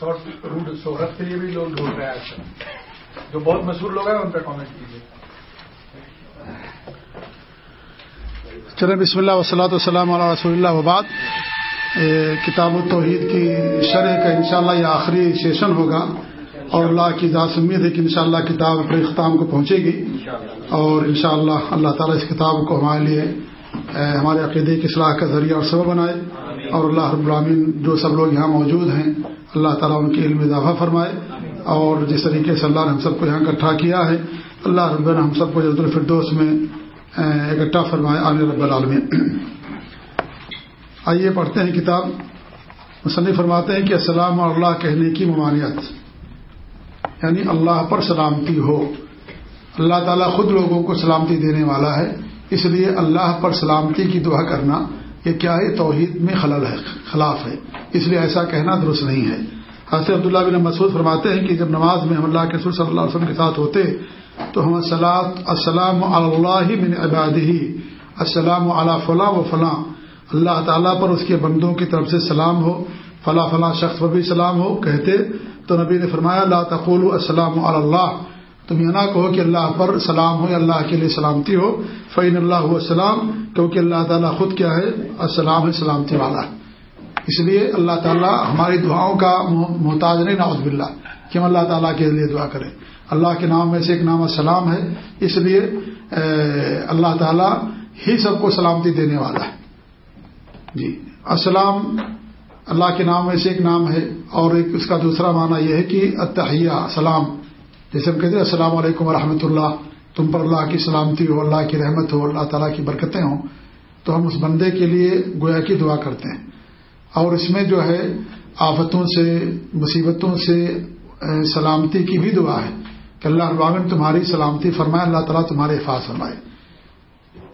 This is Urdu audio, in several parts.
شارٹ روٹ شہرت کے لیے بھی لوگ ڈھونڈ رہے ہیں جو بہت مشہور لوگ ہیں، ان پہ کامنٹ کیجیے۔ چلیں، بسم اللہ وسلاۃ والسلام علیہ رسول اللہ وباد کتاب التوحید کی شرح کا انشاءاللہ یہ آخری سیشن ہوگا۔ اور اللہ کی ذات امید ہے کہ انشاءاللہ کتاب اپنے اختتام کو پہنچے گی۔ اور انشاءاللہ اللہ تعالیٰ اس کتاب کو ہمارے لیے ہمارے عقیدے کی اصلاح کا ذریعہ اور سبب بنائے۔ اور اللہ رب العامین جو سب لوگ یہاں موجود ہیں، اللہ تعالیٰ ان کے علم اضافہ فرمائے۔ اور جس طریقے سے اللہ نے ہم سب کو یہاں اکٹھا کیا ہے، اللہ رب ہم سب کو جد الفردوس میں اکٹھا فرمائے۔ عامر رب العالمین۔ آئیے پڑھتے ہیں کتاب۔ مصنف فرماتے ہیں کہ السلام اور اللہ کہنے کی ممانعت یعنی اللہ پر سلامتی ہو۔ اللہ تعالیٰ خود لوگوں کو سلامتی دینے والا ہے، اس لیے اللہ پر سلامتی کی دعا کرنا یہ کیا ہے توحید میں خلل ہے، خلاف ہے؟ اس لیے ایسا کہنا درست نہیں ہے۔ حضرت عبداللہ بن مسعود فرماتے ہیں کہ جب نماز میں ہم اللہ کے رسول صلی اللہ علیہ وسلم کے ساتھ ہوتے تو ہم السلام اللہ من عبادی السلام علی فلاں و فلاں۔ اللہ تعالیٰ پر اس کے بندوں کی طرف سے سلام ہو، فلاں فلاں شخص پر بھی سلام ہو۔ کہتے تو نبی نے فرمایا اللہ تقول السلام اللہ۔ تم یہ نہ کہو کہ اللہ پر سلام ہو یا اللہ کے لیے سلامتی ہو فعین اللہ السلام، کیونکہ اللہ تعالیٰ خود کیا ہے، السلام ہے، سلامتی والا اس لیے اللہ تعالیٰ ہماری دعاؤں کا محتاج نہیں ناؤز باللہ، کہ ہم اللہ تعالیٰ کے لیے دعا کریں۔ اللہ کے نام میں سے ایک نام السلام ہے، اس لیے اللہ تعالیٰ ہی سب کو سلامتی دینے والا ہے۔ جی السلام اللہ کے نام میں سے ایک نام ہے، اور ایک اس کا دوسرا معنی یہ ہے کہ اتحیہ سلام۔ جیسے ہم کہتے ہیں، السلام علیکم ورحمۃ اللہ، تم پر اللہ کی سلامتی ہو، اللہ کی رحمت ہو، اللہ تعالیٰ کی برکتیں ہوں، تو ہم اس بندے کے لیے گویا کی دعا کرتے ہیں۔ اور اس میں جو ہے، آفتوں سے، مصیبتوں سے سلامتی کی بھی دعا ہے کہ اللہ ابامن تمہاری سلامتی فرمائے، اللہ تعالیٰ تمہارے حفاظ فرمائے۔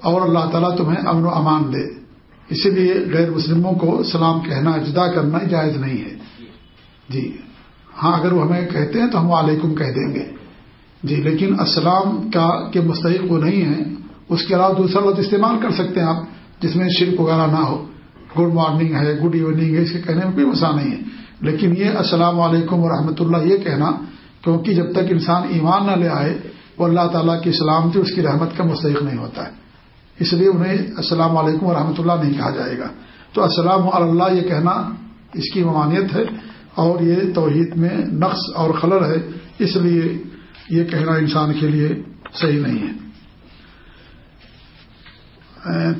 اور اللہ تعالیٰ تمہیں امن و امان دے۔ اسی لیے غیر مسلموں کو سلام کہنا جدا کرنا جائز نہیں ہے۔ جی۔ ہاں اگر وہ ہمیں کہتے ہیں تو ہم علیکم کہہ دیں گے۔ جی لیکن السلام کا کے مستحق وہ نہیں ہے اس کے علاوہ دوسرا لفظ استعمال کر سکتے ہیں آپ، جس میں شرک وغیرہ نہ ہو۔ گڈ مارننگ ہے گڈ ایوننگ ہے، اس کے کہنے میں کوئی مسئلہ نہیں ہے۔ لیکن یہ السلام علیکم ورحمۃ اللہ، یہ کہنا، کیونکہ جب تک انسان ایمان نہ لے آئے، وہ اللہ تعالیٰ کی سلامتی اس کی رحمت کا مستحق نہیں ہوتا ہے۔ اس لیے انہیں السلام علیکم ورحمۃ اللہ نہیں کہا جائے گا۔ تو السلام اللہ، یہ کہنا اس کی ممانعت ہے۔ اور یہ توحید میں نقص اور خلر ہے، اس لیے یہ کہنا انسان کے لیے صحیح نہیں ہے۔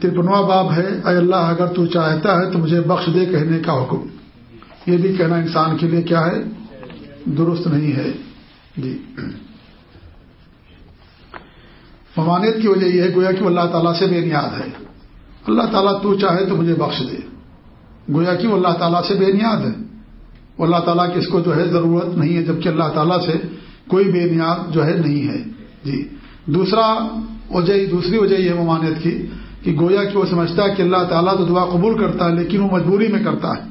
ترپنوا باب ہے، اے اللہ، اگر تو چاہتا ہے تو مجھے بخش دے کہنے کا حکم۔ یہ بھی کہنا انسان کے لیے کیا ہے؟ درست نہیں ہے۔ جی۔ ممانعت کی وجہ یہ ہے، گویا کہ وہ اللہ تعالیٰ سے بے نیاد ہے؟ اللہ تعالیٰ تو چاہے تو مجھے بخش دے۔ گویا کہ وہ اللہ تعالیٰ سے بے نیاد ہے؟ وہ اللہ تعالیٰ کی اس کو جو ہے ضرورت نہیں ہے، جبکہ اللہ تعالیٰ سے کوئی بے نیاد جو ہے نہیں ہے۔ جی۔ دوسرا وجہ، دوسری وجہ یہ ممانعت کی کہ گویا کہ وہ سمجھتا ہے کہ اللہ تعالیٰ تو دعا قبول کرتا ہے، لیکن وہ مجبوری میں کرتا ہے۔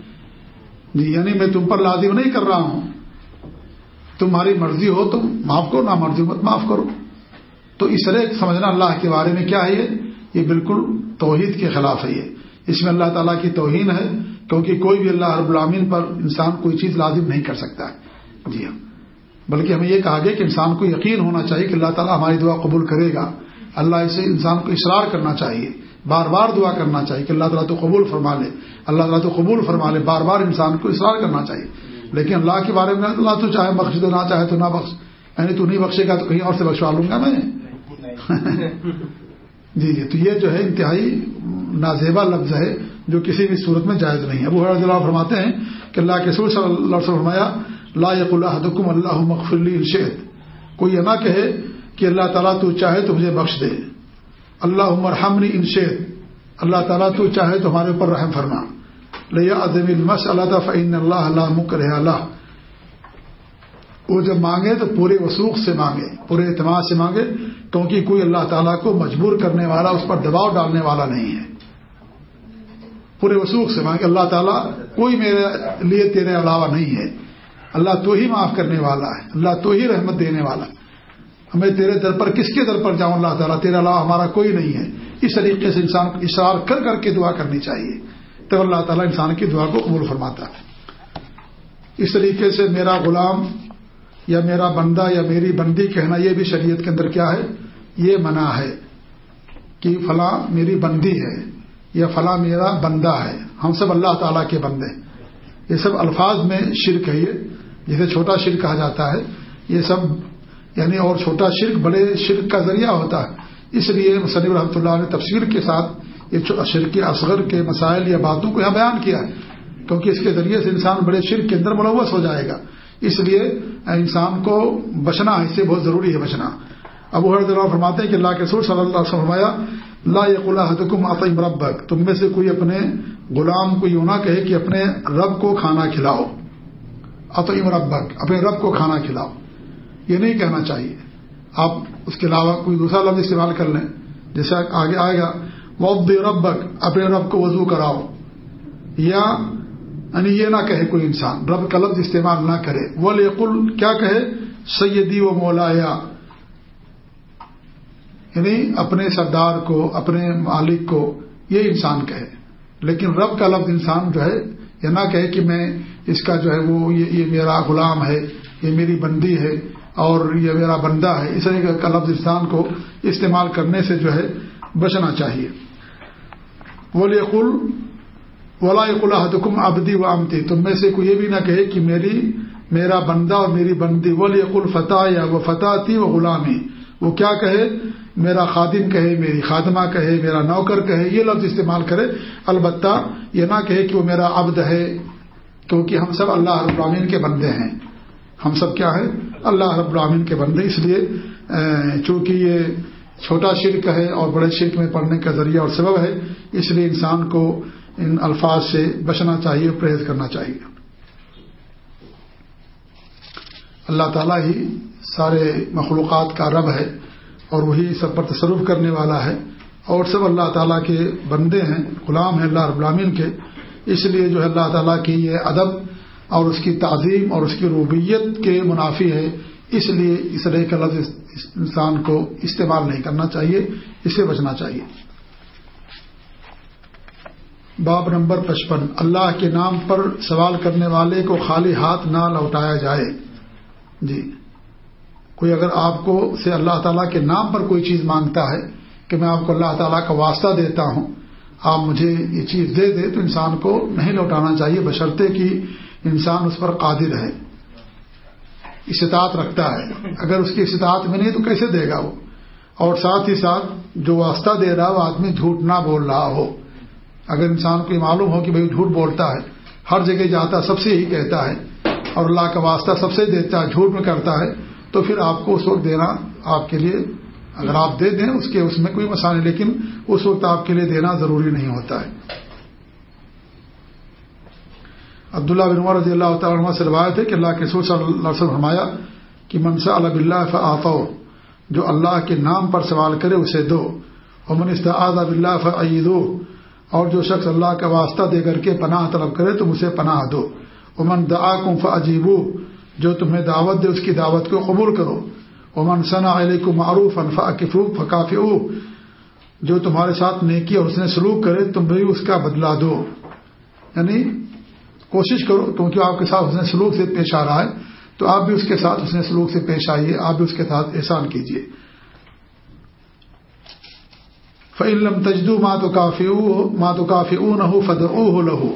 جی یعنی میں تم پر لازم نہیں کر رہا ہوں۔ تمہاری مرضی ہو تو معاف کرو نہ مرضی مت معاف کرو۔ تو اس طرح سمجھنا اللہ کے بارے میں کیا ہے؟ یہ بالکل توحید کے خلاف ہے یہ۔ اس میں اللہ تعالیٰ کی توہین ہے۔ کیونکہ کوئی بھی اللہ رب العامین پر انسان کوئی چیز لازم نہیں کر سکتا ہے۔ جی ہاں۔ بلکہ ہمیں یہ کہا گیا کہ انسان کو یقین ہونا چاہیے کہ اللہ تعالیٰ ہماری دعا قبول کرے گا۔ اللہ اسے انسان کو اصرار کرنا چاہیے۔ بار بار دعا کرنا چاہیے کہ اللہ تعالیٰ تو قبول فرما لے۔ اللہ تعالیٰ تو قبول فرما لے۔ بار بار انسان کو اصرار کرنا چاہیے۔ لیکن اللہ کے بارے میں اللہ تو چاہے بخش دو نہ چاہے تو نہ بخش۔ یعنی تو نہیں بخشے گا تو کہیں اور سے بخشوا لوں گا میں جی جی۔ تو یہ جو ہے انتہائی نازیبا لفظ ہے۔ جو کسی بھی صورت میں جائز نہیں ہے۔ وہ اللہ فرماتے ہیں کہ اللہ کے سور صلی اللہ علیہ فرمایا، لا یق اللہ حکم اللہ مغفلی الشید کوئی یہ نہ کہے کہ اللہ تعالیٰ تو چاہے تو مجھے بخش دے۔ اللہ عمر حمنی انشید اللہ تعالیٰ تو چاہے تو ہمارے اوپر رحم فرما۔ لیا عدم المس اللہ فعین اللہ اللہ مکر اللہ۔ وہ جب مانگے تو پورے وسوخ سے مانگے، پورے اعتماد سے مانگے، کیونکہ کوئی اللہ تعالیٰ کو مجبور کرنے والا، اس پر دباؤ ڈالنے والا نہیں ہے۔ پورے وسوخ سے مانگے اللہ تعالیٰ کوئی میرے لیے تیرے علاوہ نہیں ہے۔ اللہ تو ہی معاف کرنے والا ہے، اللہ تو ہی رحمت دینے والا ہمیں تیرے در پر، کس کے در پر جاؤں اللہ تعالیٰ؟ تیرے علاوہ ہمارا کوئی نہیں ہے۔ اس طریقے سے انسان کو اشار کر کر کے دعا کرنی چاہیے۔ تب اللہ تعالیٰ انسان کی دعا کو قبول فرماتا ہے۔ اس طریقے سے میرا غلام یا میرا بندہ یا میری بندی کہنا، یہ بھی شریعت کے اندر کیا ہے؟ یہ منع ہے کہ فلاں میری بندی ہے۔ یا فلاں میرا بندہ ہے، ہم سب اللہ تعالیٰ کے بندے یہ سب الفاظ میں شرک ہے یہ۔ جسے چھوٹا شرک کہا جاتا ہے، یہ سب یعنی اور چھوٹا شرک بڑے شرک کا ذریعہ ہوتا ہے۔ اس لیے مصنف رحمۃ اللہ نے تفسیر کے ساتھ یہ شرک اصغر کے مسائل یا باتوں کو یہاں بیان کیا ہے۔ کیونکہ اس کے ذریعے سے انسان بڑے شرک کے اندر ملوث ہو جائے گا۔ اس لیے انسان کو بچنا اس سے بہت ضروری ہے، بچنا۔ ابو حرد اللہ فرماتے ہیں کہ اللہ کے سور صلی اللہ علیہ فرمایا اللہ یق اللہ حدکم عطیم ربک، تم میں سے کوئی اپنے غلام کو یوں نہ کہے کہ اپنے رب کو کھانا کھلاؤ۔ عطیم ربک، اپنے رب کو کھانا کھلاؤ۔ یہ نہیں کہنا چاہیے۔ آپ اس کے علاوہ کوئی دوسرا لفظ استعمال کر لیں۔ جیسے آگے آئے گا وب ربک، اپنے رب کو وضو کراؤ۔ یا یعنی یہ نہ کہے کوئی انسان، رب کا لفظ استعمال نہ کرے۔ وہ لیکل کیا کہے؟ سیدی و مولایا یعنی اپنے سردار کو، اپنے مالک کو یہ انسان کہے۔ لیکن رب کا لفظ انسان جو ہے، یہ نہ کہے کہ میں اس کا جو ہے وہ یہ میرا غلام ہے، یہ میری بندی ہے اور یہ میرا بندہ ہے۔ اس طرح کا لفظ انسان کو استعمال کرنے سے جو ہے بچنا چاہیے۔ ولی قل ولا ابدی و امتی تم میں سے کوئی یہ بھی نہ کہے کہ میری، میرا بندہ اور میری بندی۔ ولی قل فتح یا وہ فتح تھی وہ غلامی وہ کیا کہے؟ میرا خادم کہے، میری خادمہ کہے، میرا نوکر کہے، یہ لفظ استعمال کرے۔ البتہ یہ نہ کہے کہ وہ میرا عبد ہے، کیونکہ ہم سب اللہ رب العامین کے بندے ہیں۔ ہم سب کیا ہیں اللہ رب العامین کے بندے، اس لیے چونکہ یہ چھوٹا شرک ہے اور بڑے شرک میں پڑھنے کا ذریعہ اور سبب ہے، اس لیے انسان کو ان الفاظ سے بچنا چاہیے، پرہیز کرنا چاہیے۔ اللہ تعالیٰ ہی سارے مخلوقات کا رب ہے۔ اور وہی سب پر تصرف کرنے والا ہے اور سب اللہ تعالیٰ کے بندے ہیں، غلام ہیں اللہ رب العامین کے۔ اس لیے جو ہے اللہ تعالیٰ کی یہ ادب اور اس کی تعظیم اور اس کی روبیت کے منافی ہے۔ اس لیے اس طرح کا لفظ انسان کو استعمال نہیں کرنا چاہیے، اسے بچنا چاہیے۔ باب نمبر پچپن۔ اللہ کے نام پر سوال کرنے والے کو خالی ہاتھ نہ لوٹایا جائے۔ جی۔ کوئی اگر آپ کو سے اللہ تعالیٰ کے نام پر کوئی چیز مانگتا ہے کہ میں آپ کو اللہ تعالیٰ کا واسطہ دیتا ہوں، آپ مجھے یہ چیز دے دے، تو انسان کو نہیں لوٹانا چاہیے، بشرطے کہ انسان اس پر قادر ہے، استطاعت رکھتا ہے۔ اگر اس کی استطاعت میں نہیں تو کیسے دے گا وہ؟ اور ساتھ ہی ساتھ جو واسطہ دے رہا وہ آدمی جھوٹ نہ بول رہا ہو۔ اگر انسان کو یہ معلوم ہو کہ بھائی جھوٹ بولتا ہے، ہر جگہ جاتا سب سے یہی کہتا ہے اور اللہ کا واسطہ سب سے دیتا ہے جھوٹ میں کرتا ہے تو پھر آپ کو اس وقت دینا آپ کے لیے، اگر آپ دے دیں اس کے، اس میں کوئی مسئلہ نہیں، لیکن اس وقت آپ کے لیے دینا ضروری نہیں ہوتا ہے۔ عبداللہ بن عمر رضی اللہ تعالیٰ سے روایت ہے کہ اللہ کے سور صلی اللہ علیہ فرمایا کہ منصا اللہ فعف جو اللہ کے نام پر سوال کرے اسے دو۔ امن استعد اب اللہ فعیدو اور جو شخص اللہ کا واسطہ دے کر کے پناہ طلب کرے تم اسے پناہ دو۔ امن دعا کم فعجیبو جو تمہیں دعوت دے اس کی دعوت کو قبول کرو۔ امن ثنا علیہ کو معروف انفا کفو فقاف جو تمہارے ساتھ نیکی اور اس نے سلوک کرے، تم بھی اس کا بدلا دو۔ یعنی کوشش کرو، کیونکہ آپ کے ساتھ اس نے سلوک سے پیش آ رہا ہے، تو آپ بھی اس کے ساتھ اس نے سلوک سے پیش آئیے، آپ بھی اس کے ساتھ احسان کیجیے۔ فعلم تجدو ماں تو کافی ماں تو کافی او نہ ہو فد او ہو لہو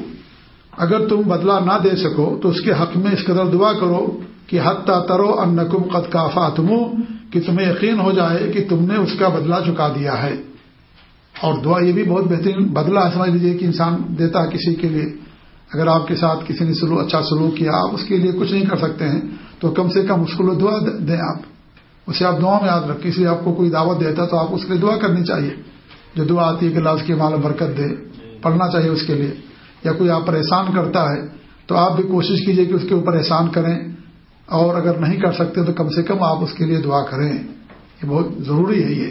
اگر تم بدلا نہ دے سکو تو اس کے حق میں اس قدر دعا کرو کہ حتہ ترو ان قد کافا تمو کہ تمہیں یقین ہو جائے کہ تم نے اس کا بدلہ چکا دیا ہے۔ اور دعا یہ بھی بہت بہترین بدلا سمجھ لیجیے کہ انسان دیتا کسی کے لیے۔ اگر آپ کے ساتھ کسی نے سلو اچھا سلوک کیا، آپ اس کے لیے کچھ نہیں کر سکتے ہیں، تو کم سے کم اس کو دعا دیں آپ۔ اسے آپ دعا میں یاد رکھیں، اس لیے آپ کو کوئی دعوت دیتا تو آپ اس کے لیے دعا کرنی چاہیے۔ جو دعا آتی ہے کہ اللہ اس کی مال برکت دے، پڑھنا چاہیے اس کے لیے۔ یا کوئی آپ پر احسان کرتا ہے، تو آپ بھی کوشش کیجیے کہ اس کے اوپر احسان کریں۔ اور اگر نہیں کر سکتے تو کم سے کم آپ اس کے لیے دعا کریں۔ یہ بہت ضروری ہے یہ۔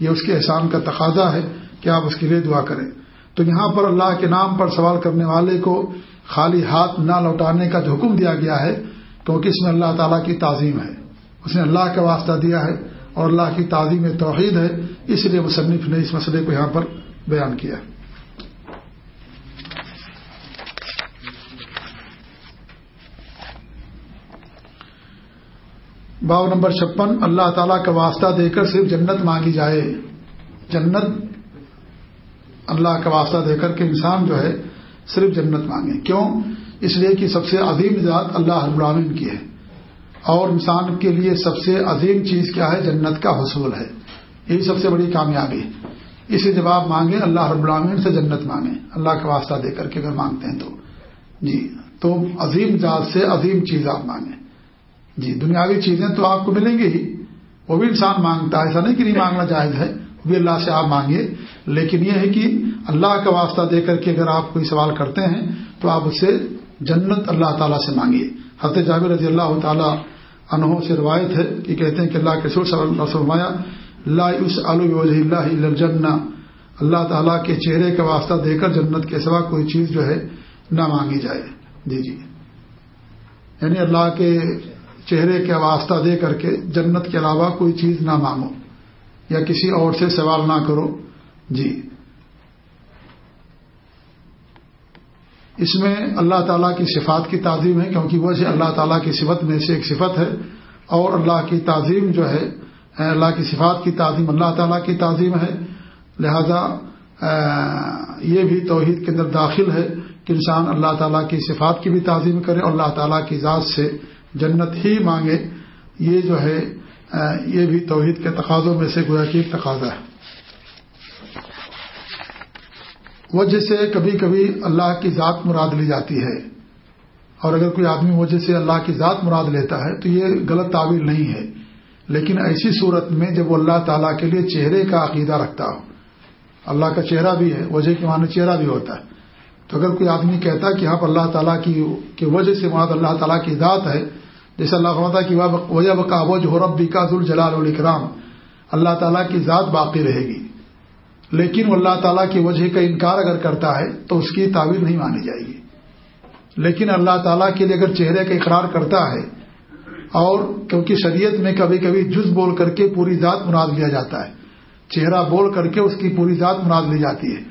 یہ اس کے احسان کا تقاضا ہے کہ آپ اس کے لیے دعا کریں۔ تو یہاں پر اللہ کے نام پر سوال کرنے والے کو خالی ہاتھ نہ لوٹانے کا جو حکم دیا گیا ہے، کیونکہ اس میں اللہ تعالیٰ کی تعظیم ہے۔ اس نے اللہ کا واسطہ دیا ہے اور اللہ کی تعظیم توحید ہے، اس لیے مصنف نے اس مسئلے کو یہاں پر بیان کیا۔ ہے باب نمبر چھپن، اللہ تعالیٰ کا واسطہ دے کر صرف جنت مانگی جائے۔ جنت، اللہ کا واسطہ دے کر کے انسان جو ہے صرف جنت مانگے۔ کیوں؟ اس لیے کہ سب سے عظیم ذات اللہ العالمین کی ہے۔ اور انسان کے لیے سب سے عظیم چیز کیا ہے؟ جنت کا حصول ہے۔ یہی سب سے بڑی کامیابی ہے۔ اسے جب آپ مانگیں اللہ رب العالمین سے جنت مانگیں اللہ کا واسطہ دے کر کے اگر مانگتے ہیں تو۔ جی تو عظیم ذات سے عظیم چیز آپ مانگیں۔ جی دنیاوی چیزیں تو آپ کو ملیں گی ہی۔ وہ بھی انسان مانگتا ہے ایسا نہیں کہ نہیں مانگنا جائز ہے۔ وہ بھی اللہ سے آپ مانگیے۔ لیکن یہ ہے کہ اللہ کا واسطہ دے کر کے اگر آپ کوئی سوال کرتے ہیں تو آپ اس سے جنت اللہ تعالیٰ سے مانگیے۔ حضرت جابر رضی اللہ تعالیٰ انہوں سے روایت ہے کہ کہتے ہیں کہ اللہ کے سر صلی اللہ فرمایا اللہ اس اللہ الجن اللہ تعالیٰ کے چہرے کا واسطہ دے کر جنت کے سوا کوئی چیز جو ہے نہ مانگی جائے۔ جی جی۔ یعنی اللہ کے چہرے کا واسطہ دے کر کے جنت کے علاوہ کوئی چیز نہ مانگو یا کسی اور سے سوال نہ کرو۔ جی۔ اس میں اللہ تعالیٰ کی صفات کی تعظیم ہے کیونکہ وہ اللہ تعالیٰ کی صفت میں سے ایک صفت ہے اور اللہ کی تعظیم جو ہے، اللہ کی صفات کی تعظیم اللہ تعالیٰ کی تعظیم ہے۔ لہذا یہ بھی توحید کے اندر داخل ہے کہ انسان اللہ تعالیٰ کی صفات کی بھی تعظیم کرے اور اللہ تعالیٰ کی ذات سے جنت ہی مانگے، یہ جو ہے یہ بھی توحید کے تقاضوں میں سے گویا کی تقاضا ہے۔ وجہ سے کبھی کبھی اللہ کی ذات مراد لی جاتی ہے۔ اور اگر کوئی آدمی وجہ سے اللہ کی ذات مراد لیتا ہے، تو یہ غلط تعویل نہیں ہے۔ لیکن ایسی صورت میں جب وہ اللہ تعالیٰ کے لیے چہرے کا عقیدہ رکھتا ہو، اللہ کا چہرہ بھی ہے، وجہ کے معنی چہرہ بھی ہوتا ہے۔ تو اگر کوئی آدمی کہتا ہے کہ یہاں پر اللہ تعالیٰ کی وجہ سے مراد اللہ تعالیٰ کی ذات ہے جیسے اللہ ہوتا کہ وجہ بقا وج ہو رب کا ذوالجلال الکرام اللہ تعالیٰ کی ذات باقی رہے گی۔ لیکن وہ اللہ تعالیٰ کی وجہ کا انکار اگر کرتا ہے تو اس کی تعویر نہیں مانی جائے گی۔ لیکن اللہ تعالیٰ کے لیے اگر چہرے کا اقرار کرتا ہے اور کیونکہ شریعت میں کبھی کبھی جز بول کر کے پوری ذات مراد لیا جاتا ہے، چہرہ بول کر کے اس کی پوری ذات مراد لی جاتی ہے۔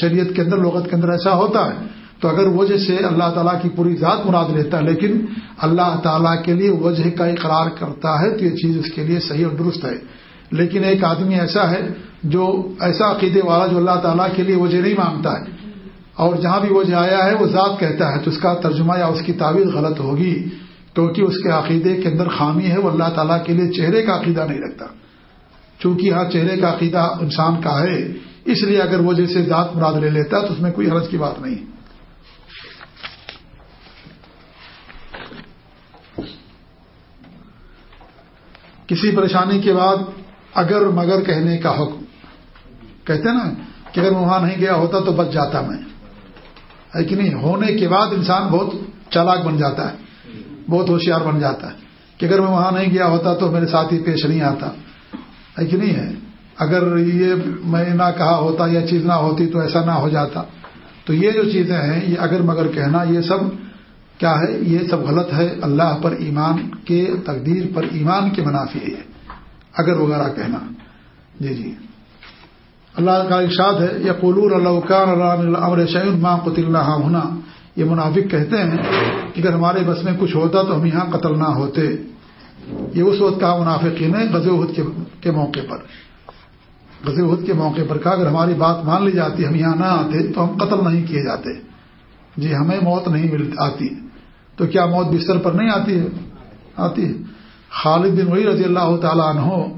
شریعت کے اندر، لغت کے اندر ایسا ہوتا ہے۔ تو اگر وجہ سے اللہ تعالیٰ کی پوری ذات مراد لیتا ہے، لیکن اللہ تعالیٰ کے لیے وجہ کا اقرار کرتا ہے، تو یہ چیز اس کے لیے صحیح اور درست ہے۔ لیکن ایک آدمی ایسا ہے جو ایسا عقیدے والا جو اللہ تعالیٰ کے لیے وجہ نہیں مانگتا ہے۔ اور جہاں بھی وجہ آیا ہے، وہ ذات کہتا ہے، تو اس کا ترجمہ یا اس کی تعویذ غلط ہوگی۔ کیونکہ اس کے عقیدے کے اندر خامی ہے، وہ اللہ تعالیٰ کے لیے چہرے کا عقیدہ نہیں رکھتا۔ چونکہ ہاں چہرے کا عقیدہ انسان کا ہے، اس لیے اگر وہ جیسے ذات مراد لے لیتا تو اس میں کوئی حرض کی بات نہیں۔ کسی پریشانی کے بعد اگر مگر کہنے کا حکم۔ کہتے نا کہ اگر میں وہاں نہیں گیا ہوتا تو بچ جاتا میں۔ ہے کہ نہیں؟ ہونے کے بعد انسان بہت چالاک بن جاتا ہے، بہت ہوشیار بن جاتا ہے کہ اگر میں وہاں نہیں گیا ہوتا تو میرے ساتھ ہی پیش نہیں آتا۔ ہے کہ نہیں؟ ہے۔ اگر یہ میں نہ کہا ہوتا یا چیز نہ ہوتی تو ایسا نہ ہو جاتا۔ تو یہ جو چیزیں ہیں، یہ اگر مگر کہنا، یہ سب کیا ہے؟ یہ سب غلط ہے۔ اللہ پر ایمان کے تقدیر پر ایمان کے منافی ہے۔ اگر وغیرہ کہنا۔ جی جی۔ اللہ کا ارشاد ہے یا قلور اللہ شعین ماں قطل اللہ ہونا یہ منافق کہتے ہیں کہ اگر ہمارے بس میں کچھ ہوتا تو ہم یہاں قتل نہ ہوتے۔ یہ اس وقت کہا منافقین ہے غزوت کے موقع پر۔ غزوت کے موقع پر کہا، اگر ہماری بات مان لی جاتی، ہم یہاں نہ آتے تو ہم قتل نہیں کیے جاتے۔ جی ہمیں موت نہیں مل آتی۔ تو کیا موت بستر پر نہیں آتی ہے؟ آتی ہے۔ خالد بن وئی رضی اللہ تعالیٰ عنہ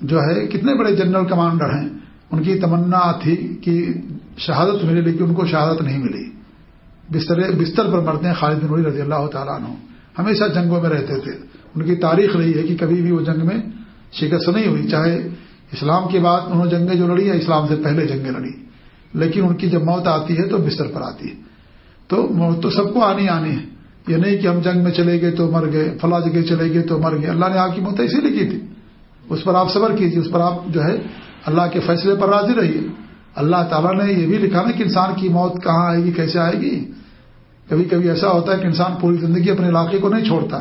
جو ہے، کتنے بڑے جنرل کمانڈر ہیں؟ ان کی تمنا تھی کہ شہادت ملی، لیکن ان کو شہادت نہیں ملی۔ بستر بستر پر مرتے ہیں خالد بن وئی رضی اللہ تعالیٰ عنہ۔ ہمیشہ جنگوں میں رہتے تھے۔ ان کی تاریخ رہی ہے کہ کبھی بھی وہ جنگ میں شکست نہیں ہوئی۔ چاہے اسلام کے بعد انہوں جنگیں جو لڑی یا اسلام سے پہلے جنگیں لڑی، لیکن ان کی جب موت آتی ہے تو بستر پر آتی ہے۔ تو موت تو سب کو آنی آنی ہے۔ یہ نہیں کہ ہم جنگ میں چلے گئے تو مر گئے، فلاں جگہ چلے گئے تو مر گئے۔ اللہ نے آپ کی موت ایسی لکھی تھی۔ اس پر آپ صبر کیجیے اس پر آپ جو ہے اللہ کے فیصلے پر راضی رہیے۔ اللہ تعالیٰ نے یہ بھی لکھا نا کہ انسان کی موت کہاں آئے گی، کیسے آئے گی۔ کبھی کبھی ایسا ہوتا ہے کہ انسان پوری زندگی اپنے علاقے کو نہیں چھوڑتا۔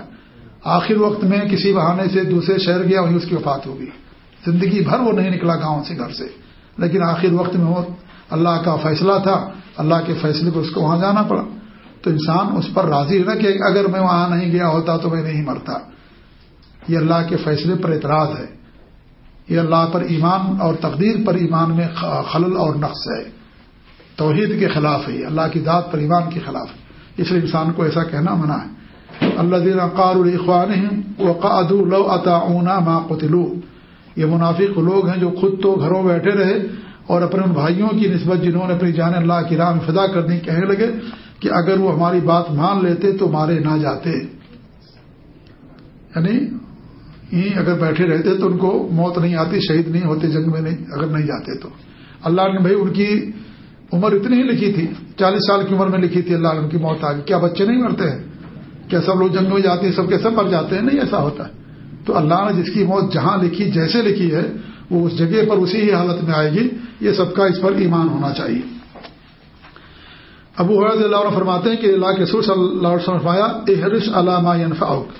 آخر وقت میں کسی بہانے سے دوسرے شہر گیا، وہیں اس کی وفات ہوگی زندگی بھر وہ نہیں نکلا گاؤں سے، گھر سے۔ لیکن آخر وقت میں وہ اللہ کا فیصلہ تھا۔ اللہ کے فیصلے پر اس کو وہاں جانا پڑا۔ تو انسان اس پر راضی ہے نا کہ اگر میں وہاں نہیں گیا ہوتا تو میں نہیں مرتا۔ یہ اللہ کے فیصلے پر اعتراض ہے۔ یہ اللہ پر ایمان اور تقدیر پر ایمان میں خلل اور نقص ہے۔ توحید کے خلاف ہے۔ اللہ کی ذات پر ایمان کے خلاف ہے۔ اس لیے انسان کو ایسا کہنا منع ہے۔ اللہ دین قار الخوان وقاد لو عطا اونا ما قتلو یہ منافق لوگ ہیں جو خود تو گھروں بیٹھے رہے اور اپنے ان بھائیوں کی نسبت جنہوں نے اپنی جان اللہ کی راہ فدا کرنے کہنے لگے کہ اگر وہ ہماری بات مان لیتے تو مارے نہ جاتے۔ یعنی اگر بیٹھے رہتے تو ان کو موت نہیں آتی، شہید نہیں ہوتے، جنگ میں نہیں، اگر نہیں جاتے تو۔ اللہ نے بھائی ان کی عمر اتنی ہی لکھی تھی، چالیس سال کی عمر میں لکھی تھی، اللہ نے ان کی موت آ گئی۔ کیا بچے نہیں مرتے ہیں؟ کیا سب لوگ جنگ میں جاتے ہیں؟ سب کے سب مر جاتے ہیں؟ نہیں ایسا ہوتا۔ ہے تو اللہ نے جس کی موت جہاں لکھی، جیسے لکھی ہے، وہ اس جگہ پر اسی ہی حالت میں آئے گی۔ یہ سب کا اس پر ایمان ہونا چاہیے۔ ابو حرض اللہ عنہ فرماتے ہیں کہ اللہ کے سر صلی اللہ علیہ فرمایا احرش علامہ ينفعك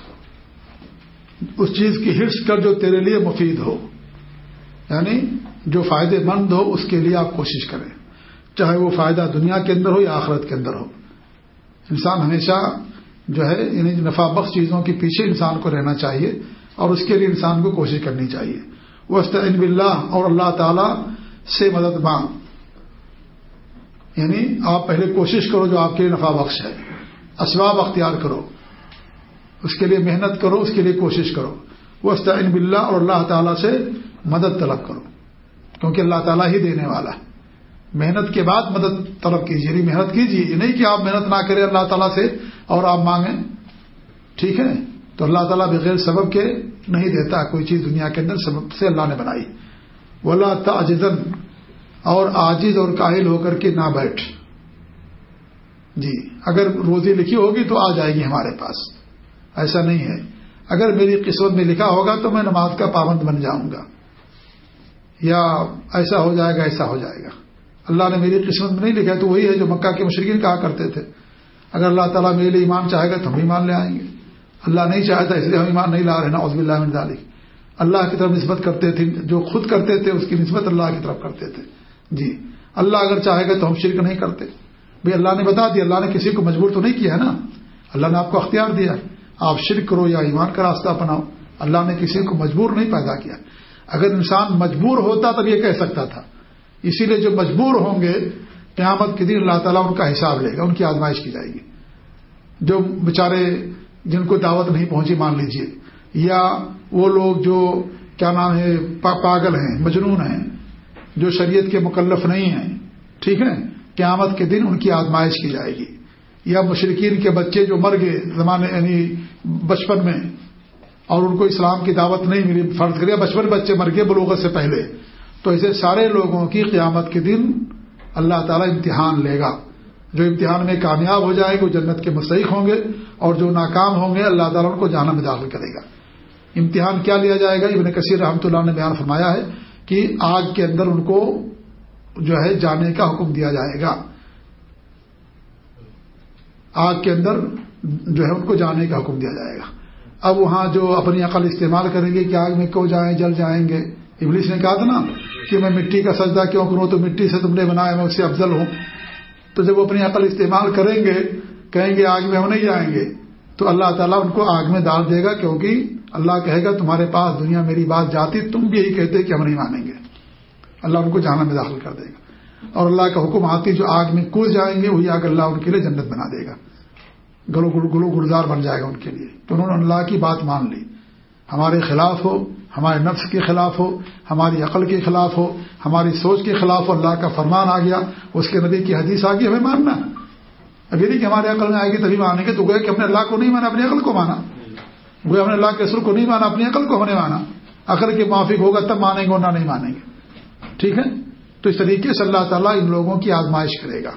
اس چیز کی ہرس کر جو تیرے لیے مفید ہو۔ یعنی جو فائدے مند ہو، اس کے لیے آپ کوشش کریں۔ چاہے وہ فائدہ دنیا کے اندر ہو یا آخرت کے اندر ہو۔ انسان ہمیشہ جو ہے یعنی نفع بخش چیزوں کے پیچھے انسان کو رہنا چاہیے اور اس کے لیے انسان کو کوشش کرنی چاہیے۔ وہ استعین بلّہ اور اللہ تعالی سے مدد مانگ۔ یعنی آپ پہلے کوشش کرو جو آپ کے لیے نفع بخش ہے۔ اسباب اختیار کرو۔ اس کے لیے محنت کرو، اس کے لیے کوشش کرو۔ وہ استعین اور اللہ تعالیٰ سے مدد طلب کرو۔ کیونکہ اللہ تعالیٰ ہی دینے والا ہے۔ محنت کے بعد مدد طلب کیجیے یعنی محنت کیجیے۔ یہ نہیں کہ آپ محنت نہ کریں اللہ تعالیٰ سے اور آپ مانگیں۔ ٹھیک ہے؟ تو اللہ تعالیٰ بغیر سبب کے نہیں دیتا۔ کوئی چیز دنیا کے اندر سبب سے اللہ نے بنائی۔ وہ اللہ اور آجز اور قائل ہو کر کے نہ بیٹھ۔ جی اگر روزی لکھی ہوگی تو آ جائے گی ہمارے پاس۔ ایسا نہیں ہے۔ اگر میری قسمت میں لکھا ہوگا تو میں نماز کا پابند بن جاؤں گا۔ یا ایسا ہو جائے گا، ایسا ہو جائے گا۔ اللہ نے میری قسمت میں نہیں لکھا تو وہی ہے جو مکہ کے مشرقین کہا کرتے تھے۔ اگر اللہ تعالیٰ میرے لیے ایمان چاہے گا تو ہم ایمان لے آئیں گے۔ اللہ نہیں چاہتا اس لیے ہم ایمان نہیں لا رہے نا عزب اللہ ڈالی اللہ کی طرف نسبت کرتے تھے، جو خود کرتے تھے، اس کی نسبت اللہ کی طرف کرتے تھے۔ جی۔ اللہ اگر چاہے گا تو ہم شرک نہیں کرتے۔ بھائی اللہ نے بتا دیا، اللہ نے کسی کو مجبور تو نہیں کیا، ہے نا؟ اللہ نے آپ کو اختیار دیا۔ آپ شرک کرو یا ایمان کا راستہ اپناؤ۔ اللہ نے کسی کو مجبور نہیں پیدا کیا۔ اگر انسان مجبور ہوتا تب یہ کہہ سکتا تھا۔ اسی لیے جو مجبور ہوں گے، قیامت کے دن اللہ تعالیٰ ان کا حساب لے گا، ان کی آزمائش کی جائے گی۔ جو بیچارے جن کو دعوت نہیں پہنچی، مان لیجیے۔ یا وہ لوگ جو کیا نام ہے پاگل ہیں، مجنون ہیں، جو شریعت کے مکلف نہیں ہیں، ٹھیک ہے؟ قیامت کے دن ان کی آزمائش کی جائے گی۔ یا مشرقین کے بچے جو مر گئے زمانے یعنی بچپن میں، اور ان کو اسلام کی دعوت نہیں ملی، فرض کرے بچپن بچے مر گئے بلوغت سے پہلے، تو ایسے سارے لوگوں کی قیامت کے دن اللہ تعالیٰ امتحان لے گا۔ جو امتحان میں کامیاب ہو جائے گا وہ جنت کے مستحق ہوں گے، اور جو ناکام ہوں گے، اللہ تعالیٰ ان کو جانا میں داخل کرے گا۔ امتحان کیا لیا جائے گا؟ ابن کثیر رحمۃ اللہ نے بیان فرمایا ہے کہ آگ کے اندر ان کو جو ہے جانے کا حکم دیا جائے گا۔ آگ کے اندر جو ہے ان کو جانے کا حکم دیا جائے گا۔ اب وہاں جو اپنی عقل استعمال کریں گے کہ آگ میں کیوں جائیں، جل جائیں گے؟ ابلیس نے کہا تھا نا کہ میں مٹی کا سجدہ کیوں کروں؟ تو مٹی سے تم نے بنایا، میں اس سے افضل ہوں۔ تو جب وہ اپنی عقل استعمال کریں گے، کہیں گے آگ میں ہم نہیں جائیں گے، تو اللہ تعالیٰ ان کو آگ میں ڈال دے گا کیونکہ اللہ کہے گا، تمہارے پاس دنیا میری بات جاتی، تم بھی یہی کہتے کہ ہم نہیں مانیں گے. اللہ ان کو جانا میں داخل کر دے گا۔ اور اللہ کا حکم آتی جو آگ میں کود جائیں گے، وہی آگ اللہ ان کے لیے جنت بنا دے گا۔ گلو گلو گلزار بن جائے گا ان کے لیے۔ تو انہوں نے اللہ کی بات مان لی۔ ہمارے خلاف ہو، ہمارے نفس کے خلاف ہو، ہماری عقل کے خلاف ہو، ہماری سوچ کے خلاف ہو، اللہ کا فرمان آ گیا۔ اس کے نبی کی حدیث آ گئی، ہمیں ماننا۔ ابھی نہیں کہ ہمارے عقل میں آئے گی تبھی مانیں گے، تو گئے کہ ہم نے اللہ کو نہیں مانا، اپنی عقل کو مانا۔ گویا ہم نے اللہ کے سر کو نہیں مانا، اپنی عقل کو ہم نے مانا۔ عقل کے موافق ہوگا تب مانیں گے ورنہ نہیں مانیں گے۔ ٹھیک ہے؟ تو اس طریقے سے اللہ تعالیٰ ان لوگوں کی آزمائش کرے گا۔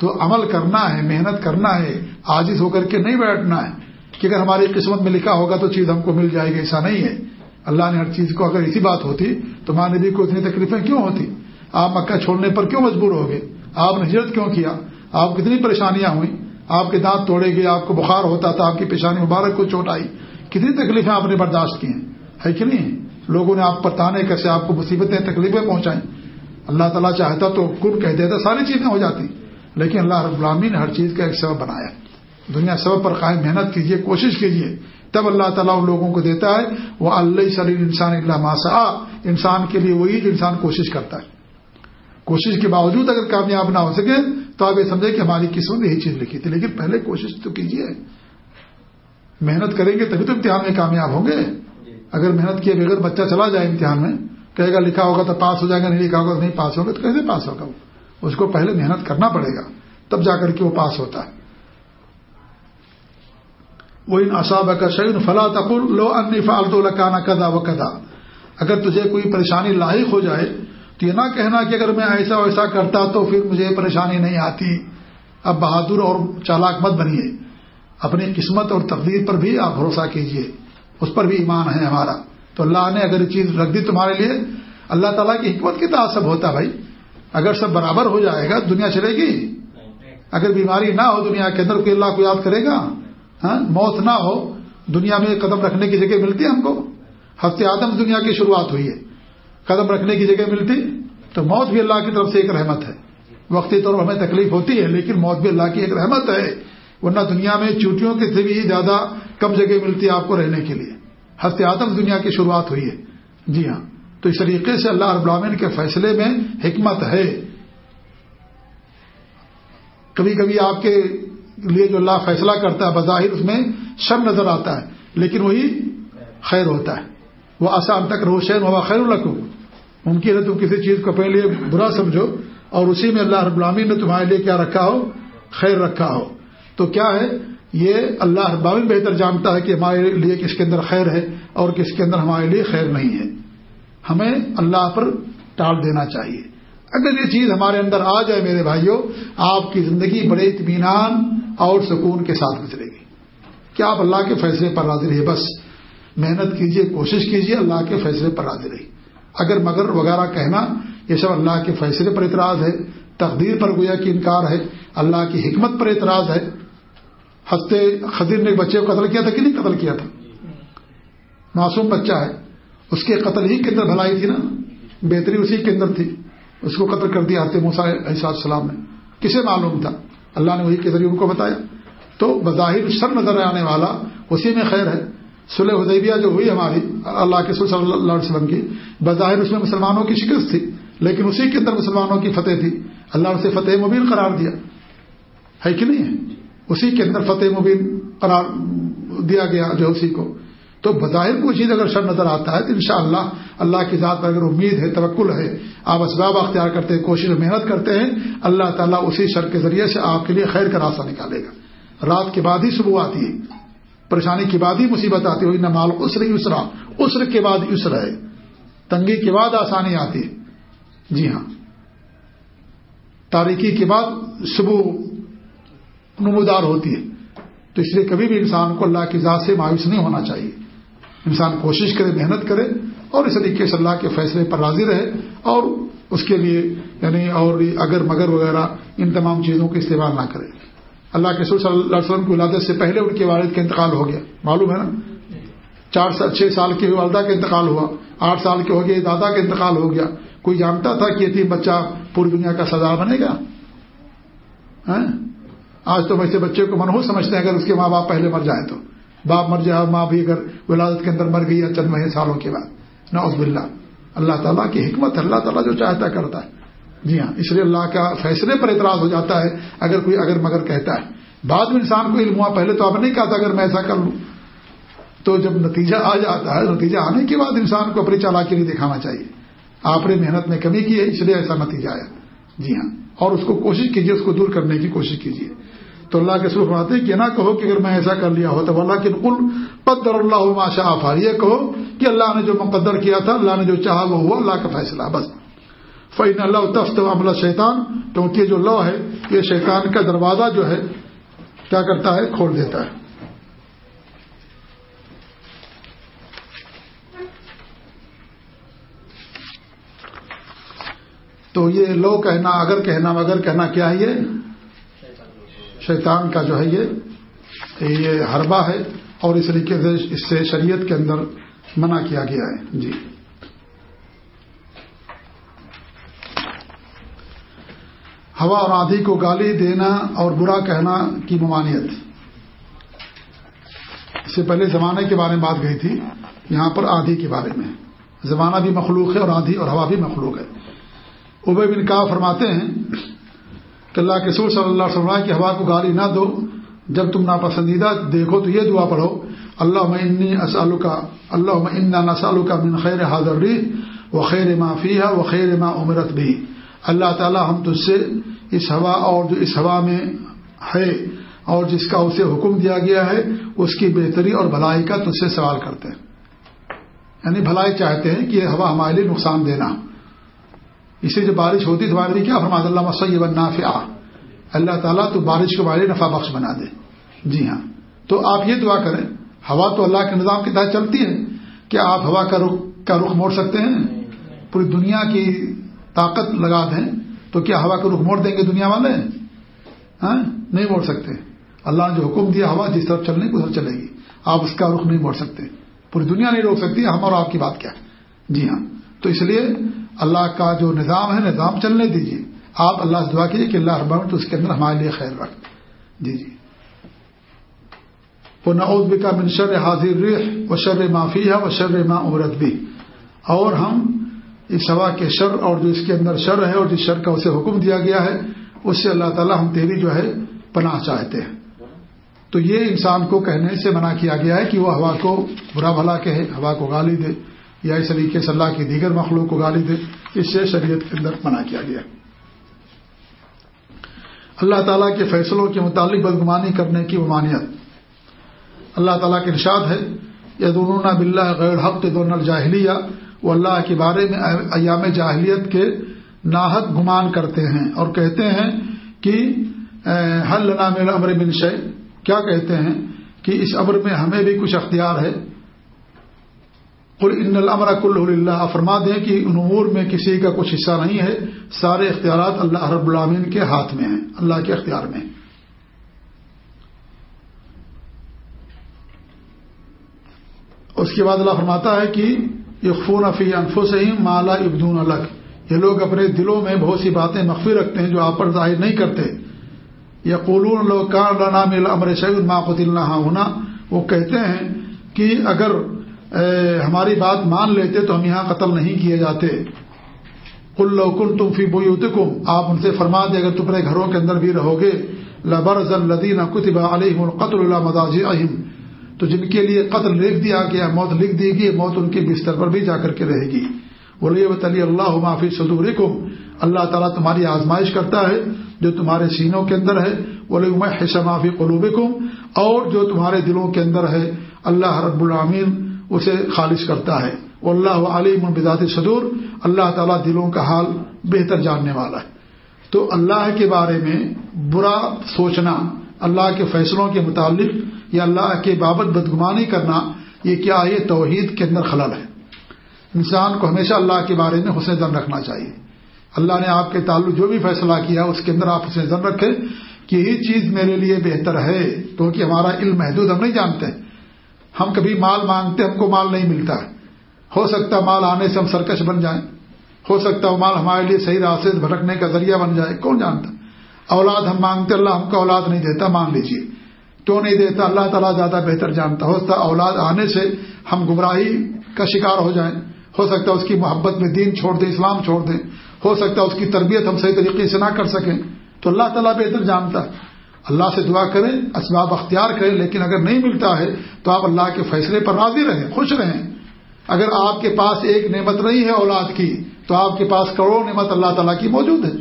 تو عمل کرنا ہے، محنت کرنا ہے، عاجز ہو کر کے نہیں بیٹھنا ہے۔ کہ اگر ہماری قسمت میں لکھا ہوگا تو چیز ہم کو مل جائے گی، ایسا نہیں ہے۔ اللہ نے ہر چیز کو اگر اسی بات ہوتی تو ماں نبی کو اتنی تکلیفیں کیوں ہوتی؟ آپ مکہ چھوڑنے پر کیوں مجبور ہو گئے آپ نے ہجرت کیوں کیا؟ آپ کتنی پریشانیاں ہوئیں؟ آپ کے دانت توڑے گئے، آپ کو بخار ہوتا تھا، آپ کی پیشانی مبارک کو چوٹ آئی کتنی تکلیفیں آپ نے برداشت کی ہیں؟ ہے کہ نہیں؟ لوگوں نے آپ پر تانے کیسے آپ کو مصیبتیں، تکلیفیں پہنچائیں؟ اللہ تعالیٰ چاہتا تو کن کہہ دیتا، ساری چیزیں ہو جاتی۔ لیکن اللہ رب العالمین نے ہر چیز کا ایک سبب بنایا۔ دنیا سبب پر قائم محنت کیجیے کوشش کیجیے تب اللہ تعالیٰ ان لوگوں کو دیتا ہے، وہ اللہ سلی انسان اللہ ماسا انسان کے لیے وہی جو انسان کوشش کرتا ہے۔ کوشش کے باوجود اگر کامیاب نہ ہو سکے، تو آپ یہ سمجھیں کہ ہماری قسمت یہی چیز لکھی تھی۔ لیکن پہلے کوشش تو کیجیے محنت کریں گے تبھی تو امتحان میں کامیاب ہوں گے۔ اگر محنت کیے بغیر بچہ چلا جائے امتحان میں کہے گا لکھا ہوگا تو پاس ہو جائے گا نہیں لکھا ہوگا تو نہیں پاس ہوگا تو کیسے پاس ہوگا اس کو پہلے محنت کرنا پڑے گا تب جا کر کے وہ پاس ہوتا ہے۔ وہ ان اصاب کا شعین فلاں تقل لو ان فالتو لکانا کدا و کدا اگر تجھے کوئی پریشانی لاحق ہو جائے تو یہ نہ کہنا کہ اگر میں ایسا ویسا کرتا تو پھر مجھے پریشانی نہیں آتی۔ اب بہادر اور چالاک مت بنیے۔ اپنی قسمت اور تقدیر پر بھی آپ بھروسہ کیجیے اس پر بھی ایمان ہے ہمارا۔ تو اللہ نے اگر یہ چیز رکھ دی تمہارے لیے، اللہ تعالیٰ کی حکمت کی تعصب ہوتا بھائی۔ اگر سب برابر ہو جائے گا، دنیا چلے گی۔ اگر بیماری نہ ہو دنیا کے اندر، کوئی اللہ کو یاد کرے گا۔ ہاں موت نہ ہو، دنیا میں قدم رکھنے کی جگہ ملتی ہم کو۔ ہفتے آدم دنیا کی شروعات ہوئی ہے۔ قدم رکھنے کی جگہ ملتی، تو موت بھی اللہ کی طرف سے ایک رحمت ہے۔ وقتی طور پر ہمیں تکلیف ہوتی ہے، لیکن موت بھی اللہ کی ایک رحمت ہے۔ ورنہ دنیا میں چوٹیوں کے سے بھی زیادہ کم جگہ ملتی ہے آپ کو رہنے کے لیے۔ ہفتے آدم دنیا کی شروعات ہوئی ہے۔ جی ہاں۔ تو اس طریقے سے اللہ رب العالمین کے فیصلے میں حکمت ہے۔ کبھی کبھی آپ کے لیے جو اللہ فیصلہ کرتا ہے، بظاہر اس میں شر نظر آتا ہے، لیکن وہی خیر ہوتا ہے۔ وہ آسان تک روشن ہوا خیر القو ممکن ہے تم کسی چیز کو اپنے لیے برا سمجھو اور اسی میں اللہ رب العالمین نے تمہارے لیے کیا رکھا ہو؟ خیر رکھا ہو۔ تو کیا ہے؟ یہ اللہ ابامن بہتر جانتا ہے کہ ہمارے لیے کس کے اندر خیر ہے اور کس کے اندر ہمارے لیے خیر نہیں ہے۔ ہمیں اللہ پر ٹال دینا چاہیے۔ اگر یہ چیز ہمارے اندر آ جائے میرے بھائیوں، آپ کی زندگی بڑے اطمینان اور سکون کے ساتھ گزرے گی۔ کیا آپ اللہ کے فیصلے پر راضی رہے بس محنت کیجیے کوشش کیجیے اللہ کے فیصلے پر راضی رہی اگر مگر وغیرہ کہنا، یہ سب اللہ کے فیصلے پر اعتراض ہے، تقدیر پر گویا کی انکار ہے، اللہ کی حکمت پر اعتراض ہے ہفتے خدیر نے ایک بچے کو قتل کیا تھا کہ نہیں قتل کیا تھا؟ معصوم بچہ ہے۔ اس کے قتل ہی کے اندر بھلائی تھی نا؟ بہتری اسی کے اندر تھی۔ اس کو قتل کر دیا موسا احساس السلام نے۔ کسے معلوم تھا؟ اللہ نے وہی کے ذریعے ان کو بتایا۔ تو بظاہر سر نظر آنے والا اسی میں خیر ہے۔ سلح حدیبیہ جو ہوئی ہماری، اللہ کے صلی اللہ علیہ وسلم کی، بظاہر اس میں مسلمانوں کی شکست تھی، لیکن اسی کے اندر مسلمانوں کی فتح تھی۔ اللہ نے فتح مبین قرار دیا۔ ہے کہ نہیں ہے؟ اسی کے اندر فتح مبین قرار دیا گیا جو اسی کو۔ تو بظاہر کوئی چیز اگر شر نظر آتا ہے تو انشاءاللہ اللہ کی ذات پر اگر امید ہے، توکل ہے، آپ اسباب اختیار کرتے ہیں، کوشش محنت کرتے ہیں، اللہ تعالیٰ اسی شر کے ذریعے سے آپ کے لیے خیر کا راستہ نکالے گا۔ رات کے بعد ہی صبح آتی ہے، پریشانی کے بعد ہی مصیبت آتی ہوئی نہ مال اسر اسرا اسر کے بعد اسر ہے۔ تنگی کے بعد آسانی آتی ہے۔ جی ہاں۔ تاریخی کے بعد صبح نمودار ہوتی ہے۔ تو اس لیے کبھی بھی انسان کو اللہ کی ذات سے مایوس نہیں ہونا چاہیے۔ انسان کوشش کرے، محنت کرے اور اس طریقے سے اللہ کے فیصلے پر راضی رہے اور اس کے لیے یعنی اور اگر مگر وغیرہ ان تمام چیزوں کا استعمال نہ کرے۔ اللہ کے صلی اللہ علیہ وسلم کی ولادت سے پہلے ان کے والد کا انتقال ہو گیا۔ معلوم ہے نا؟ چار چھ سال کی والدہ کا انتقال ہوا۔ آٹھ سال کے ہو گئے، دادا کا انتقال ہو گیا۔ کوئی جانتا تھا کہ یہ بچہ پوری دنیا کا سزا بنے گا؟ ہاں؟ آج تو ویسے بچے کو منہوس سمجھتے ہیں اگر اس کے ماں باپ پہلے مر جائیں تو۔ باپ مر جائے ماں بھی اگر ولادت کے اندر مر گئی چند مہینے سالوں کے بعد۔ نوز باللہ۔ اللہ تعالیٰ کی حکمت اللہ تعالیٰ جو چاہتا کرتا ہے۔ جی ہاں اس لیے اللہ کا فیصلے پر اعتراض ہو جاتا ہے۔ اگر کوئی اگر مگر کہتا ہے۔ بعد میں انسان کو علم ہوا، پہلے تو آپ نہیں کہا تھا اگر میں ایسا کر لوں۔ تو جب نتیجہ آ جاتا ہے، نتیجہ آنے کے بعد انسان کو اپنی چالاکی نہیں دکھانا چاہیے۔ آپ نے محنت میں کمی کی ہے، اس لیے ایسا نتیجہ آیا۔ جی ہاں اور اس کو کوشش کیجیے اس کو دور کرنے کی کوشش کیجیے تو اللہ کے سرخ بناتے کہ نہ کہو کہ اگر میں ایسا کر لیا ہو تو اللہ کے کل پدر اللہ ماشا آفا یہ کہو کہ اللہ نے جو مقدر کیا تھا، اللہ نے جو چاہا وہ ہوا، اللہ کا فیصلہ، بس۔ فعین اللہ تفت عملہ شیطان کیونکہ جو لو ہے، یہ شیطان کا دروازہ جو ہے، کیا کرتا ہے؟ کھول دیتا ہے۔ تو یہ لو کہنا، اگر کہنا، مگر کہنا کیا ہے یہ؟ شیطان کا جو ہے یہ یہ حربہ ہے اور اس طریقے سے اس سے شریعت کے اندر منع کیا گیا ہے۔ جی۔ ہوا اور آندھی کو گالی دینا اور برا کہنا کی ممانعت۔ اس سے پہلے زمانے کے بارے میں بات گئی تھی، یہاں پر آدھی کے بارے میں۔ زمانہ بھی مخلوق ہے اور آدھی اور ہوا بھی مخلوق ہے۔ ابے بن کا فرماتے ہیں کہ اللہ کے سور صلی اللہ علیہ وسلم کی ہوا کو گالی نہ دو۔ جب تم ناپسندیدہ دیکھو تو یہ دعا پڑھو اللہ انی اسالو کا اللہ انا نسالو کا من خیر حاضر و خیر ما فیہ و خیر ما عمرت بھی اللہ تعالی ہم تجھ سے اس ہوا اور جو اس ہوا میں ہے اور جس کا اسے حکم دیا گیا ہے، اس کی بہتری اور بھلائی کا تجھ سے سوال کرتے ہیں۔ یعنی بھلائی چاہتے ہیں کہ یہ ہوا ہمارے لیے نقصان دینا اسے جو بارش ہوتی تو ہمارے لیے کیا فرماد اللہ مسیب نافع اللہ تعالیٰ تو بارش کو ہمارے نفع بخش بنا دے۔ جی ہاں۔ تو آپ یہ دعا کریں۔ ہوا تو اللہ کے نظام کے تحت چلتی ہے۔ کیا آپ ہوا کا رخ کا رخ موڑ سکتے ہیں؟ پوری دنیا کی طاقت لگا دیں۔ تو کیا ہوا کا رخ موڑ دیں گے دنیا والے؟ ہاں؟ نہیں موڑ سکتے۔ اللہ نے جو حکم دیا ہوا، جس طرف چلنے کی ادھر چلے گی۔ آپ اس کا رخ نہیں موڑ سکتے۔ پوری دنیا نہیں روک سکتی۔ ہم اور آپ کی بات کیا؟ جی ہاں۔ تو اس لیے اللہ کا جو نظام ہے، نظام چلنے دیجیے آپ اللہ سے دعا کیجیے کہ اللہ رب تو اس کے اندر ہمارے لیے خیر رکھ۔ جی جی۔ وہ نعود بھی کا منشر حاضر ریح و شر معافی ہے و شر ما عورت بھی اور ہم اس ہوا کے شر اور جو اس کے اندر شر ہے اور جس شر کا اسے حکم دیا گیا ہے، اس سے اللہ تعالیٰ ہم تیری جو ہے پناہ چاہتے ہیں۔ تو یہ انسان کو کہنے سے منع کیا گیا ہے کہ وہ ہوا کو برا بھلا کہے، ہوا کو گالی دے۔ یا اس طریقے سے اللہ کی دیگر مخلوق کو گالی دے، اس سے شریعت کے اندر منع کیا گیا۔ اللہ تعالیٰ کے فیصلوں کے متعلق بدگمانی کرنے کی ممانعت۔ اللہ تعالیٰ کے ارشاد ہے یہ دونوں بلّہ غیر حق دون الجاہلیہ، وہ اللہ کے بارے میں ایام جاہلیت کے ناحت گمان کرتے ہیں اور کہتے ہیں کہ حل نام امر بن شے کیا کہتے ہیں کہ اس امر میں ہمیں بھی کچھ اختیار ہے؟ ان الامر کل اللہ فرما دیں کہ ان امور میں کسی کا کچھ حصہ نہیں ہے، سارے اختیارات اللہ رب العامین کے ہاتھ میں ہیں، اللہ کے اختیار میں اس کے بعد اللہ فرماتا ہے کہ یقفون فی انفو سے مالا ابدون الگ یہ لوگ اپنے دلوں میں بہت سی باتیں مخفی رکھتے ہیں جو آپ پر ظاہر نہیں کرتے۔ یا قولون لوگ کار نام امر شعید ماقت اللہ ہونا وہ کہتے ہیں کہ اگر ہماری بات مان لیتے تو ہم یہاں قتل نہیں کیے جاتے۔ کل کل تم فی بوئی آپ ان سے فرما دیں، اگر تمہارے گھروں کے اندر بھی رہو گے لبرز الدین کتب علیہ القتل اللہ مداج اہم تو جن کے لیے قتل لکھ دیا گیا، موت لکھ دی گئی، موت ان کے بستر پر بھی جا کر کے رہے گی۔ بولیے ولی اللہ معافی صدور اللہ تعالیٰ تمہاری آزمائش کرتا ہے، جو تمہارے سینوں کے اندر ہے۔ بولے میں حصہ معافی قلوب اور جو تمہارے دلوں کے اندر ہے، اللہ رب العامین اسے خالص کرتا ہے۔ اللہ علیم بذات صدور، اللہ تعالیٰ دلوں کا حال بہتر جاننے والا ہے۔ تو اللہ کے بارے میں برا سوچنا، اللہ کے فیصلوں کے متعلق یا اللہ کے بابت بدگمانی کرنا، یہ کیا یہ توحید کے اندر خلل ہے؟ انسان کو ہمیشہ اللہ کے بارے میں حسن زن رکھنا چاہیے۔ اللہ نے آپ کے تعلق جو بھی فیصلہ کیا، اس کے اندر آپ حسن زن رکھیں کہ یہی چیز میرے لیے بہتر ہے، کیونکہ ہمارا علم محدود ہم نہیں جانتے۔ ہم کبھی مال مانگتے ہم کو مال نہیں ملتا۔ ہے ہو سکتا مال آنے سے ہم سرکش بن جائیں۔ ہو سکتا وہ مال ہمارے لیے صحیح راستے بھٹکنے کا ذریعہ بن جائے۔ کون جانتا؟ اولاد ہم مانگتے، اللہ ہم کو اولاد نہیں دیتا، مان لیجیے کیوں نہیں دیتا؟ اللہ تعالیٰ زیادہ بہتر جانتا۔ ہو سکتا اولاد آنے سے ہم گمراہی کا شکار ہو جائیں۔ ہو سکتا ہے اس کی محبت میں دین چھوڑ دیں، اسلام چھوڑ دیں۔ ہو سکتا ہے اس کی تربیت ہم صحیح طریقے سے نہ کر سکیں۔ تو اللہ تعالیٰ بہتر جانتا۔ ہے اللہ سے دعا کریں، اسباب اختیار کریں، لیکن اگر نہیں ملتا ہے تو آپ اللہ کے فیصلے پر راضی رہیں، خوش رہیں۔ اگر آپ کے پاس ایک نعمت نہیں ہے اولاد کی، تو آپ کے پاس کروڑوں نعمت اللہ تعالیٰ کی موجود ہے۔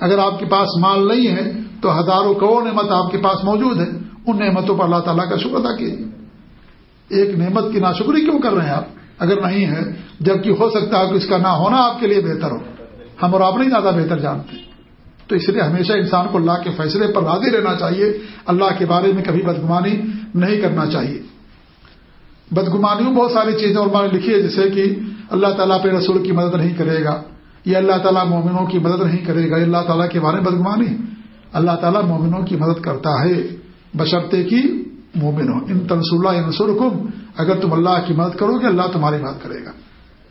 اگر آپ کے پاس مال نہیں ہے، تو ہزاروں کروڑ نعمت آپ کے پاس موجود ہے۔ ان نعمتوں پر اللہ تعالیٰ کا شکر ادا کیجیے۔ ایک نعمت کی ناشکری کیوں کر رہے ہیں آپ؟ اگر نہیں ہے، جبکہ ہو سکتا ہے کہ اس کا نہ ہونا آپ کے لیے بہتر ہو۔ ہم اور آپ نہیں زیادہ بہتر جانتے۔ تو اس لیے ہمیشہ انسان کو اللہ کے فیصلے پر راضی رہنا چاہیے، اللہ کے بارے میں کبھی بدگمانی نہیں کرنا چاہیے۔ بدگمانیوں بہت ساری چیزیں اور نے لکھی ہے جیسے کہ اللہ تعالیٰ پہ رسول کی مدد نہیں کرے گا، یا اللہ تعالیٰ مومنوں کی مدد نہیں کرے گا اللہ تعالیٰ کے بارے میں بدگمانی۔ اللہ تعالیٰ مومنوں کی مدد کرتا ہے۔ بشرطے کی مومن ہو ان تنسول انصور اگر تم اللہ کی مدد کرو گے، اللہ تمہاری مدد کرے گا۔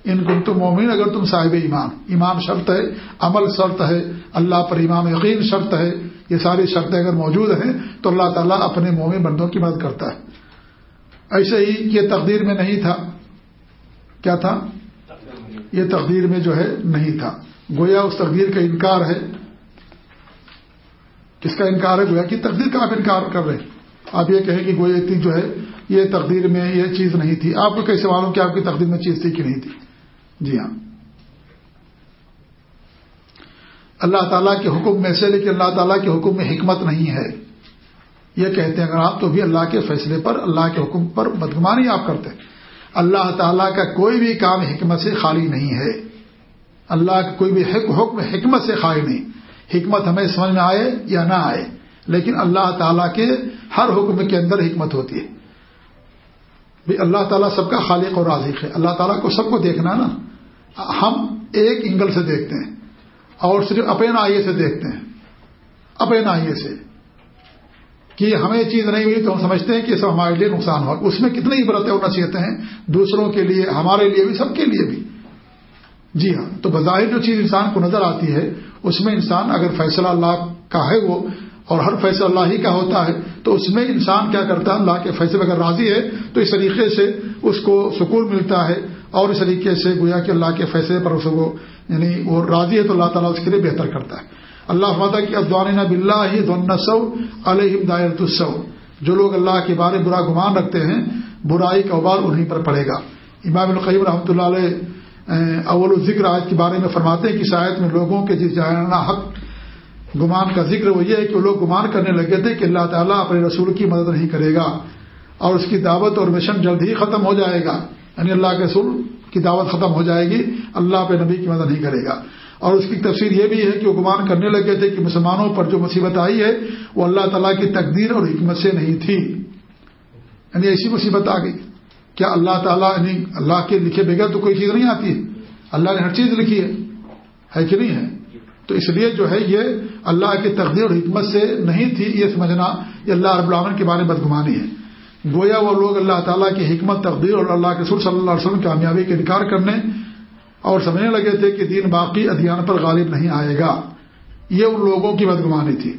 ان کن تم مومن اگر تم صاحب ایمان ایمان شرط ہے، عمل شرط ہے، اللہ پر امام یقین شرط ہے، یہ ساری شرطیں اگر موجود ہیں، تو اللہ تعالیٰ اپنے مومن بندوں کی مدد کرتا ہے۔ ایسے ہی یہ تقدیر میں نہیں تھا۔ کیا تھا؟ یہ تقدیر میں جو ہے نہیں تھا۔ گویا اس تقدیر کا انکار ہے۔ کس کا انکار ہے؟ گویا کہ تقدیر کا آپ انکار کر رہے ہیں۔ آپ یہ کہیں کہ گویا جو ہے، یہ تقدیر میں یہ چیز نہیں تھی۔ آپ کو کیسے معلوم کہ آپ کی تقدیر میں چیز تھی کہ نہیں تھی؟ جی ہاں۔ اللہ تعالیٰ کے حکم میں سے لیکن اللہ تعالیٰ کے حکم میں حکمت نہیں ہے۔ یہ کہتے ہیں اگر آپ تو بھی اللہ کے فیصلے پر، اللہ کے حکم پر بدگمانی آپ کرتے ہیں۔ اللہ تعالیٰ کا کوئی بھی کام حکمت سے خالی نہیں ہے۔ اللہ کا کوئی بھی حکم حکمت سے خالی نہیں۔ حکمت ہمیں سمجھ میں آئے یا نہ آئے، لیکن اللہ تعالیٰ کے ہر حکم کے اندر حکمت ہوتی ہے۔ بھی اللہ تعالیٰ سب کا خالق اور رازق ہے۔ اللہ تعالیٰ کو سب کو دیکھنا نا۔ ہم ایک انگل سے دیکھتے ہیں اور صرف اپنے آئیے سے دیکھتے ہیں۔ اپنے آئیے سے۔ کہ ہمیں چیز نہیں ہوئی تو ہم سمجھتے ہیں کہ سب ہمارے لیے نقصان ہوا۔ اس میں کتنی عبرتیں ہونا چاہتے ہیں۔ دوسروں کے لیے، ہمارے لیے بھی، سب کے لیے بھی۔ جی ہاں تو بظاہر جو چیز انسان کو نظر آتی ہے، اس میں انسان اگر فیصلہ اللہ کا ہے وہ اور ہر فیصلہ اللہ ہی کا ہوتا ہے، تو اس میں انسان کیا کرتا ہے؟ اللہ کے فیصلے اگر راضی ہے، تو اس طریقے سے اس کو سکون ملتا ہے اور اس طریقے سے گویا کہ اللہ کے فیصلے پر اس کو یعنی وہ راضی ہے تو اللہ تعالیٰ اس کے لیے بہتر کرتا ہے۔ اللہ ماتا کی افدوان بلّہ ہی دونسو علیہ دائرۃ السو۔ جو لوگ اللہ کے بارے برا گمان رکھتے ہیں، برائی کا ابار انہیں پر پڑے گا۔ امام القیم رحمۃ اللہ علیہ اول الذکر آج کے بارے میں فرماتے ہیں کہ شاید میں لوگوں کے جس جاننا حق گمان کا ذکر وہ یہ ہے کہ وہ لوگ گمان کرنے لگے تھے کہ اللہ تعالیٰ اپنے رسول کی مدد نہیں کرے گا اور اس کی دعوت اور مشن جلد ہی ختم ہو جائے گا۔ یعنی اللہ کے رسول کی دعوت ختم ہو جائے گی، اللہ پہ نبی کی مدد نہیں کرے گا۔ اور اس کی تفسیر یہ بھی ہے کہ وہ گمان کرنے لگے تھے کہ مسلمانوں پر جو مصیبت آئی ہے، وہ اللہ تعالیٰ کی تقدیر اور حکمت سے نہیں تھی۔ یعنی ایسی مصیبت آ گئی۔ کیا اللہ تعالیٰ یعنی اللہ کے لکھے بغیر تو کوئی چیز نہیں آتی؟ ہے اللہ نے ہر چیز لکھی ہے کہ نہیں ہے؟ تو اس لیے جو ہے یہ اللہ کی تقدیر اور حکمت سے نہیں تھی یہ سمجھنا یہ اللہ رب العالمین کے بارے میں بدگمانی ہے۔ گویا وہ لوگ اللہ تعالیٰ کی حکمت، تقدیر اور اللہ کے سر صلی اللہ علیہ وسلم کامیابی کے انکار کرنے اور سمجھنے لگے تھے کہ دین باقی ادھیان پر غالب نہیں آئے گا۔ یہ ان لوگوں کی بدگمانی تھی۔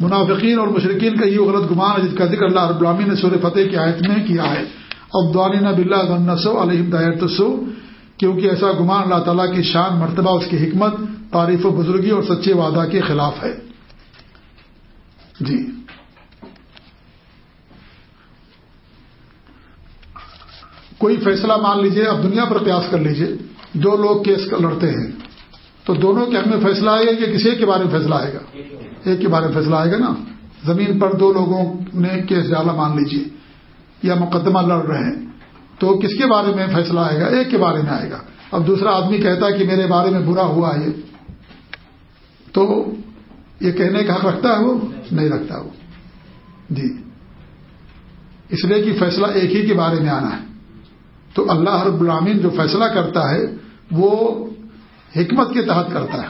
منافقین اور مشرقین کا یہ غلط گمان ہے جس کا ذکر اللہ رب العالمین نے سور فتح کی آیت میں کیا ہے۔ ابدوالین بلّہ علیہ دائرتسو کیونکہ ایسا گمان اللہ تعالیٰ کی شان، مرتبہ اس کی حکمت تعریف و بزرگی اور سچے وعدہ کے خلاف ہے۔ جی۔ کوئی فیصلہ مان لیجیے اب دنیا پر قیاس کر لیجیے۔ جو لوگ کیس لڑتے ہیں۔ تو دونوں کے حق میں فیصلہ آئے گا یا کسی ایک کے بارے میں فیصلہ آئے گا؟ ایک کے بارے میں فیصلہ آئے گا نا۔ زمین پر دو لوگوں نے کیس ڈالا مان لیجیے۔ یا مقدمہ لڑ رہے ہیں۔ تو کس کے بارے میں فیصلہ آئے گا؟ ایک کے بارے میں آئے گا۔ اب دوسرا آدمی کہتا ہے کہ میرے بارے میں برا ہوا ہے۔ تو یہ کہنے کا حق رکھتا ہے وہ؟ نہیں رکھتا وہ۔ جی۔ اس لیے کہ فیصلہ ایک ہی کے بارے میں آنا ہے۔ تو اللہ رب العامین جو فیصلہ کرتا ہے، وہ حکمت کے تحت کرتا ہے۔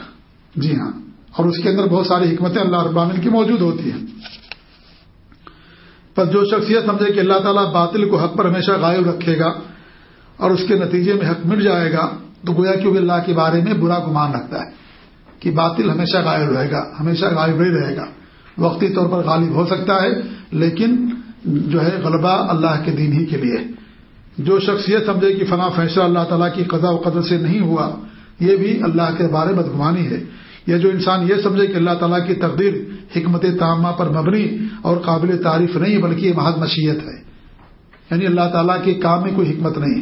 جی ہاں۔ اور اس کے اندر بہت ساری حکمتیں اللہ رب العامین کی موجود ہوتی ہیں۔ پر جو شخصیت سمجھے کہ اللہ تعالیٰ باطل کو حق پر ہمیشہ غائب رکھے گا اور اس کے نتیجے میں حق مل جائے گا، تو گویا کہ وہ اللہ کے بارے میں برا گمان رکھتا ہے۔ کہ باطل ہمیشہ غائب رہے گا، ہمیشہ غائب ہی رہے گا۔ وقتی طور پر غالب ہو سکتا ہے، لیکن جو ہے غلبہ اللہ کے دین ہی کے لیے۔ جو شخصیت سمجھے کہ فنا فیصلہ اللہ تعالیٰ کی قضا و قدر سے نہیں ہوا، یہ بھی اللہ کے بارے بدگمانی ہے۔ یا جو انسان یہ سمجھے کہ اللہ تعالیٰ کی تقدیر حکمت تعمہ پر مبنی اور قابل تعریف نہیں، بلکہ یہ محض مشیت ہے۔ یعنی اللہ تعالیٰ کے کام میں کوئی حکمت نہیں۔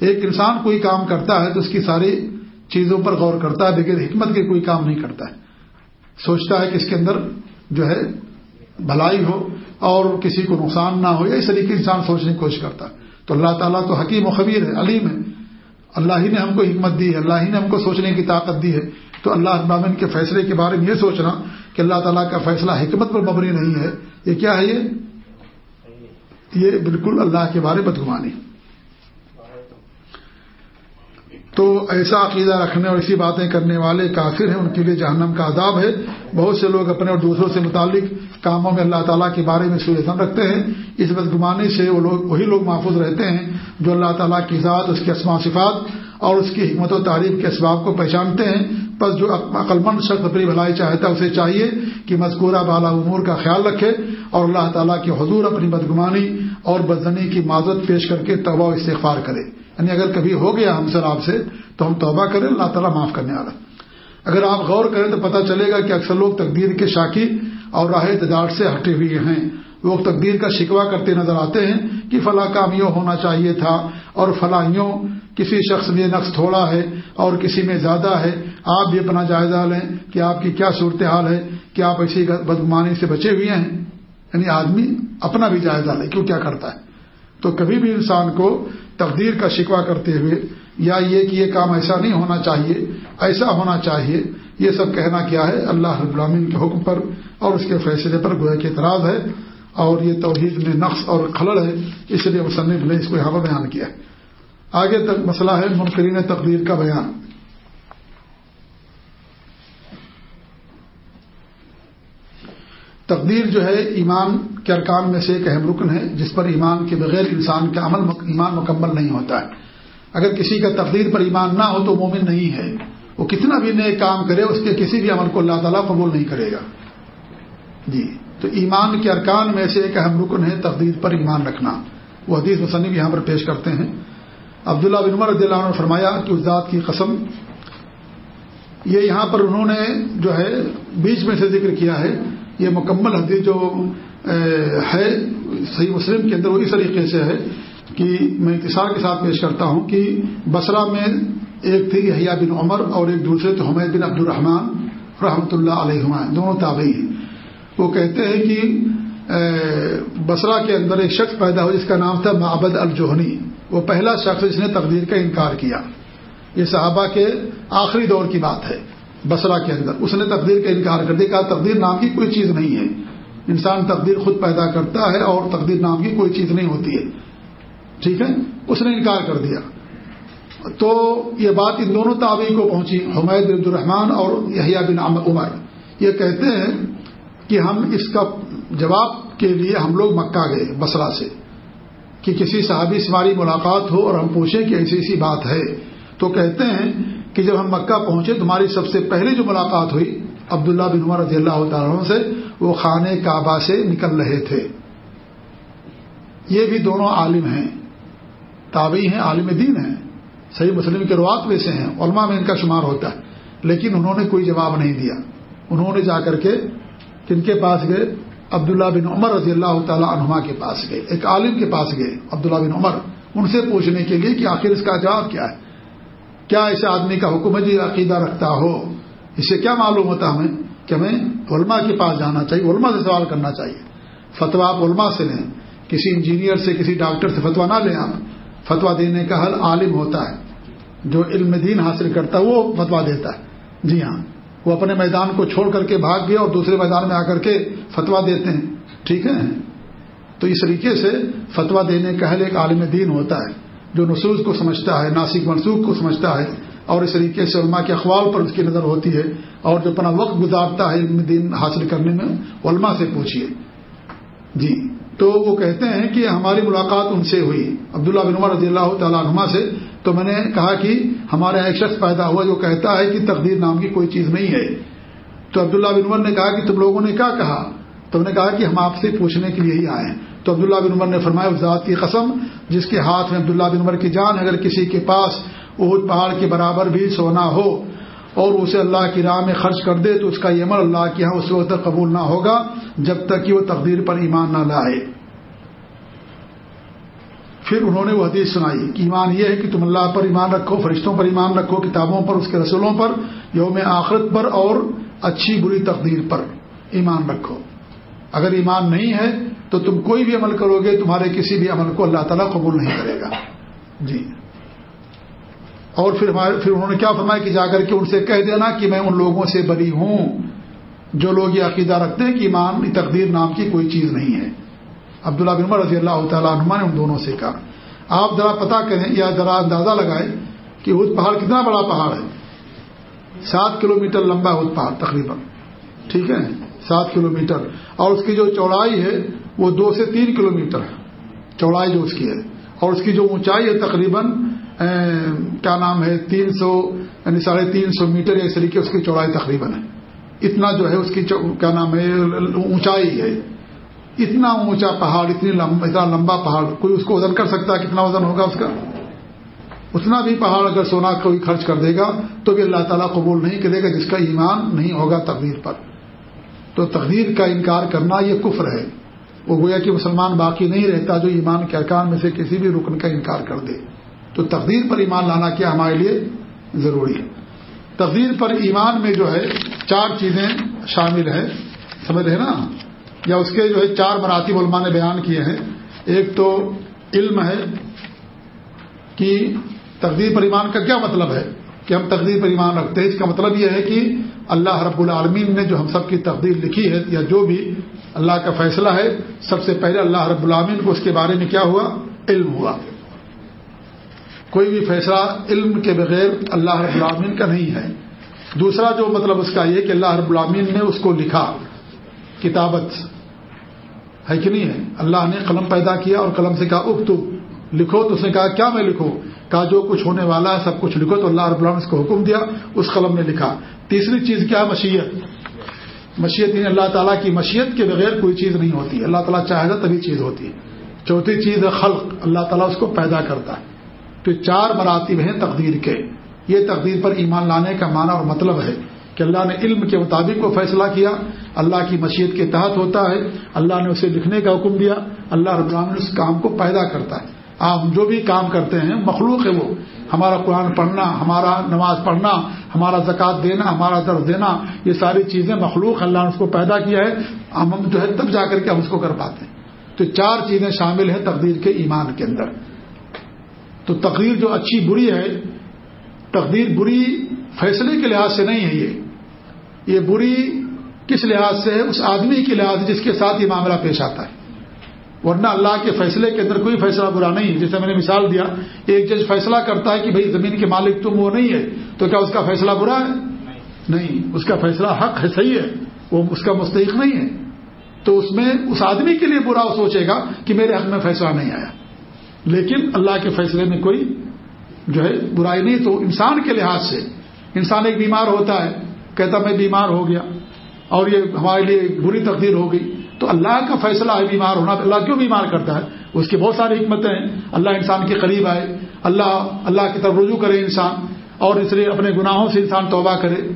ایک انسان کوئی کام کرتا ہے تو اس کی ساری چیزوں پر غور کرتا ہے بغیر حکمت کے کوئی کام نہیں کرتا ہے۔ سوچتا ہے کہ اس کے اندر جو ہے بھلائی ہو اور کسی کو نقصان نہ ہو، یا اس طریقے انسان سوچنے کی کوشش کرتا ہے۔ تو اللہ تعالیٰ تو حکیم و خبیر ہے، علیم ہے۔ اللہ ہی نے ہم کو حکمت دی ہے، اللہ ہی نے ہم کو سوچنے کی طاقت دی ہے۔ تو اللہ ابامن کے فیصلے کے بارے میں یہ سوچنا کہ اللہ تعالیٰ کا فیصلہ حکمت پر مبنی نہیں ہے، یہ کیا ہے یہ؟ یہ بالکل اللہ کے بارے بدگمانی۔ تو ایسا عقیدہ رکھنے اور ایسی باتیں کرنے والے کافر ہیں، ان کے لیے جہنم کا عذاب ہے۔ بہت سے لوگ اپنے اور دوسروں سے متعلق کاموں میں اللہ تعالیٰ کے بارے میں سوچن رکھتے ہیں۔ اس بدگمانی سے وہ لوگ، وہی لوگ محفوظ رہتے ہیں جو اللہ تعالیٰ کی ذات، اس کے اسما صفات اور اس کی حکمت و تعریف کے اسباب کو پہچانتے ہیں۔ بس جو عقلمند شخص اپنی بھلائی چاہتا ہے، اسے چاہیے کہ مذکورہ بالا امور کا خیال رکھے اور اللہ تعالیٰ کے حضور اپنی بدگمانی اور بدزنی کی معذرت پیش کر کے توبہ و استغفار کرے۔ یعنی اگر کبھی ہو گیا ہم سر آپ سے، تو ہم توبہ کریں، اللہ تعالیٰ معاف کرنے والا اگر آپ غور کریں تو پتہ چلے گا کہ اکثر لوگ تقدیر کے شاکی اور راہ تجارت سے ہٹے ہوئے ہیں۔ لوگ تقدیر کا شکوا کرتے نظر آتے ہیں کہ فلاں کام یوں ہونا چاہیے تھا اور فلاں یوں کسی شخص میں نقص تھوڑا ہے اور کسی میں زیادہ ہے۔ آپ بھی اپنا جائزہ لیں کہ آپ کی کیا صورتحال ہے، کہ آپ ایسی بدگمانی سے بچے ہوئے ہیں۔ یعنی آدمی اپنا بھی جائزہ لے، کیوں کیا کرتا ہے؟ تو کبھی بھی انسان کو تقدیر کا شکوہ کرتے ہوئے، یا یہ کہ یہ کام ایسا نہیں ہونا چاہیے، ایسا ہونا چاہیے، یہ سب کہنا کیا ہے؟ اللہ رب العالمین کے حکم پر اور اس کے فیصلے پر گویا کے اعتراض ہے اور یہ توحید میں نقص اور خلڑ ہے، اس لیے مصنف نے اس کو یہاں پر بیان کیا ہے۔ آگے تک مسئلہ ہے منکرین تقدیر کا بیان۔ تقدیر جو ہے ایمان کے ارکان میں سے ایک اہم رکن ہے، جس پر ایمان کے بغیر انسان کا عمل ایمان مکمل نہیں ہوتا ہے۔ اگر کسی کا تقدیر پر ایمان نہ ہو تو مومن نہیں ہے۔ وہ کتنا بھی نئے کام کرے، اس کے کسی بھی عمل کو اللہ تعالیٰ قبول نہیں کرے گا۔ جی تو ایمان کے ارکان میں سے ایک اہم رکن ہے تقدیر پر ایمان رکھنا۔ وہ حدیث مصنف یہاں پر پیش کرتے ہیں۔ عبداللہ بن عمر رضی اللہ عنہ نے فرمایا کہ اس ذات کی قسم، یہ یہاں پر انہوں نے جو ہے بیچ میں سے ذکر کیا ہے۔ یہ مکمل حدیث جو ہے، صحیح مسلم کے اندر وہ اس طریقے سے ہے کہ میں اتصال کے ساتھ پیش کرتا ہوں کہ بسرا میں ایک تھی حیا بن عمر اور ایک دوسرے تو حمید بن عبد الرحمان رحمۃ اللہ علیہ دونوں تابعی ہیں۔ وہ کہتے ہیں کہ بسرا کے اندر ایک شخص پیدا ہو جس کا نام تھا معبد الجوہنی۔ وہ پہلا شخص جس نے تقدیر کا انکار کیا۔ یہ صحابہ کے آخری دور کی بات ہے۔ بسرا کے اندر۔ اس نے تقدیر کا انکار کر دیا، کہا تقدیر نام کی کوئی چیز نہیں ہے۔ انسان تقدیر خود پیدا کرتا ہے اور تقدیر نام کی کوئی چیز نہیں ہوتی ہے۔ ٹھیک ہے؟ اس نے انکار کر دیا۔ تو یہ بات ان دونوں تابعی کو پہنچی، حمید عبد الرحمان اور یحییٰ بن عمر۔ یہ کہتے ہیں کہ ہم اس کا جواب کے لیے ہم لوگ مکہ گئے بسرا سے۔ کہ کسی صحابی سے ہماری ملاقات ہو اور ہم پوچھیں کہ ایسی ایسی بات ہے۔ تو کہتے ہیں کہ جب ہم مکہ پہنچے تمہاری سب سے پہلے جو ملاقات ہوئی، عبداللہ بن عمر رضی اللہ تعالیٰ سے، وہ خانے کعبہ سے نکل رہے تھے۔ یہ بھی دونوں عالم ہیں، تابعی ہیں، عالم دین ہیں۔ صحیح مسلم کے روات میں سے ہیں، علماء میں ان کا شمار ہوتا ہے۔ لیکن انہوں نے کوئی جواب نہیں دیا۔ انہوں نے جا کر کے کن کے پاس گئے؟ عبداللہ بن عمر رضی اللہ تعالیٰ عنہما کے پاس گئے۔ ایک عالم کے پاس گئے، عبداللہ بن عمر۔ ان سے پوچھنے کے لیے کہ آخر اس کا جواب کیا ہے۔ کیا ایسے آدمی کا حکم جی عقیدہ رکھتا ہو؟ اسے کیا معلوم ہوتا ہمیں کہ ہمیں علماء کے پاس جانا چاہیے، علماء سے سوال کرنا چاہیے۔ فتوا آپ علماء سے لیں، کسی انجینئر سے، کسی ڈاکٹر سے فتوا نہ لیں آپ۔ فتوا دینے کا حل عالم ہوتا ہے۔ جو علم دین حاصل کرتا ہے، وہ فتوا دیتا ہے۔ جی ہاں وہ اپنے میدان کو چھوڑ کر کے بھاگ گئے اور دوسرے میدان میں آ کر کے فتوا دیتے ہیں۔ ٹھیک ہے۔ تو اس طریقے سے فتوا دینے کا حل ایک عالم دین ہوتا ہے۔ جو نصوص کو سمجھتا ہے، ناسک منسوخ کو سمجھتا ہے، اور اس طریقے سے علماء کے اخبار پر اس کی نظر ہوتی ہے، اور جو اپنا وقت گزارتا ہے علم دین حاصل کرنے میں، علماء سے پوچھیے جی تو وہ کہتے ہیں کہ ہماری ملاقات ان سے ہوئی۔ عبداللہ بن عمر رضی اللہ تعالیٰ عنہ سے، تو میں نے کہا کہ ہمارے ایک شخص پیدا ہوا جو کہتا ہے کہ تقدیر نام کی کوئی چیز نہیں ہے۔ تو عبداللہ بن عمر نے کہا کہ تم لوگوں نے کیا کہا؟ تو نے کہا کہ ہم آپ سے پوچھنے کے لیے ہی آئے ہیں۔ تو عبداللہ بن عمر نے فرمایا، اس ذات کی قسم، جس کے ہاتھ میں عبداللہ بن عمر کی جان اگر کسی کے پاس اہد پہاڑ کے برابر بھی سونا ہو اور اسے اللہ کی راہ میں خرچ کر دے، تو اس کا یہ عمل اللہ کے یہاں اس وقت تک قبول نہ ہوگا، جب تک کہ وہ تقدیر پر ایمان نہ لائے۔ پھر انہوں نے وہ حدیث سنائی کہ ایمان یہ ہے کہ تم اللہ پر ایمان رکھو، فرشتوں پر ایمان رکھو، کتابوں پر، اس کے رسولوں پر، یوم آخرت پر اور اچھی بری تقدیر پر ایمان رکھو۔ اگر ایمان نہیں ہے تو تم کوئی بھی عمل کرو گے، تمہارے کسی بھی عمل کو اللہ تعالیٰ قبول نہیں کرے گا۔ جی۔ اور پھر پھر انہوں نے کیا فرمایا کہ جا کر کے ان سے کہہ دینا کہ میں ان لوگوں سے بری ہوں، جو لوگ یہ عقیدہ رکھتے ہیں کہ ایمان تقدیر نام کی کوئی چیز نہیں ہے۔ عبداللہ بن عمر رضی اللہ تعالیٰ عنہ نے ان دونوں سے کہا۔ آپ ذرا پتا کریں، یا ذرا اندازہ لگائیں کہ اد پہاڑ کتنا بڑا پہاڑ ہے۔ سات کلو میٹر لمبا اد پہاڑ تقریباً۔ ٹھیک ہے؟ سات کلو میٹر اور اس کی جو چوڑائی ہے وہ دو سے تین کلو میٹر ہے۔ چوڑائی جو اس کی ہے۔ اور اس کی جو اونچائی ہے تقریباً کیا نام ہے، تین سو یعنی ساڑھے تین سو میٹر اس طریقے اس کی چوڑائی تقریباً ہے۔ اتنا جو ہے اس کی کیا نام ہے، اونچائی ہے۔ اتنا اونچا پہاڑ، اتنی لمبا اتنا لمبا پہاڑ، کوئی اس کو وزن کر سکتا ہے؟ کتنا وزن ہوگا اس کا؟ اتنا بھی پہاڑ اگر سونا کوئی خرچ کر دے گا، تو بھی اللہ تعالیٰ قبول نہیں کرے گا، جس کا ایمان نہیں ہوگا تقدیر پر۔ تو تقدیر کا انکار کرنا یہ کفر ہے۔ وہ گویا کہ مسلمان باقی نہیں رہتا جو ایمان کے ارکان میں سے کسی بھی رکن کا انکار کر دے۔ تو تقدیر پر ایمان لانا کیا ہمارے لیے ضروری ہے۔ تقدیر پر ایمان میں جو ہے چار چیزیں شامل ہیں۔ سمجھ رہے نا؟ یا اس کے جو ہے چار مراتب علماء نے بیان کیے ہیں۔ ایک تو علم ہے کہ تقدیر پر ایمان کا کیا مطلب ہے؟ کہ ہم تقدیر پر ایمان رکھتے ہیں۔ اس کا مطلب یہ ہے کہ اللہ رب العالمین نے جو ہم سب کی تقدیر لکھی ہے یا جو بھی اللہ کا فیصلہ ہے، سب سے پہلے اللہ رب العالمین کو اس کے بارے میں کیا ہوا؟ علم ہوا۔ کوئی بھی فیصلہ علم کے بغیر اللہ رب العالمین کا نہیں ہے۔ دوسرا جو مطلب اس کا یہ کہ اللہ رب العالمین نے اس کو لکھا۔ کتابت ہے کہ نہیں ہے؟ اللہ نے قلم پیدا کیا اور قلم سے کہا، اکتب۔ لکھو تو اس نے کہا، کیا میں لکھوں؟ کہا، جو کچھ ہونے والا ہے، سب کچھ لکھو۔ تو اللہ رب العالمین اس کو حکم دیا، اس قلم نے لکھا۔ تیسری چیز کیا؟ مشیت۔ مشیت یعنی اللہ تعالیٰ کی مشیت کے بغیر کوئی چیز نہیں ہوتی اللہ تعالیٰ چاہے گا تبھی چیز ہوتی ہے۔ چوتھی چیز ہے خلق۔ اللہ تعالیٰ اس کو پیدا کرتا ہے۔ تو چار مراتب ہیں تقدیر کے۔ یہ تقدیر پر ایمان لانے کا معنی اور مطلب ہے کہ اللہ نے علم کے مطابق وہ فیصلہ کیا۔ اللہ کی مشیت کے تحت ہوتا ہے۔ اللہ نے اسے لکھنے کا حکم دیا۔ اللہ رب العالمین اس کام کو پیدا کرتا ہے۔ آپ جو بھی کام کرتے ہیں، مخلوق ہے وہ۔ ہمارا قرآن پڑھنا، ہمارا نماز پڑھنا، ہمارا زکوٰۃ دینا، ہمارا درد دینا، یہ ساری چیزیں مخلوق اللہ نے اس کو پیدا کیا ہے، ہم جو ہے تب جا کر کے ہم اس کو کر پاتے ہیں۔ تو چار چیزیں شامل ہیں تقدیر کے ایمان کے اندر۔ تو تقدیر جو اچھی بری ہے، تقدیر بری فیصلے کے لحاظ سے نہیں ہے یہ۔ یہ بری کس لحاظ سے ہے؟ اس آدمی کے لحاظ جس کے ساتھ یہ معاملہ پیش آتا ہے۔ ورنہ اللہ کے فیصلے کے اندر کوئی فیصلہ برا نہیں جیسے میں نے مثال دیا، ایک جج فیصلہ کرتا ہے کہ بھائی زمین کے مالک تم وہ نہیں ہے، تو کیا اس کا فیصلہ برا ہے؟ نہیں، اس کا فیصلہ حق ہے، صحیح ہے، وہ اس کا مستحق نہیں ہے۔ تو اس میں اس آدمی کے لیے برا سوچے گا کہ میرے حق میں فیصلہ نہیں آیا۔ لیکن اللہ کے فیصلے میں کوئی جو ہے برائی نہیں، تو انسان کے لحاظ سے۔ انسان ایک بیمار ہوتا ہے، کہتا میں بیمار ہو گیا اور یہ ہمارے لیے بری تقدیر ہو گئی۔ تو اللہ کا فیصلہ ہے بیمار ہونا، اللہ کیوں بیمار کرتا ہے؟ اس کی بہت ساری حکمتیں ہیں۔ اللہ انسان کے قریب آئے، اللہ اللہ کی طرف رجوع کرے انسان، اور اس لیے اپنے گناہوں سے انسان توبہ کرے۔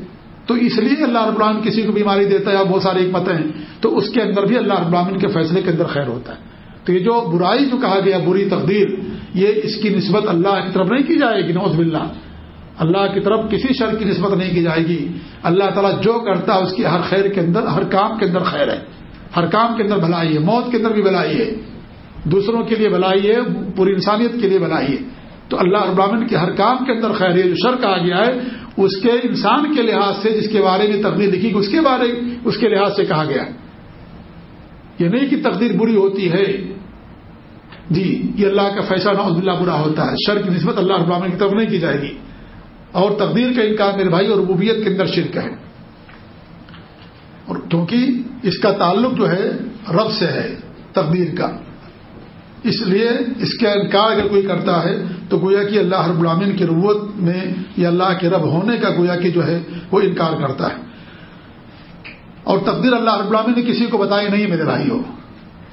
تو اس لیے اللہ رب العالمین کسی کو بیماری دیتا ہے اور بہت ساری حکمتیں ہیں۔ تو اس کے اندر بھی اللہ رب العالمین کے فیصلے کے اندر خیر ہوتا ہے۔ تو یہ جو برائی جو کہا گیا، بری تقدیر، یہ اس کی نسبت اللہ کی طرف نہیں کی جائے گی نوز باللہ۔ اللہ کی طرف کسی شر کی نسبت نہیں کی جائے گی۔ اللہ تعالیٰ جو کرتا ہے، اس کی ہر خیر کے اندر، ہر کام کے اندر خیر ہے۔ ہر کام کے اندر بھلائی ہے، موت کے اندر بھی بھلائی ہے۔ دوسروں کے لیے بھلائی ہے، پوری انسانیت کے لیے بھلائی ہے۔ تو اللہ ابراہین کے ہر کام کے اندر خیر ہے، جو شر کہا گیا ہے، اس کے انسان کے لحاظ سے، جس کے بارے میں تقدیر لکھی اس کے بارے، اس کے لحاظ سے کہا گیا یہ نہیں کہ تقدیر بری ہوتی ہے۔ جی یہ اللہ کا فیصلہ نوز اللہ برا ہوتا ہے۔ شر کی نسبت اللہ ابراہین کی طرف نہیں کی جائے گی۔ اور تقدیر کا انکار میرے بھائی اور ربوبیت کے اندر شرک ہے۔ اور کیونکہ اس کا تعلق جو ہے رب سے ہے، تقدیر کا۔ اس لیے اس کا انکار اگر کوئی کرتا ہے، تو گویا کہ اللہ رب العامین کی ربوت میں یا اللہ کے رب ہونے کا گویا کہ جو ہے وہ انکار کرتا ہے۔ اور تقدیر اللہ رب العامین نے کسی کو بتائی نہیں، میرے بھائی ہو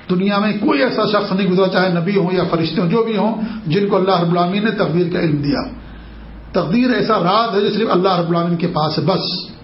دنیا میں کوئی ایسا شخص نہیں گزرا، چاہے نبی ہوں یا فرشتے ہوں، جو بھی ہوں، جن کو اللہ رب العامین نے تقدیر کا علم دیا۔ تقدیر ایسا راز ہے جو صرف اللہ رب العالمین کے پاس ہے، بس۔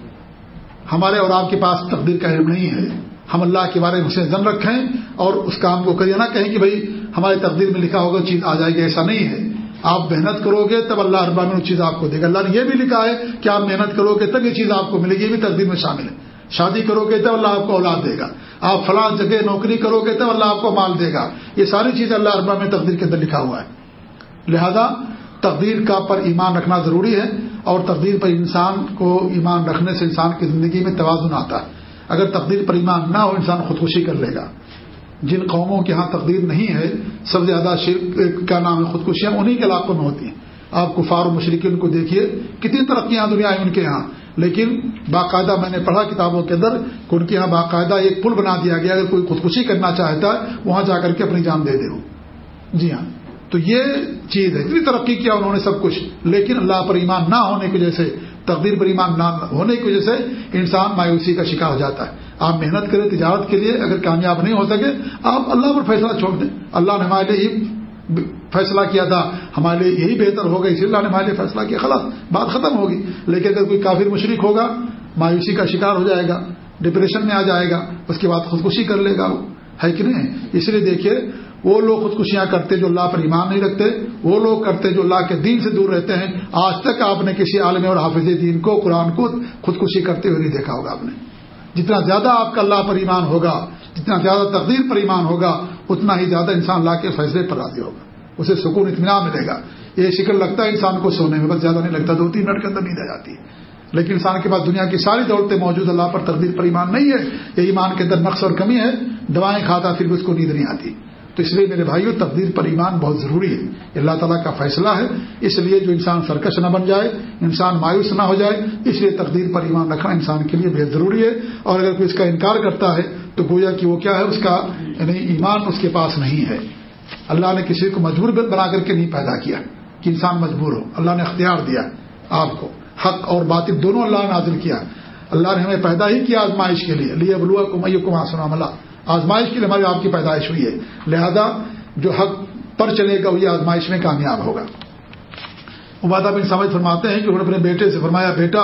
ہمارے اور آپ کے پاس تقدیر کا علم نہیں ہے۔ ہم اللہ کے بارے میں اسے زن رکھیں اور اس کام کو کریے نہ کہیں کہ بھائی ہماری تقدیر میں لکھا ہوگا چیز آ جائے گی، ایسا نہیں ہے۔ آپ محنت کرو گے تب اللہ رب العالمین چیز آپ کو دے گا۔ اللہ نے یہ بھی لکھا ہے کہ آپ محنت کرو گے تب یہ چیز آپ کو ملے گی، یہ بھی تقدیر میں شامل ہے۔ شادی کرو گے تب اللہ آپ کو اولاد دے گا۔ آپ فلاں جگہ نوکری کرو گے تب اللہ آپ کو مال دے گا۔ یہ ساری چیزیں اللہ رب العالمین تقدیر کے اندر لکھا ہوا ہے۔ لہذا تقدیر کا پر ایمان رکھنا ضروری ہے اور تقدیر پر انسان کو ایمان رکھنے سے انسان کی زندگی میں توازن آتا ہے۔ اگر تقدیر پر ایمان نہ ہو، انسان خودکشی کر لے گا۔ جن قوموں کے ہاں تقدیر نہیں ہے، سب سے زیادہ شرک کا نام ہے خودکشیاں انہیں کے علاقوں میں ہوتی ہیں۔ آپ کفار و مشرقین کو دیکھیے، کتنی ترقیاں دنیا ہے ان کے یہاں لیکن باقاعدہ میں نے پڑھا کتابوں کے اندر کہ ان کے یہاں باقاعدہ ایک پل بنا دیا گیا اگر کوئی خودکشی کرنا چاہتا ہے، وہاں جا کر کے اپنی جان دے دے جی ہاں۔ تو یہ چیز ہے۔ اتنی ترقی کیا انہوں نے سب کچھ۔ لیکن اللہ پر ایمان نہ ہونے کی وجہ سے، تقدیر پر ایمان نہ ہونے کی وجہ سے انسان مایوسی کا شکار ہو جاتا ہے۔ آپ محنت کریں تجارت کے لیے، اگر کامیاب نہیں ہو سکے، آپ اللہ پر فیصلہ چھوڑ دیں۔ اللہ نے ہمارے لیے فیصلہ کیا تھا۔ ہمارے لیے یہی بہتر ہوگا، اسی اللہ نے ہمارے لیے فیصلہ کیا۔ خلاص، بات ختم ہوگی۔ لیکن اگر کوئی کافر مشرق ہوگا، مایوسی کا شکار ہو جائے گا ڈپریشن میں آ جائے گا، اس کے بعد خودکشی کر لے گا وہ۔ ہے کہ نہیں؟ اس لیے دیکھیے وہ لوگ خودکشیاں کرتے جو اللہ پر ایمان نہیں رکھتے، وہ لوگ کرتے جو اللہ کے دین سے دور رہتے ہیں۔ آج تک آپ نے کسی عالم اور حافظ دین کو، قرآن کو خودکشی کرتے ہوئے نہیں دیکھا ہوگا آپ نے۔ جتنا زیادہ آپ کا اللہ پر ایمان ہوگا، جتنا زیادہ تقدیر پر ایمان ہوگا، اتنا ہی زیادہ انسان اللہ کے فیصلے پر راضی ہوگا۔ اسے سکون، اطمینان ملے گا۔ یہ شکل لگتا ہے انسان کو سونے میں، بس زیادہ نہیں لگتا، دو تین منٹ کے اندر نیند آ جاتی ہے۔ لیکن انسان کے پاس دنیا کی ساری دولتیں موجود، اللہ پر تقدیر پر ایمان نہیں ہے۔ یہ ایمان کے اندر نقص اور کمی ہے۔ دوائیں کھاتا پھر بھی اس کو نیند نہیں آتی۔ تو اس لیے میرے بھائیوں تقدیر پر ایمان بہت ضروری ہے۔ اللہ تعالیٰ کا فیصلہ ہے۔ اس لیے جو انسان سرکش نہ بن جائے، انسان مایوس نہ ہو جائے، اس لیے تقدیر پر ایمان رکھنا انسان کے لیے بہت ضروری ہے۔ اور اگر کوئی اس کا انکار کرتا ہے، تو گویا کہ وہ کیا ہے؟ اس کا یعنی ایمان اس کے پاس نہیں ہے۔ اللہ نے کسی کو مجبور بنا کر کے نہیں پیدا کیا کہ انسان مجبور ہو۔ اللہ نے اختیار دیا آپ کو۔ حق اور باطل دونوں اللہ نے نازل کیا۔ اللہ نے ہمیں پیدا ہی کیا آزمائش کے لیے۔ لیے بلوا کو میو کو سنا اللہ آزمائش کے لیے ہماری آپ کی پیدائش ہوئی ہے۔ لہذا جو حق پر چلے گا وہ آزمائش میں کامیاب ہوگا۔ عبادہ بن سمجھ فرماتے ہیں کہ انہوں نے اپنے بیٹے سے فرمایا، بیٹا،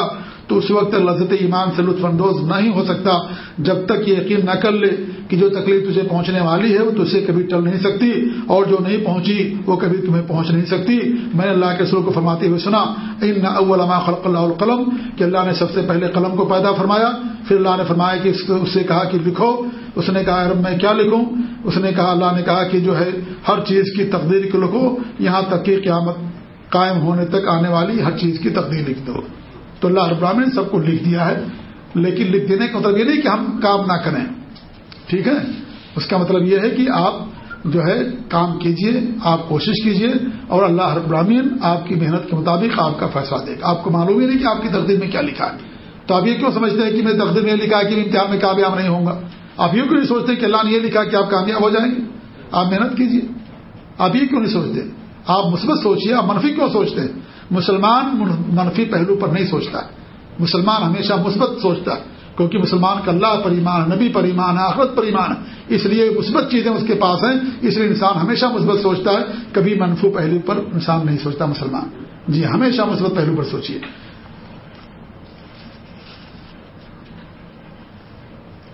تو اس وقت لذت ایمان سے لطف اندوز نہیں ہو سکتا۔ جب تک یہ یقین نہ کر لے کہ جو تکلیف تجھے پہنچنے والی ہے، وہ تجھے کبھی ٹل نہیں سکتی۔ اور جو نہیں پہنچی، وہ کبھی تمہیں پہنچ نہیں سکتی۔ میں نے اللہ کے سر کو فرماتے ہوئے سنا، ان اولما خلق اللہ القلم کہ اللہ نے سب سے پہلے قلم کو پیدا فرمایا۔ پھر اللہ نے فرمایا کہ اس سے کہا کہ لکھو اس نے کہا میں کیا لکھوں؟ اس نے کہا، اللہ نے کہا کہ جو ہے ہر چیز کی تقدیر کو لکھو، یہاں تک کہ قیامت قائم ہونے تک آنے والی ہر چیز کی تقدیر لکھ دو. تو اللہ ابراہین نے سب کو لکھ دیا ہے، لیکن لکھ دینے کا مطلب یہ نہیں کہ ہم کام نہ کریں۔ ٹھیک ہے؟ اس کا مطلب یہ ہے کہ آپ جو ہے کام کیجیے، آپ کوشش کیجیے، اور اللہ رب العالمین آپ کی محنت کے مطابق آپ کا فیصلہ دے گا۔ آپ کو معلوم ہی نہیں کہ آپ کی تقدیر میں کیا لکھا ہے۔ تو آپ یہ کیوں سمجھتے ہیں کہ میں تقدیر میں لکھا ہے کہ امتحان میں کامیاب نہیں ہوں گا؟ آپ یہ کیوں نہیں سوچتے کہ اللہ نے یہ لکھا کہ آپ کامیاب ہو جائیں گے؟ آپ محنت کیجیے آپ یہ کیوں نہیں سوچتے؟ آپ مثبت سوچیے آپ منفی کیوں سوچتے؟ ہیں مسلمان منفی پہلو پر نہیں سوچتا۔ مسلمان ہمیشہ مثبت سوچتا ہے کیونکہ مسلمان کا اللہ پر ایمان، نبی پر ایمان، آخرت پر ایمان اس لیے مثبت چیزیں اس کے پاس ہیں، اس لیے انسان ہمیشہ مثبت سوچتا ہے۔ کبھی منفو پہلو پر انسان نہیں سوچتا، مسلمان۔ جی ہمیشہ مثبت پہلو پر سوچیے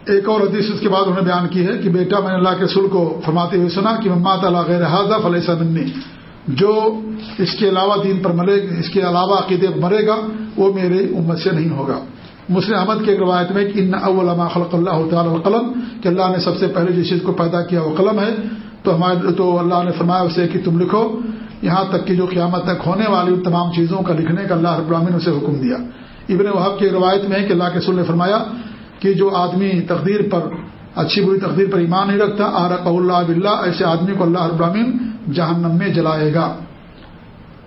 ایک اور حدیث اس کے بعد انہوں نے بیان کی ہے کہ بیٹا میں نے اللہ کے سل کو فرماتے ہوئے سنا کہ ممات اللہ غیر حاضہ فلیسا منی، جو اس کے علاوہ دین پر مرے اس کے علاوہ عقیدے پر مرے گا، وہ میرے امت سے نہیں ہوگا۔ مسلم احمد کی ایک روایت میں کہ ان اولما خلق اللہ تعالی القلم، کہ اللہ نے سب سے پہلے جس چیز کو پیدا کیا وہ قلم ہے۔ تو ہمارے تو اللہ نے فرمایا اسے کہ تم لکھو۔ یہاں تک کہ جو قیامت تک ہونے والی ان تمام چیزوں کا لکھنے کا اللہ رب العالمین نے اسے حکم دیا۔ ابن وحب کی روایت میں ہے کہ اللہ کے سل نے فرمایا کہ جو آدمی تقدیر پر، اچھی بری تقدیر پر ایمان نہیں رکھتا آرق اللہ بلّہ ایسے آدمی کو اللہ ابراہین جہنم میں جلائے گا۔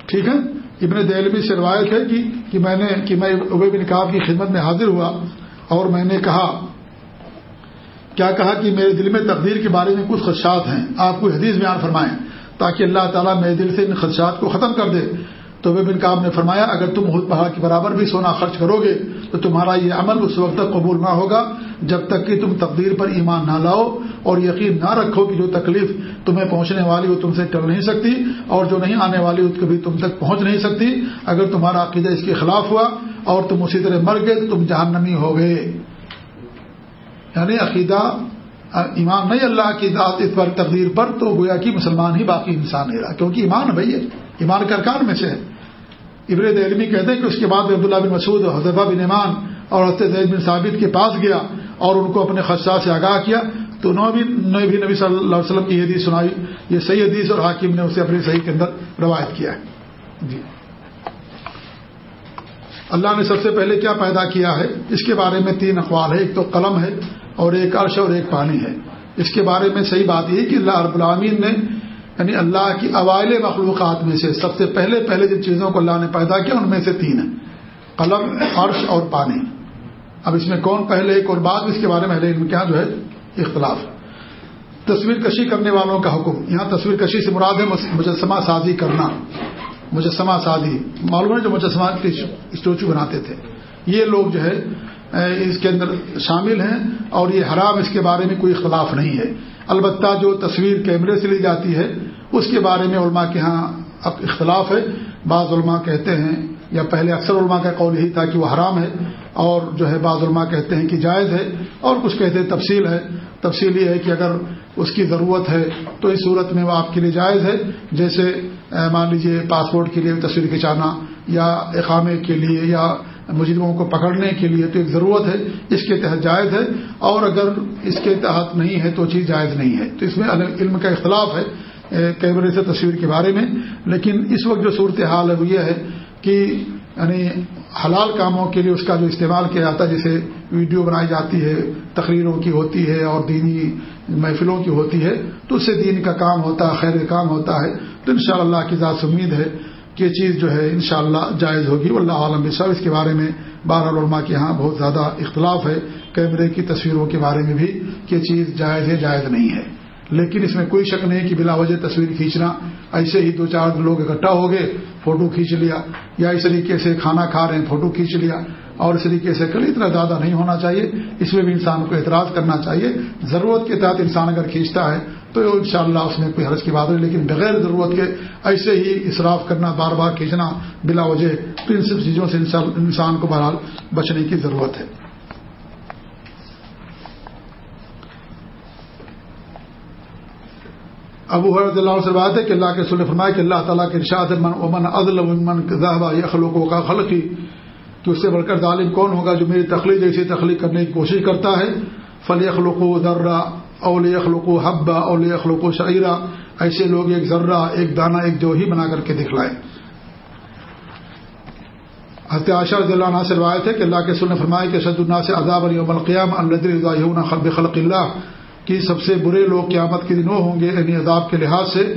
ٹھیک ہے؟ ابن دہلوی سے روایت ہے کہ کہ میں نے، کہ میں ابے بن کاب کی خدمت میں حاضر ہوا اور میں نے کہا، کیا کہا کہ میرے دل میں تقدیر کے بارے میں کچھ خدشات ہیں؟ آپ کو حدیث بیان فرمائیں تاکہ اللہ تعالیٰ میرے دل سے ان خدشات کو ختم کر دے۔ تو وہ بن کام نے فرمایا، اگر تم خود پہاڑ کے برابر بھی سونا خرچ کرو گے، تو تمہارا یہ عمل اس وقت تک قبول نہ ہوگا جب تک کہ تم تقدیر پر ایمان نہ لاؤ اور یقین نہ رکھو کہ جو تکلیف تمہیں پہنچنے والی وہ تم سے ٹل نہیں سکتی اور جو نہیں آنے والی اس کبھی تم تک پہنچ نہیں سکتی۔ اگر تمہارا عقیدہ اس کے خلاف ہوا اور تم اسی طرح مر گئے، تو تم جہنمی ہو گئے یعنی عقیدہ، ایمان نہیں اللہ کی ذات اس پر تقدیر پر، تو گویا کہ مسلمان ہی باقی انسان نہیں رہا کیونکہ ایمان بھائی ہے ایمان کرکان میں سے ہے ابر دہلمی کہتے ہیں کہ اس کے بعد عبداللہ بن مسعود حضرفہ بن ایمان اور حضرت زید بن ثابت کے پاس گیا اور ان کو اپنے خدشات سے آگاہ کیا۔ تو انہوں بھی نبی نبی صلی اللہ علیہ وسلم کی حدیث سنائی۔ یہ صحیح حدیث اور حاکم نے اسے اپنی صحیح کے اندر روایت کیا ہے۔ جی۔ اللہ نے سب سے پہلے کیا پیدا کیا ہے؟ اس کے بارے میں تین اقوال ہے ایک تو قلم ہے اور ایک عرش اور ایک پانی ہے۔ اس کے بارے میں صحیح بات یہ کہ اللہ رب العامین نے یعنی اللہ کی اوائل مخلوقات میں سے سب سے پہلے پہلے جن چیزوں کو اللہ نے پیدا کیا ان میں سے تین ہیں۔ قلم، عرش اور پانی۔ اب اس میں کون پہلے ایک اور بات اس کے بارے میں کیا جو ہے؟ اختلاف۔ تصویر کشی کرنے والوں کا حکم۔ یہاں تصویر کشی سے مراد ہے مجسمہ سازی کرنا۔ مجسمہ سازی۔ معلوم ہے جو مجسمہ کے اسٹوچو بناتے تھے۔ یہ لوگ جو ہے اس کے اندر شامل ہیں اور یہ حرام اس کے بارے میں کوئی اختلاف نہیں ہے۔ البتہ جو تصویر کیمرے سے لی جاتی ہے، اس کے بارے میں علماء کے ہاں اختلاف ہے۔ بعض علماء کہتے ہیں، یا پہلے اکثر علماء کا قول یہی تھا کہ وہ حرام ہے اور جو ہے بعض علماء کہتے ہیں کہ جائز ہے اور کچھ کہتے ہیں تفصیل ہے۔ تفصیل یہ ہے کہ اگر اس کی ضرورت ہے تو اس صورت میں وہ آپ کے لیے جائز ہے۔ جیسے مان لیجیے پاسپورٹ کے لیے تصویر کھینچانا یا اقامے کے لیے یا مجرموں کو پکڑنے کے لیے تو ایک ضرورت ہے، اس کے تحت جائز ہے، اور اگر اس کے تحت نہیں ہے تو چیز جائز نہیں ہے۔ تو اس میں علم کا اختلاف ہے کیمرے سے تصویر کے بارے میں، لیکن اس وقت جو صورت حال ہے وہ یہ ہے کہ یعنی حلال کاموں کے لیے اس کا جو استعمال کیا جاتا ہے، جیسے ویڈیو بنائی جاتی ہے، تقریروں کی ہوتی ہے، اور دینی محفلوں کی ہوتی ہے، تو اس سے دین کا کام ہوتا ہے، خیر کام ہوتا ہے۔ تو انشاءاللہ اللہ کی ذات امید ہے یہ چیز جو ہے انشاءاللہ جائز ہوگی اللہ عالم صاحب اس کے بارے میں بارہ علماء کے ہاں بہت زیادہ اختلاف ہے۔ کیمرے کی تصویروں کے بارے میں بھی کہ یہ چیز جائز ہے، جائز نہیں ہے۔ لیکن اس میں کوئی شک نہیں کہ بلا وجہ تصویر کھینچنا ایسے ہی دو چار لوگ اکٹھا ہو گئے، فوٹو کھینچ لیا، یا اس طریقے سے کھانا کھا رہے ہیں، فوٹو کھینچ لیا۔ اور اس طریقے سے کل اتنا زیادہ نہیں ہونا چاہیے۔ اس میں بھی انسان کو اعتراض کرنا چاہیے۔ ضرورت کے تحت انسان اگر کھینچتا ہے تو انشاءاللہ اس میں کوئی حرض کی بات نہیں، لیکن بغیر ضرورت کے ایسے ہی اصراف کرنا، بار بار کھینچنا بلا وجہ تو ان سب چیزوں سے انسان کو بہرحال بچنے کی ضرورت ہے۔ ابو حرد اللہ سے بات ہے کہ اللہ کے سل فرمائے کہ اللہ تعالیٰ کے ارشاد امن عدل امن یخلوق کا خلقی کہ اس سے بڑھ کر ظالم کون ہوگا جو میری تخلیق جیسی تخلیق کرنے کی کوشش کرتا ہے؟ فل یخلوق و ذرہ اول یخلوق و حبا اول یخلوق و شعرہ ایسے لوگ ایک ذرہ، ایک دانہ، ایک جو ہی بنا کر کے دکھلائے۔ ہتیاشا رضی اللہ عنہ سے روایت ہے کہ اللہ کے سن فرمائے کہ شد اللہ سے عذاب علی القیام الدر خلب خلق اللہ، کہ سب سے برے لوگ قیامت کے دن وہ ہوں گے یعنی عذاب کے لحاظ سے،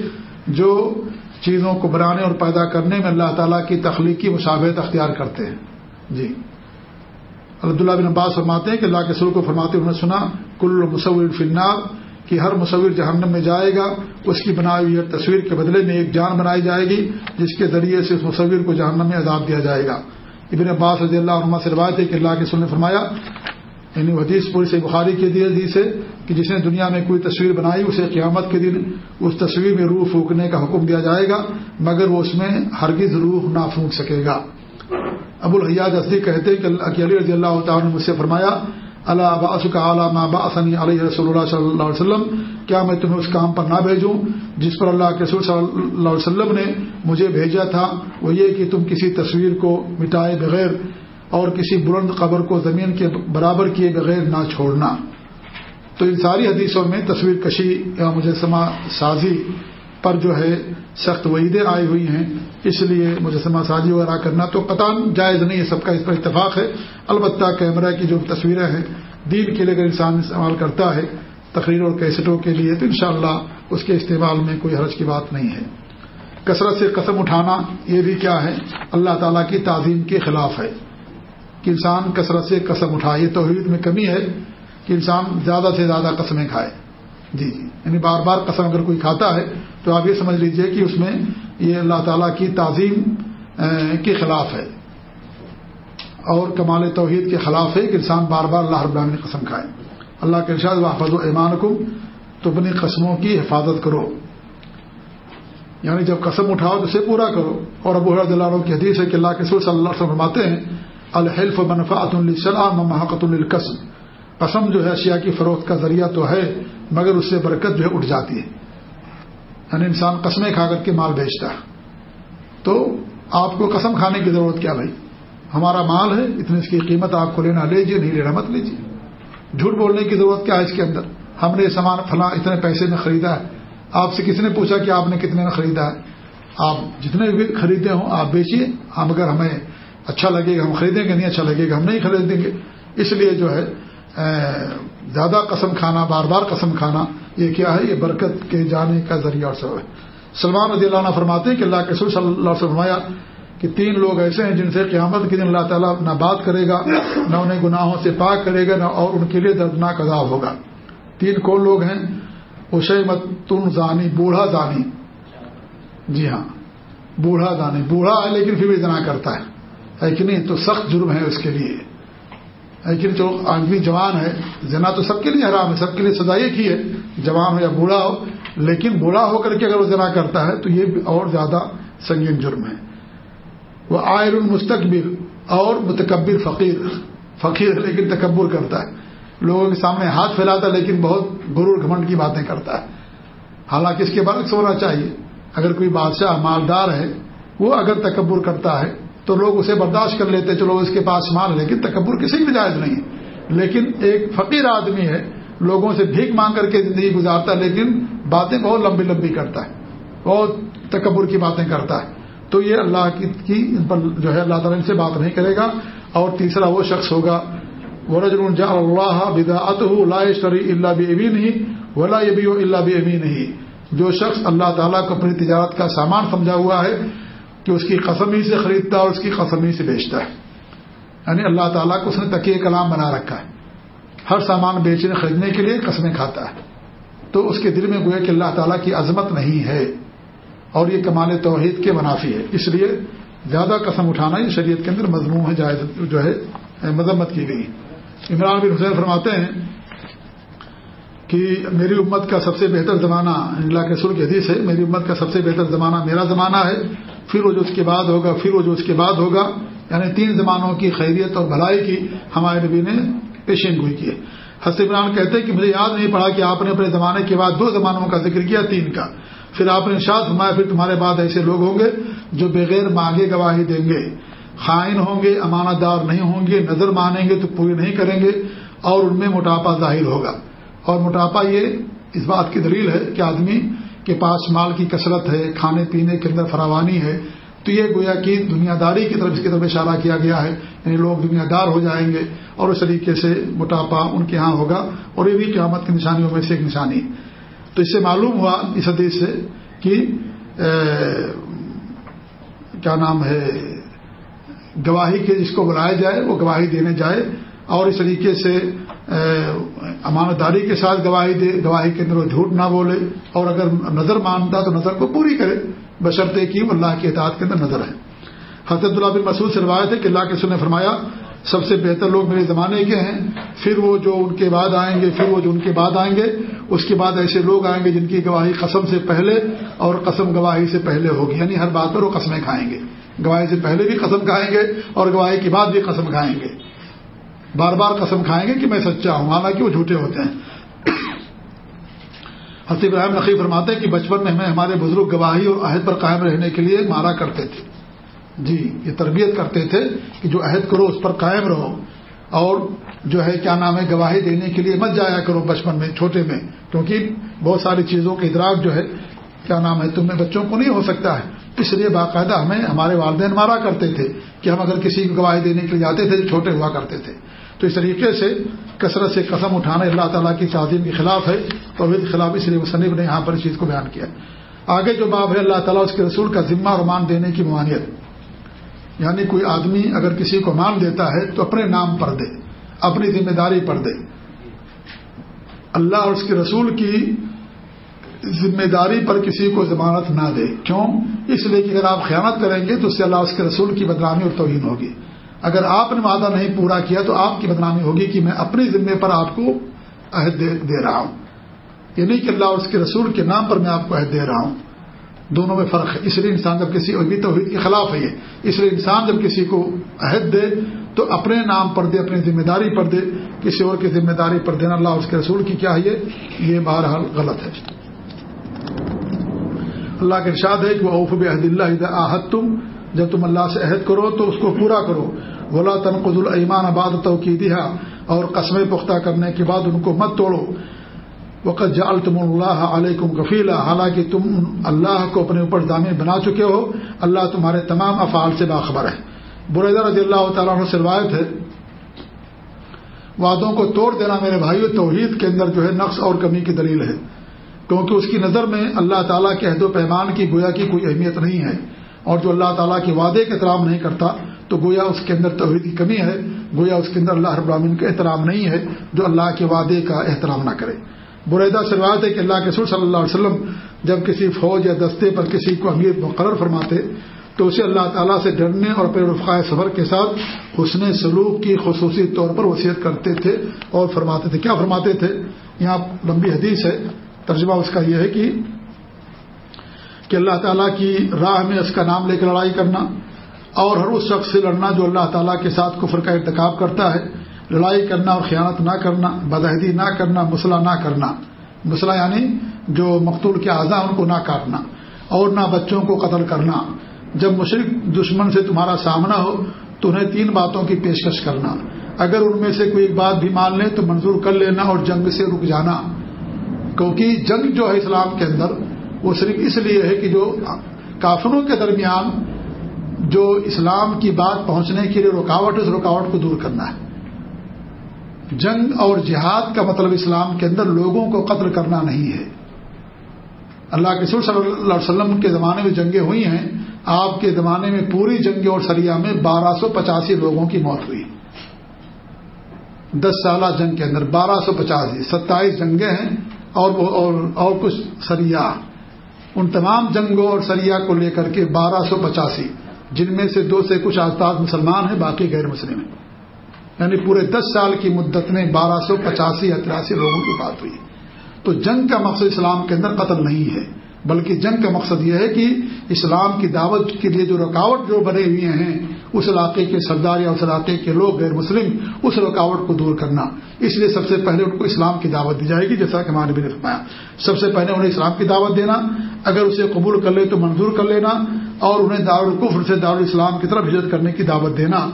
جو چیزوں کو بنانے اور پیدا کرنے میں اللہ تعالیٰ کی تخلیقی مشابہت اختیار کرتے ہیں۔ جی۔ عبداللہ بن عباس فرماتے ہیں کہ اللہ کے سر کو فرماتے انہوں نے سنا، کل مصور فنار کہ ہر مصور جہنم میں جائے گا، اس کی بنائی ہوئی تصویر کے بدلے میں ایک جان بنائی جائے گی، جس کے ذریعے سے اس مصور کو جہنم میں عذاب دیا جائے گا۔ ابن عباس رضی اللہ عنہ سے روایت ہے کہ اللہ کے سر نے فرمایا یعنی حدیث پوری سے بخاری کے دی حدیث ہے کہ جس نے دنیا میں کوئی تصویر بنائی، اسے قیامت کے دن اس تصویر میں روح پھونکنے کا حکم دیا جائے گا، مگر وہ اس میں ہرگز روح نہ پھونک سکے گا۔ ابو الحیاض اصدی کہتے کہ علی رضی اللہ تعالیٰ نے مجھ سے فرمایا اللہ باس کا اعلیٰ باسنی علیہ رسول اللہ صلی اللہ علیہ وسلم، کیا میں تمہیں اس کام پر نہ بھیجوں جس پر اللہ کے رسول صلی اللہ علیہ وسلم نے مجھے بھیجا تھا؟ وہ یہ کہ تم کسی تصویر کو مٹائے بغیر اور کسی بلند قبر کو زمین کے برابر کیے بغیر نہ چھوڑنا۔ تو ان ساری حدیثوں میں تصویر کشی یا مجسمہ سازی پر جو ہے سخت وعیدیں آئی ہوئی ہیں اس لیے مجسمہ سازی وغیرہ کرنا تو قطان جائز نہیں ہے، سب کا اس پر اتفاق ہے۔ البتہ کیمرہ کی جو تصویریں ہیں، دین کے لیے اگر انسان استعمال کرتا ہے تقریر اور کیسٹوں کے لیے، تو انشاءاللہ اس کے استعمال میں کوئی حرج کی بات نہیں ہے۔ کثرت سے قسم اٹھانا یہ بھی کیا ہے، اللہ تعالیٰ کی تعظیم کے خلاف ہے۔ کہ انسان کثرت سے قسم اٹھائے، یہ توحید میں کمی ہے کہ انسان زیادہ سے زیادہ قسمیں کھائے۔ جی جی یعنی بار بار قسم اگر کوئی کھاتا ہے، تو آپ یہ سمجھ لیجیے کہ اس میں یہ اللہ تعالیٰ کی تعظیم کے خلاف ہے۔ اور کمال توحید کے خلاف ہے کہ انسان بار بار اللہ رب العالمین قسم کھائے۔ اللہ کے ارشاد و ایمان کو تو اپنی قسموں کی حفاظت کرو۔ یعنی جب قسم اٹھاؤ تو اسے پورا کرو۔ اور ابو حرد اللہ کی حدیث ہے کہ اللہ کے سور صلی اللہ علیہ فرماتے ہیں، الحلف منفعت السلام محقت القسم قسم جو ہے اشیاء کی فروخت کا ذریعہ تو ہے، مگر اس سے برکت جو ہے اٹھ جاتی ہے۔ یعنی انسان قسمیں کھا کر کے مال بیچتا ہے۔ تو آپ کو قسم کھانے کی ضرورت کیا بھائی؟ ہمارا مال ہے، اتنی اس کی قیمت آپ کو لینا لیجیے نہیں لینا مت لیجیے جھوٹ بولنے کی ضرورت کیا ہے اس کے اندر؟ ہم نے یہ سامان فلاں اتنے پیسے میں خریدا ہے۔ آپ سے کسی نے پوچھا کہ آپ نے کتنے میں خریدا ہے؟ آپ جتنے بھی خریدے ہوں، آپ بیچیے ہم اگر ہمیں اچھا لگے گا، ہم خریدیں گے، نہیں اچھا لگے گا، ہم نہیں خریدیں گے۔ اس لیے جو ہے زیادہ قسم کھانا، بار بار قسم کھانا یہ کیا ہے؟ یہ برکت کے جانے کا ذریعہ اور سب ہے۔ سلمان رضی اللہ عنہ فرماتے ہیں کہ اللہ کے صلی اللہ علیہ فرمایا کہ تین لوگ ایسے ہیں جن سے قیامت کے دن اللہ تعالیٰ نہ بات کرے گا، نہ انہیں گناہوں سے پاک کرے گا، نہ اور ان کے لیے دردناک عذاب ہوگا۔ تین کون لوگ ہیں؟ اشیمت تن، زانی، بوڑھا، زانی۔ جی ہاں بوڑھا، زانی۔ بوڑھا ہے لیکن پھر بھی اتنا کرتا ہے۔ ہے کہ نہیں؟ تو سخت جرم ہے اس کے لیے۔ لیکن جو آدمی جوان ہے، زنا تو سب کے لیے حرام ہے، سب کے لیے سزا ایک ہی ہے جوان ہو یا بوڑھا ہو، لیکن بوڑھا ہو کر کے اگر وہ زنا کرتا ہے تو یہ اور زیادہ سنگین جرم ہے۔ وہ آئر المستقبر اور متکبر فقیر فقیر لیکن تکبر کرتا ہے۔ لوگوں کے سامنے ہاتھ پھیلاتا ہے، لیکن بہت غرور گھمنڈ کی باتیں کرتا ہے۔ حالانکہ اس کے بعد ہونا چاہیے۔ اگر کوئی بادشاہ، مالدار ہے، وہ اگر تکبر کرتا ہے تو لوگ اسے برداشت کر لیتے چلو اس کے پاس مال لیکن تکبر کسی بھی جائز نہیں ہے۔ لیکن ایک فقیر آدمی ہے، لوگوں سے بھیک مانگ کر کے زندگی گزارتا ہے، لیکن باتیں بہت لمبی لمبی کرتا ہے۔ بہت تکبر کی باتیں کرتا ہے۔ تو یہ اللہ کی ان پر جو ہے، اللہ تعالیٰ ان سے بات نہیں کرے گا۔ اور تیسرا وہ شخص ہوگا ورج اللہ بدا شری اللہ بھی ابھی نہیں ولا یہ بھی اللہ بھی ابھی نہیں جو شخص اللہ تعالیٰ کو اپنی تجارت کا سامان سمجھا ہوا ہے کہ اس کی قسم ہی سے خریدتا ہے اور اس کی قسم ہی سے بیچتا ہے۔ یعنی اللہ تعالیٰ کو اس نے تقیہ کلام بنا رکھا ہے۔ ہر سامان بیچنے، خریدنے کے لیے قسمیں کھاتا ہے۔ تو اس کے دل میں گویا کہ اللہ تعالیٰ کی عظمت نہیں ہے اور یہ کمال توحید کے منافی ہے۔ اس لیے زیادہ قسم اٹھانا یہ شریعت کے اندر مضمون ہے، جائز جو ہے، مذمت کی گئی۔ عمران بن حسین فرماتے ہیں کہ میری امت کا سب سے بہتر زمانہ اللہ کے سر کی حدیث ہے۔ میری امت کا سب سے بہتر زمانہ میرا زمانہ ہے۔ پھر وہ جو اس کے بعد ہوگا، پھر وہ جو اس کے بعد ہوگا یعنی تین زمانوں کی خیریت اور بھلائی کی ہمارے نبی نے پیشین گوئی کی حسب عمران کہتے ہیں کہ مجھے یاد نہیں پڑا کہ آپ نے اپنے زمانے کے بعد دو زمانوں کا ذکر کیا، تین کا۔ پھر آپ نے شاد فرمایا، پھر تمہارے بعد ایسے لوگ ہوں گے جو بغیر مانگے گواہی دیں گے۔ خائن ہوں گے، امانت دار نہیں ہوں گے، نظر مانیں گے تو پوری نہیں کریں گے اور ان میں موٹاپا ظاہر ہوگا۔ اور موٹاپا یہ اس بات کی دلیل ہے کہ آدمی کے پاس مال کی کثرت ہے، کھانے پینے کے اندر فراوانی ہے، تو یہ گویا کہ دنیا داری کی طرف اس کی طرف اشارہ کیا گیا ہے یعنی لوگ دنیا دار ہو جائیں گے اور اس طریقے سے موٹاپا ان کے ہاں ہوگا اور یہ بھی قیامت کی نشانیوں میں سے ایک نشانی۔ تو اس سے معلوم ہوا اس حدیث سے کہ کیا نام ہے، گواہی کے جس کو بلایا جائے، وہ گواہی دینے جائے اور اس طریقے سے امانت داری کے ساتھ گواہی دے، گواہی کے اندر وہ جھوٹ نہ بولے۔ اور اگر نظر مانتا تو نظر کو پوری کرے۔ بشرطے کی اللہ کے اطاعت کے اندر نظر ہے۔ حضرت اللہ بن مسعود سے روایت ہے کہ اللہ کے سن نے فرمایا، سب سے بہتر لوگ میرے زمانے کے ہیں۔ پھر وہ جو ان کے بعد آئیں گے، پھر وہ جو ان کے بعد آئیں گے، اس کے بعد ایسے لوگ آئیں گے جن کی گواہی قسم سے پہلے اور قسم گواہی سے پہلے ہوگی۔ یعنی ہر بات پر وہ قسمیں کھائیں گے۔ گواہی سے پہلے بھی قسم کھائیں گے اور گواہی کے بعد بھی قسم کھائیں گے۔ بار بار قسم کھائیں گے کہ میں سچا ہوں، حالانکہ وہ جھوٹے ہوتے ہیں۔ حسیب ابراہیم نقی فرماتے ہیں کہ بچپن میں ہمیں ہمارے بزرگ گواہی اور عہد پر قائم رہنے کے لیے مارا کرتے تھے۔ جی یہ تربیت کرتے تھے کہ جو عہد کرو اس پر قائم رہو۔ اور جو ہے، کیا نام ہے، گواہی دینے کے لیے مت جایا کرو بچپن میں، چھوٹے میں۔ کیونکہ بہت ساری چیزوں کے ادراک جو ہے، کیا نام ہے، تم میں بچوں کو نہیں ہو سکتا ہے۔ اس لیے باقاعدہ ہمیں ہمارے والدین مارا کرتے تھے کہ ہم اگر کسی کو گواہی دینے کے لیے جاتے تھے چھوٹے ہوا کرتے تھے۔ تو اس طریقے سے کثرت سے قسم اٹھانا اللہ تعالیٰ کی تعظیم کے خلاف ہے اور خلاف اس لیے مصنف نے یہاں پر اس چیز کو بیان کیا۔ آگے جو باب ہے اللہ تعالیٰ اس کے رسول کا ذمہ اور مان دینے کی ممانعت۔ یعنی کوئی آدمی اگر کسی کو مان دیتا ہے تو اپنے نام پر دے، اپنی ذمہ داری پر دے۔ اللہ اور اس کے رسول کی ذمہ داری پر کسی کو ضمانت نہ دے۔ کیوں؟ اس لیے کہ اگر آپ خیانت کریں گے تو اس سے اللہ اس کے رسول کی بدنامی اور توہین ہوگی۔ اگر آپ نے وعدہ نہیں پورا کیا تو آپ کی بدنامی ہوگی کہ میں اپنی ذمے پر آپ کو عہد دے رہا ہوں۔ یہ نہیں کہ اللہ اور اس کے رسول کے نام پر میں آپ کو عہد دے رہا ہوں۔ دونوں میں فرق ہے۔ اس لیے انسان جب کسی اور توحید کے خلاف ہے یہ۔ اس لیے انسان جب کسی کو عہد دے تو اپنے نام پر دے، اپنی ذمہ داری پر دے۔ کسی اور کی ذمہ داری پر دینا اللہ اس کے رسول کی کیا ہے یہ بہرحال غلط ہے۔ اللہ کے ارشاد ہے کہ وہ اوف بحد اللہ آحت تم جب تم اللہ سے عہد کرو تو اس کو پورا کرو۔ غلا تنقد المان آباد توقیدہ اور قسمیں پختہ کرنے کے بعد ان کو مت توڑو۔ وقت جال تم اللہ علیہ کفیلا حالانکہ تم اللہ کو اپنے اوپر دامن بنا چکے ہو۔ اللہ تمہارے تمام افعال سے باخبر ہے۔ بریدہ رضی اللہ تعالیٰ عنہ سے روایت ہے، وعدوں کو توڑ دینا میرے بھائیو توحید کے اندر جو ہے نقص اور کمی کی دلیل ہے۔ کیونکہ اس کی نظر میں اللہ تعالیٰ کے عہد و پیمان کی گویا کی کوئی اہمیت نہیں ہے اور جو اللہ تعالیٰ کے وعدے کا احترام نہیں کرتا، تو گویا اس کے اندر توحید کی کمی ہے، گویا اس کے اندر اللہ رب العالمین کا احترام نہیں ہے جو اللہ کے وعدے کا احترام نہ کرے۔ بریدہ سے روایت ہے کہ اللہ کے سر صلی اللہ علیہ وسلم جب کسی فوج یا دستے پر کسی کو امیر مقرر فرماتے، تو اسے اللہ تعالیٰ سے ڈرنے اور اپنے رفقائے صبر کے ساتھ حسن سلوک کی خصوصی طور پر وصیت کرتے تھے اور فرماتے تھے۔ کیا فرماتے تھے؟ یہاں لمبی حدیث ہے۔ ترجمہ اس کا یہ ہے کہ کہ اللہ تعالیٰ کی راہ میں اس کا نام لے کر لڑائی کرنا اور ہر اس شخص سے لڑنا جو اللہ تعالیٰ کے ساتھ کفر کا ارتکاب کرتا ہے، لڑائی کرنا اور خیانت نہ کرنا بدہدی نہ کرنا مسئلہ نہ کرنا۔ مسئلہ یعنی جو مقتول کے اعضاء ان کو نہ کاٹنا اور نہ بچوں کو قتل کرنا۔ جب مشرق دشمن سے تمہارا سامنا ہو، تو انہیں تین باتوں کی پیشکش کرنا۔ اگر ان میں سے کوئی ایک بات بھی مان لیں تو منظور کر لینا اور جنگ سے رک جانا۔ کیونکہ جنگ جو ہے اسلام کے اندر، وہ صرف اس لیے ہے کہ جو کافروں کے درمیان جو اسلام کی بات پہنچنے کے لیے رکاوٹ ہے، اس رکاوٹ کو دور کرنا ہے۔ جنگ اور جہاد کا مطلب اسلام کے اندر لوگوں کو قتل کرنا نہیں ہے۔ اللہ کے سر صلی اللہ علیہ وسلم کے زمانے میں جنگیں ہوئی ہیں۔ آپ کے زمانے میں پوری جنگ اور سریا میں بارہ سو پچاسی لوگوں کی موت ہوئی۔ دس سالہ جنگ کے اندر بارہ سو پچاسی، ستائیس جنگیں ہیں۔ اور اور, اور کچھ سریا۔ ان تمام جنگوں اور سریا کو لے کر کے بارہ سو پچاسی جن میں سے دو سے کچھ آزاد مسلمان ہیں باقی غیر مسلم ہیں۔ یعنی پورے دس سال کی مدت میں بارہ سو پچاسی یا تراسی لوگوں کی بات ہوئی۔ تو جنگ کا مقصد اسلام کے اندر قتل نہیں ہے۔ بلکہ جنگ کا مقصد یہ ہے کہ اسلام کی دعوت کے لیے جو رکاوٹ جو بنے ہوئے ہیں، اس علاقے کے سردار یا اس علاقے کے لوگ غیر مسلم، اس رکاوٹ کو دور کرنا۔ اس لیے سب سے پہلے ان کو اسلام کی دعوت دی جائے گی، جیسا کہ ہمارے بھی نے فرمایا۔ سب سے پہلے انہیں اسلام کی دعوت دینا، اگر اسے قبول کر لے تو منظور کر لینا، اور انہیں دارالقفر سے دارالاسلام کی طرف ہجرت کرنے کی دعوت دینا۔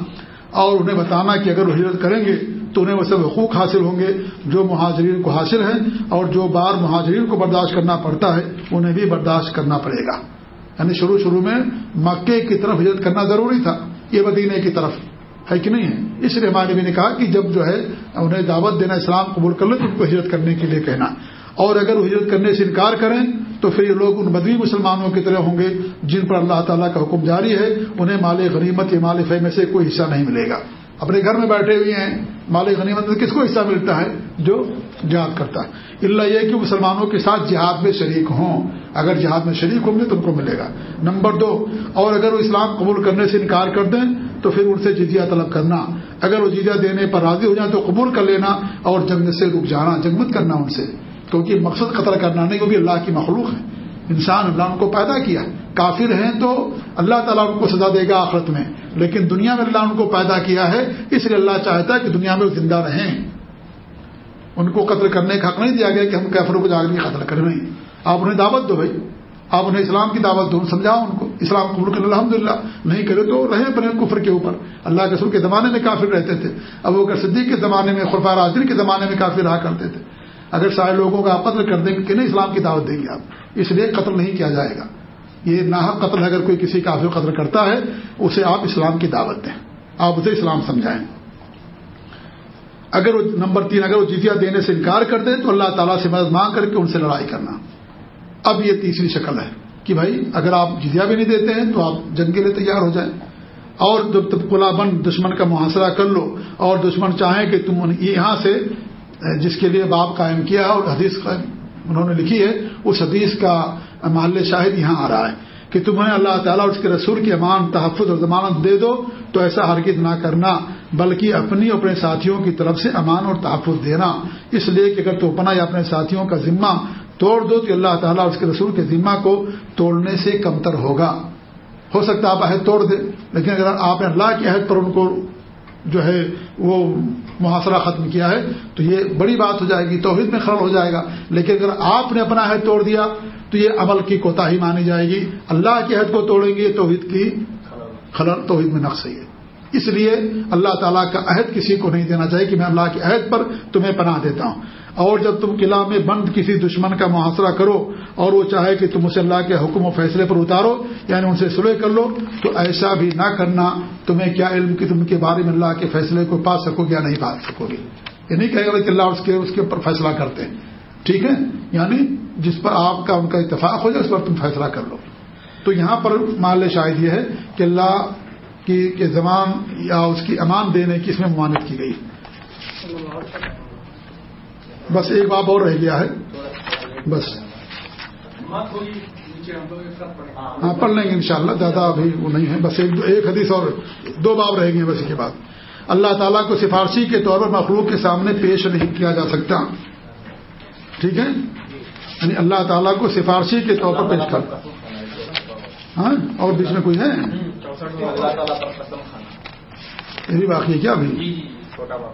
اور انہیں بتانا کہ اگر وہ ہجرت کریں گے تو انہیں وہ سب حقوق حاصل ہوں گے جو مہاجرین کو حاصل ہیں اور جو بار مہاجرین کو برداشت کرنا پڑتا ہے، انہیں بھی برداشت کرنا پڑے گا۔ یعنی شروع شروع میں مکے کی طرف ہجرت کرنا ضروری تھا، یہ مدینے کی طرف۔ ہے کہ نہیں؟ ہے اس لیے ہمارے بھی نے کہا کہ جب جو ہے انہیں دعوت دینا اسلام قبول کر لیں تو ان کو ہجرت کرنے کے لیے کہنا۔ اور اگر وہ ہجرت کرنے سے انکار کریں تو پھر یہ لوگ ان مدوی مسلمانوں کی طرح ہوں گے جن پر اللہ تعالیٰ کا حکم جاری ہے، انہیں مال غنیمت یا مال فہ میں سے کوئی حصہ نہیں ملے گا۔ اپنے گھر میں بیٹھے ہوئے ہیں، مال غنیمت میں کس کو حصہ ملتا ہے؟ جو جہاد کرتا ہے۔ اللہ یہ کہ مسلمانوں کے ساتھ جہاد میں شریک ہوں۔ اگر جہاد میں شریک ہوں گے تو ان کو ملے گا۔ نمبر دو، اور اگر وہ اسلام قبول کرنے سے انکار کر دیں، تو پھر ان سے جزیہ طلب کرنا۔ اگر وہ جزیہ دینے پر راضی ہو جائیں، تو قبول کر لینا اور جنگ سے رک جانا، جنگ مت کرنا ان سے۔ کیونکہ مقصد قتل کرنا نہیں، کیونکہ اللہ کی مخلوق ہے۔ انسان اللہ ان کو پیدا کیا کافر ہیں تو اللہ تعالیٰ ان کو سزا دے گا آخرت میں۔ لیکن دنیا میں اللہ ان کو پیدا کیا ہے، اس لیے اللہ چاہتا ہے کہ دنیا میں وہ زندہ رہیں۔ ان کو قتل کرنے کا حق نہیں دیا گیا کہ ہم کیفروں کو جاگ قتل کریں آپ انہیں دعوت دو بھائی۔ آپ انہیں اسلام کی دعوت دو، سمجھاؤ ان کو۔ اسلام قبول کر الحمد للہ نہیں کرے تو رہے بنے کفر کے اوپر۔ اللہ کے سر کے زمانے میں کافر رہتے تھے۔ اب وہ صدیق کے زمانے میں خرفار عاضر کے زمانے میں کافی رہا کرتے تھے۔ اگر سارے لوگوں کا قتل کر دیں گے کہ نہیں، اسلام کی دعوت دیں گے آپ۔ اس لیے قتل نہیں کیا جائے گا۔ یہ ناحق قتل اگر کوئی کسی کافی قتل کرتا ہے، اسے آپ اسلام کی دعوت دیں۔ آپ اسے اسلام سمجھائیں۔ اگر وہ نمبر تین، اگر وہ جزیہ دینے سے انکار کر دیں تو اللہ تعالیٰ سے مدد مانگ کر کے ان سے لڑائی کرنا۔ اب یہ تیسری شکل ہے کہ بھائی، اگر آپ جزیہ بھی نہیں دیتے ہیں، تو آپ جنگ کے لیے تیار ہو جائیں۔ اور جب پلا بند دشمن کا محاصرہ کر لو، اور دشمن چاہیں کہ تم یہاں سے، جس کے لیے باب قائم کیا اور حدیث قائم انہوں نے لکھی ہے، اس حدیث کا محل شاہد یہاں آ رہا ہے کہ تمہیں اللہ تعالیٰ اس کے رسول کی امان، تحفظ اور ضمانت دے دو، تو ایسا حرکت نہ کرنا، بلکہ اپنی اپنے ساتھیوں کی طرف سے امان اور تحفظ دینا۔ اس لیے کہ اگر تو اپنا یا اپنے ساتھیوں کا ذمہ توڑ دو، تو اللہ تعالیٰ اس کے رسول کے ذمہ کو توڑنے سے کمتر ہوگا۔ ہو سکتا ہے آپ عہد توڑ دیں، لیکن اگر آپ نے اللہ کے عہد پر ان کو جو ہے وہ محاصرہ ختم کیا ہے، تو یہ بڑی بات ہو جائے گی، توحید میں خرل ہو جائے گا۔ لیکن اگر آپ نے اپنا عہد توڑ دیا، تو یہ عمل کی کوتا ہی مانی جائے گی۔ اللہ کے عہد کو توڑیں گے، توحید کی خلل، توحید میں نقص ہے اس لیے اللہ تعالیٰ کا عہد کسی کو نہیں دینا چاہیے کہ میں اللہ کے عہد پر تمہیں پناہ دیتا ہوں۔ اور جب تم قلعہ میں بند کسی دشمن کا محاصرہ کرو اور وہ چاہے کہ تم اسے اللہ کے حکم و فیصلے پر اتارو یعنی ان سے سلح کر لو، تو ایسا بھی نہ کرنا تمہیں کیا علم کہ تم کے بارے میں اللہ کے فیصلے کو پا سکو گے یا نہیں پا سکو گے۔ یہ نہیں کہے گا کہ اللہ اس کے اس کے اوپر فیصلہ کرتے ہیں۔ ٹھیک ہے؟ یعنی جس پر آپ کا ان کا اتفاق ہو جائے، اس پر تم فیصلہ کر لو۔ تو یہاں پر مال شاید یہ ہے کہ اللہ کی کے زمان یا اس کی امان دینے کی اس میں ممانت کی گئی۔ بس ایک باب اور رہ گیا ہے۔ بس۔ ہاں پڑھ لیں گے انشاءاللہ زیادہ ابھی وہ نہیں ہے۔ بس ایک حدیث اور دو باب رہیں گے بس کے بعد۔ اللہ تعالیٰ کو سفارشی کے طور پر مخلوق کے سامنے پیش نہیں کیا جا سکتا۔ ٹھیک ہے؟ یعنی اللہ تعالیٰ کو سفارشی کے طور پر پیش کر۔ ہاں اور بیچ میں کوئی ہے؟ یہی واقعی کیا بھائی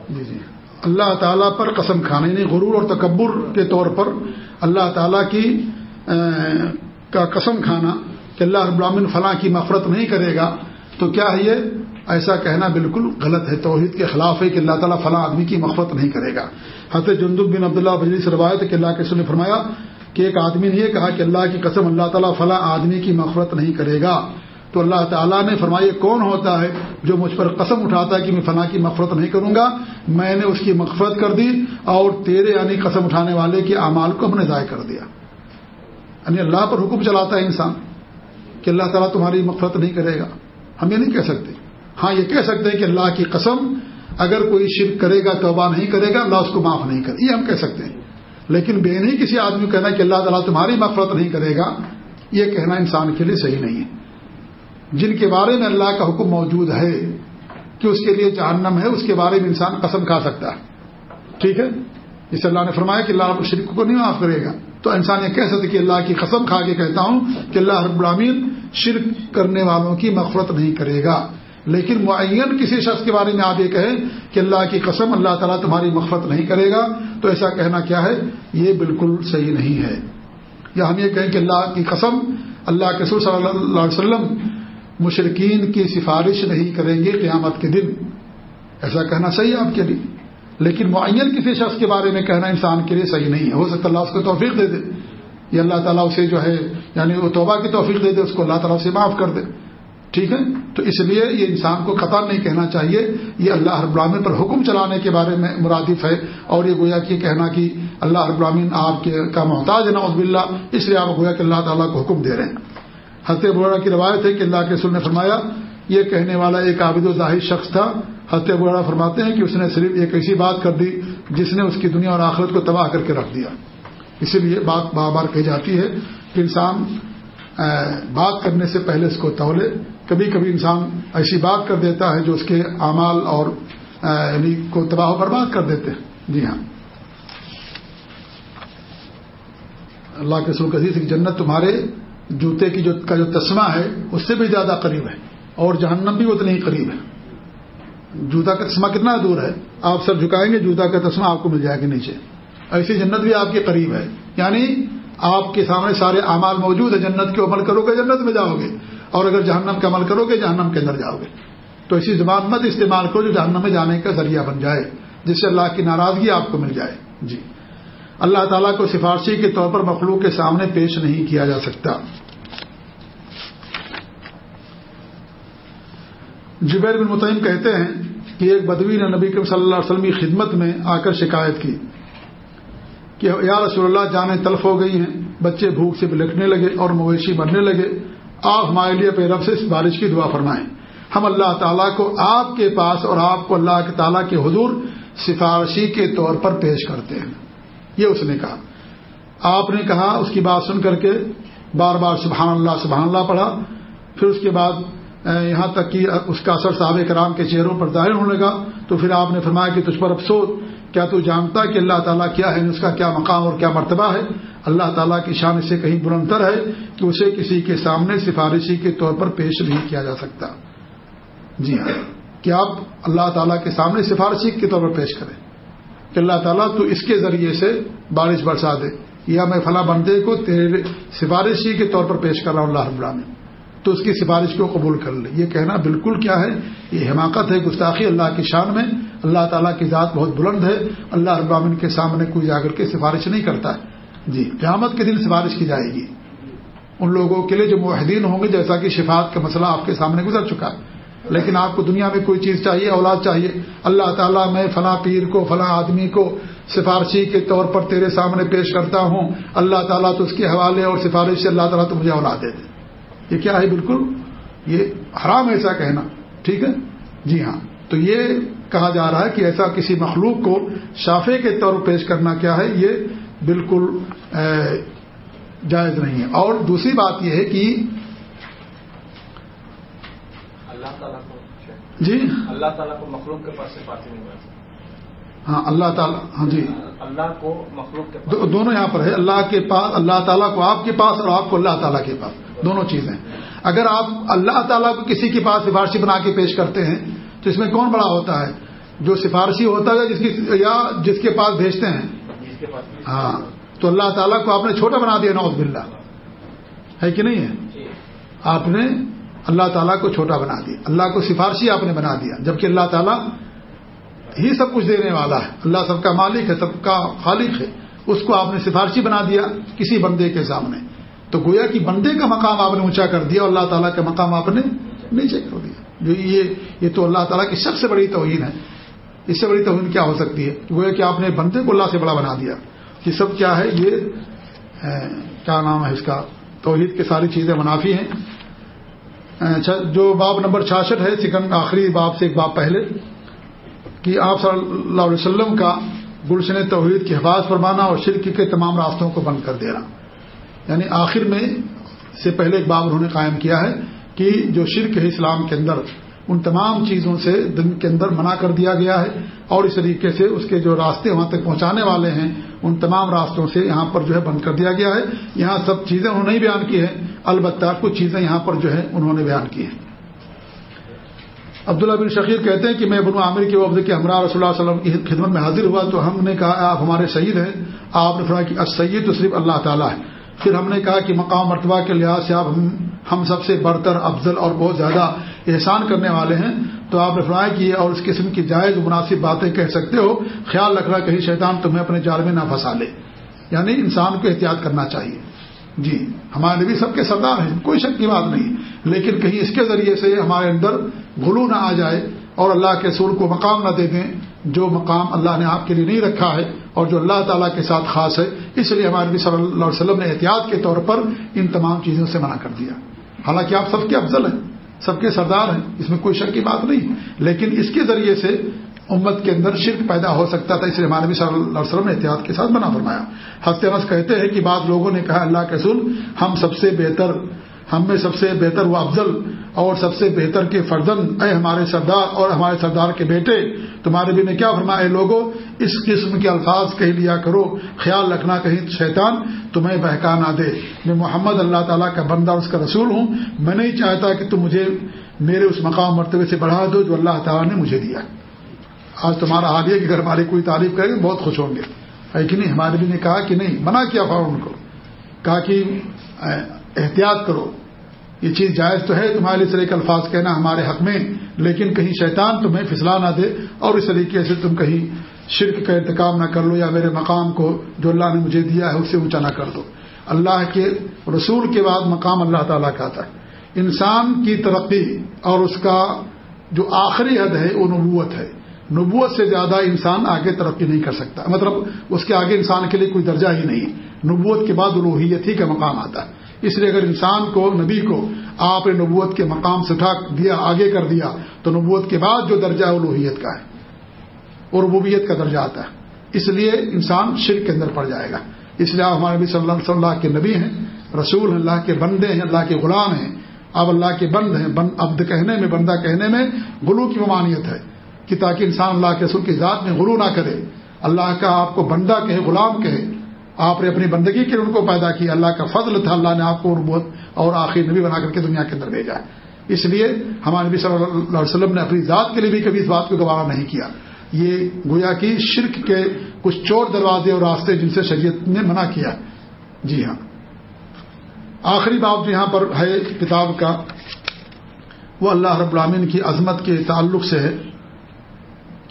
جی جی۔ اللہ تعالیٰ پر قسم کھانا یعنی غرور اور تکبر کے طور پر اللہ تعالیٰ کی کا قسم کھانا کہ اللہ رب العالمین فلاں کی مفرت نہیں کرے گا، تو کیا ہے یہ؟ ایسا کہنا بالکل غلط ہے۔ توحید کے خلاف ہے کہ اللہ تعالیٰ فلاں آدمی کی مفرت نہیں کرے گا۔ حضرت جندب بن عبداللہ بجلی سے روایت کہ اللہ کے نے فرمایا کہ ایک آدمی نے یہ کہا کہ اللہ کی قسم اللہ تعالیٰ فلاں آدمی کی مفرت نہیں کرے گا۔ تو اللہ تعالیٰ نے فرمایا کون ہوتا ہے جو مجھ پر قسم اٹھاتا ہے کہ میں فلاں کی مفرت نہیں کروں گا؟ میں نے اس کی مغفرت کر دی اور تیرے یعنی قسم اٹھانے والے کے اعمال کو ہم نے ضائع کر دیا۔ یعنی اللہ پر حکم چلاتا ہے انسان کہ اللہ تعالیٰ تمہاری مغفرت نہیں کرے گا۔ ہم یہ نہیں کہہ سکتے۔ ہاں یہ کہہ سکتے ہیں کہ اللہ کی قسم اگر کوئی شرک کرے گا، توبہ نہیں کرے گا، اللہ اس کو معاف نہیں کرے۔ یہ ہم کہہ سکتے ہیں۔ لیکن بے نہیں کسی آدمی کو کہنا کہ اللہ تعالیٰ تمہاری مغفرت نہیں کرے گا، یہ کہنا انسان کے لیے صحیح نہیں ہے۔ جن کے بارے میں اللہ کا حکم موجود ہے کہ اس کے لیے جہنم ہے، اس کے بارے میں انسان قسم کھا سکتا ہے۔ ٹھیک ہے؟ جسے اللہ نے فرمایا کہ اللہ شرک کو نہیں معاف کرے گا۔ تو انسان یہ کہہ سکتے کہ اللہ کی قسم کھا کے کہتا ہوں کہ اللہ رب العامین شرک کرنے والوں کی مغفرت نہیں کرے گا۔ لیکن معین کسی شخص کے بارے میں آپ یہ کہیں کہ اللہ کی قسم اللہ تعالیٰ تمہاری مغفرت نہیں کرے گا، تو ایسا کہنا کیا ہے؟ یہ بالکل صحیح نہیں ہے۔ یا ہم یہ کہیں کہ اللہ کی قسم اللہ کے صلی اللہ علیہ وسلم مشرقین کی سفارش نہیں کریں گے قیامت کے دن۔ ایسا کہنا صحیح ہے آپ کے لیے۔ لیکن معین کسی شخص کے بارے میں کہنا انسان کے لیے صحیح نہیں ہے۔ ہو سکتا اللہ اس کو توفیق دے دے۔ یا اللہ تعالیٰ اسے جو ہے یعنی وہ توبہ کی توفیق دے دے، اس کو اللہ تعالیٰ سے معاف کر دے۔ ٹھیک ہے؟ تو اس لیے یہ انسان کو قطع نہیں کہنا چاہیے۔ یہ اللہ ہر براہین پر حکم چلانے کے بارے میں مرادف ہے۔ اور یہ گویا کہ کہنا کہ اللہ ہر براہین آپ کے کا محتاج ہے نوز باللہ۔ اس لیے آپ گویا کہ اللہ تعالیٰ کو حکم دے رہے ہیں۔ حضرت بوڑھا کی روایت ہے کہ اللہ کے سر نے فرمایا، یہ کہنے والا ایک عابد و ظاہر شخص تھا۔ حضرت بوڑھا فرماتے ہیں کہ اس نے صرف ایک ایسی بات کر دی جس نے اس کی دنیا اور آخرت کو تباہ کر کے رکھ دیا۔ اسی لیے بات بار بار کہی جاتی ہے کہ انسان بات کرنے سے پہلے اس کو تولے۔ کبھی کبھی انسان ایسی بات کر دیتا ہے جو اس کے اعمال اور یعنی کو تباہ و برباد کر دیتے ہیں۔ جی ہاں۔ اللہ کے سر کہ جنت تمہارے جوتے کی جو کا جو تسمہ ہے، اس سے بھی زیادہ قریب ہے۔ اور جہنم بھی اتنے ہی قریب ہے۔ جوتا کا تسمہ کتنا دور ہے؟ آپ سر جھکائیں گے، جوتا کا تسمہ آپ کو مل جائے گا نیچے۔ ایسی جنت بھی آپ کے قریب ہے۔ یعنی آپ کے سامنے سارے اعمال موجود ہیں۔ جنت کے عمل کرو گے، جنت میں جاؤ گے۔ اور اگر جہنم کا عمل کرو گے، جہنم کے اندر جاؤ گے۔ تو ایسی زبان مت استعمال کرو جو جہنم میں جانے کا ذریعہ بن جائے، جس سے اللہ کی ناراضگی آپ کو مل جائے۔ جی۔ اللہ تعالیٰ کو سفارشی کے طور پر مخلوق کے سامنے پیش نہیں کیا جا سکتا۔ جبیر بن متعین کہتے ہیں کہ ایک بدوی نے نبی صلی اللہ علیہ وسلم کی خدمت میں آ کر شکایت کی کہ یا رسول اللہ جانیں تلف ہو گئی ہیں، بچے بھوک سے بلکنے لگے اور مویشی بننے لگے۔ آپ ہمارے لیے پہ رب سے اس بارش کی دعا فرمائیں۔ ہم اللہ تعالیٰ کو آپ کے پاس اور آپ کو اللہ کے تعالیٰ کے حضور سفارشی کے طور پر پیش کرتے ہیں۔ یہ اس نے کہا۔ آپ نے کہا، اس کی بات سن کر کے بار بار سبحان اللہ سبحان اللہ پڑھا۔ پھر اس کے بعد یہاں تک کہ اس کا اثر صحاب کرام کے چہروں پر ظاہر ہونے لگا۔ تو پھر آپ نے فرمایا کہ تجھ پر افسوس، کیا تو جانتا کہ اللہ تعالیٰ کیا ہے، اس کا کیا مقام اور کیا مرتبہ ہے؟ اللہ تعالیٰ کی شان سے کہیں بلندر ہے کہ اسے کسی کے سامنے سفارشی کے طور پر پیش نہیں کیا جا سکتا۔ جی ہاں۔ کہ آپ اللہ تعالیٰ کے سامنے سفارشی کے طور پر پیش کریں۔ کہ اللہ تعالیٰ تو اس کے ذریعے سے بارش برسا دے۔ یا میں فلاں بندے کو تیرے سفارشی کے طور پر پیش کر رہا ہوں، اللہ رب العالمین۔ تو اس کی سفارش کو قبول کر لے۔ یہ کہنا بالکل کیا ہے؟ یہ حماقت ہے، گستاخی اللہ کی شان میں۔ اللہ تعالیٰ کی ذات بہت بلند ہے۔ اللہ ابراہین کے سامنے کوئی جا کر کے سفارش نہیں کرتا۔ ہے جی قیامت کے دن سفارش کی جائے گی۔ ان لوگوں کے لیے جو معاہدین ہوں گے، جیسا کہ شفات کا مسئلہ آپ کے سامنے گزر چکا ہے۔ لیکن آپ کو دنیا میں کوئی چیز چاہیے، اولاد چاہیے، اللہ تعالیٰ میں فلاں پیر کو، فلاں آدمی کو سفارشی کے طور پر تیرے سامنے پیش کرتا ہوں، اللہ تعالیٰ تو اس کے حوالے اور سفارش سے اللہ تعالیٰ تو مجھے اولاد دے دے۔ یہ کیا ہے؟ بالکل، یہ حرام ایسا کہنا۔ ٹھیک ہے؟ جی ہاں۔ تو یہ کہا جا رہا ہے کہ ایسا کسی مخلوق کو شافے کے طور پر پیش کرنا کیا ہے، یہ بالکل جائز نہیں ہے۔ اور دوسری بات یہ ہے کہ اللہ تعالیٰ کو جی۔ اللہ تعالیٰ کو مخلوق کے پاس باتیں نہیں بنا ہاں اللہ تعالیٰ ہاں جی۔ اللہ کو مخلوق کے پاس دو- دونوں یہاں پر ہے اللہ کے پاس اللہ تعالیٰ کو آپ کے پاس اور آپ کو اللہ تعالیٰ کے پاس دونوں چیزیں۔ اگر آپ اللہ تعالیٰ کو کسی کے پاس سفارشی بنا کے پیش کرتے ہیں تو اس میں کون بڑا ہوتا ہے؟ جو سفارشی ہوتا ہے جس کی یا جس کے پاس بھیجتے ہیں۔ ہاں تو اللہ تعالیٰ کو آپ نے چھوٹا بنا دیا نوز باللہ۔ ہے کہ نہیں ہے؟ جی۔ آپ نے اللہ تعالیٰ کو چھوٹا بنا دیا۔ اللہ کو سفارشی آپ نے بنا دیا، جبکہ اللہ تعالیٰ ہی سب کچھ دینے والا ہے۔ اللہ سب کا مالک ہے، سب کا خالق ہے۔ اس کو آپ نے سفارشی بنا دیا کسی بندے کے سامنے۔ تو گویا کہ بندے کا مقام آپ نے اونچا کر دیا اور اللہ تعالیٰ کا مقام آپ نے نیچے کر دیا۔ جو یہ یہ تو اللہ تعالیٰ کی سب سے بڑی توہین ہے۔ اس سے بڑی توہین کیا ہو سکتی ہے؟ گویا کہ آپ نے بندے کو اللہ سے بڑا بنا دیا۔ یہ سب کیا ہے؟ یہ کیا نام ہے اس کا؟ توحید کی ساری چیزیں منافی ہیں۔ جو باب نمبر چھاسٹھ ہے سکن آخری باب سے ایک باب پہلے، کہ آپ صلی اللہ علیہ وسلم کا گلشن توحید کی حفاظ فرمانا اور شرک کے تمام راستوں کو بند کر دینا۔ یعنی آخر میں سے پہلے ایک باب انہوں نے قائم کیا ہے کہ جو شرک ہے اسلام کے اندر، ان تمام چیزوں سے دن کے اندر منع کر دیا گیا ہے اور اس طریقے سے اس کے جو راستے وہاں تک پہنچانے والے ہیں، ان تمام راستوں سے یہاں پر جو ہے بند کر دیا گیا ہے۔ یہاں سب چیزیں انہوں نے بیان کی ہیں۔ البتہ کچھ چیزیں یہاں پر جو ہے انہوں نے بیان کی ہیں۔ عبداللہ بن شکیر کہتے ہیں کہ میں بنو عامر کے وفد کے ہمراہ رسول اللہ علیہ وسلم کی خدمت میں حاضر ہوا تو ہم نے کہا، آپ ہمارے سعید ہیں۔ آپ نے فرمایا کہ سید تو صرف اللہ تعالیٰ ہے۔ پھر ہم نے کہا کہ مقام مرتبہ کے لحاظ سے آپ ہم ہم سب سے برتر، افضل اور بہت زیادہ احسان کرنے والے ہیں۔ تو آپ نے فرمایا کہ اور اس قسم کی جائز مناسب باتیں کہہ سکتے ہو۔ خیال رکھنا کہیں شیطان تمہیں اپنے جال میں نہ پھنسا لے۔ یعنی انسان کو احتیاط کرنا چاہیے۔ جی ہمارے نبی سب کے سردار ہیں، کوئی شک کی بات نہیں۔ لیکن کہیں اس کے ذریعے سے ہمارے اندر غلو نہ آ جائے اور اللہ کے سور کو مقام نہ دے دیں، جو مقام اللہ نے آپ کے لیے نہیں رکھا ہے اور جو اللہ تعالیٰ کے ساتھ خاص ہے، اس لیے ہمارے نبی صلی اللہ علیہ وسلم نے احتیاط کے طور پر ان تمام چیزوں سے منع کر دیا۔ حالانکہ آپ سب کے افضل ہیں، سب کے سردار ہیں، اس میں کوئی شک کی بات نہیں۔ لیکن اس کے ذریعے سے امت کے اندر شرک پیدا ہو سکتا تھا، اس لیے ہمارے صلی اللہ علیہ وسلم نے احتیاط کے ساتھ منع فرمایا۔ ہفتے انس کہتے ہیں کہ بعض لوگوں نے کہا، اللہ کے سن ہم سب سے بہتر، ہم میں سب سے بہتر و افضل اور سب سے بہتر کے فرزن اے ہمارے سردار اور ہمارے سردار کے بیٹے، تمہارے بھی نے کیا فرمایا لوگوں اس قسم کے الفاظ کہہ لیا کرو، خیال رکھنا کہیں شیطان، تمہیں بہکا نہ دے۔ میں محمد اللہ تعالیٰ کا بندہ، اس کا رسول ہوں۔ میں نہیں چاہتا کہ تم مجھے، میرے اس مقام مرتبے سے بڑھا دو جو اللہ تعالیٰ نے مجھے دیا۔ آج تمہارا حال یہ کہ اگر ہماری کوئی تعریف کرے گا بہت خوش ہوں گے۔ ہے کہ نہیں، ہمارے بھی نے کہا کہ نہیں، منع کیا فوراً ان کو۔ کہا کہ احتیاط کرو۔ یہ چیز جائز تو ہے، تمہارے لیے اس طرح کے الفاظ کہنا ہمارے حق میں، لیکن کہیں شیطان تمہیں پھسلا نہ دے اور اس طریقے سے تم کہیں شرک کا انتقام نہ کر لو یا میرے مقام کو جو اللہ نے مجھے دیا ہے اسے اونچا نہ کر دو۔ اللہ کے رسول کے بعد مقام اللہ تعالیٰ کا آتا ہے۔ انسان کی ترقی اور اس کا جو آخری حد ہے، وہ نبوت ہے۔ نبوت سے زیادہ انسان آگے ترقی نہیں کر سکتا۔ مطلب اس کے آگے انسان کے لیے کوئی درجہ ہی نہیں ہے۔ نبوت کے بعد الوحیت ہی کا مقام آتا ہے۔ اس لیے اگر انسان کو، نبی کو آپ نے نبوت کے مقام سے اٹھا دیا، آگے کر دیا، تو نبوت کے بعد جو درجہ ہے وہ لوہیت کا ہے۔ اور ربوبیت کا درجہ آتا ہے۔ اس لیے انسان شرک کے اندر پڑ جائے گا۔ اس لیے آپ ہمارے نبی صلی اللہ علیہ وسلم کے نبی ہیں، رسول ہیں، اللہ کے بندے ہیں، اللہ کے غلام ہیں۔ اب اللہ کے بند ہیں، بند عبد کہنے میں، بندہ کہنے میں غلو کی ممانعت ہے۔ کہ تاکہ انسان اللہ کے رسول کی ذات میں غلو نہ کرے۔ اللہ کا آپ کو بندہ کہے، غلام کہے۔ آپ نے اپنی بندگی کے لیے ان کو پیدا کیا۔ اللہ کا فضل تھا، اللہ نے آپ کو نبوت اور آخری نبی بنا کر کے دنیا کے اندر بھیجا ہے۔ اس لیے ہمارے نبی صلی اللہ علیہ وسلم نے اپنی ذات کے لیے بھی کبھی اس بات کو گوارا نہیں کیا۔ یہ گویا کی شرک کے کچھ چور دروازے اور راستے جن سے شریعت نے منع کیا۔ جی ہاں۔ آخری باب جو یہاں پر ہے کتاب کا، وہ اللہ رب العامن کی عظمت کے تعلق سے ہے۔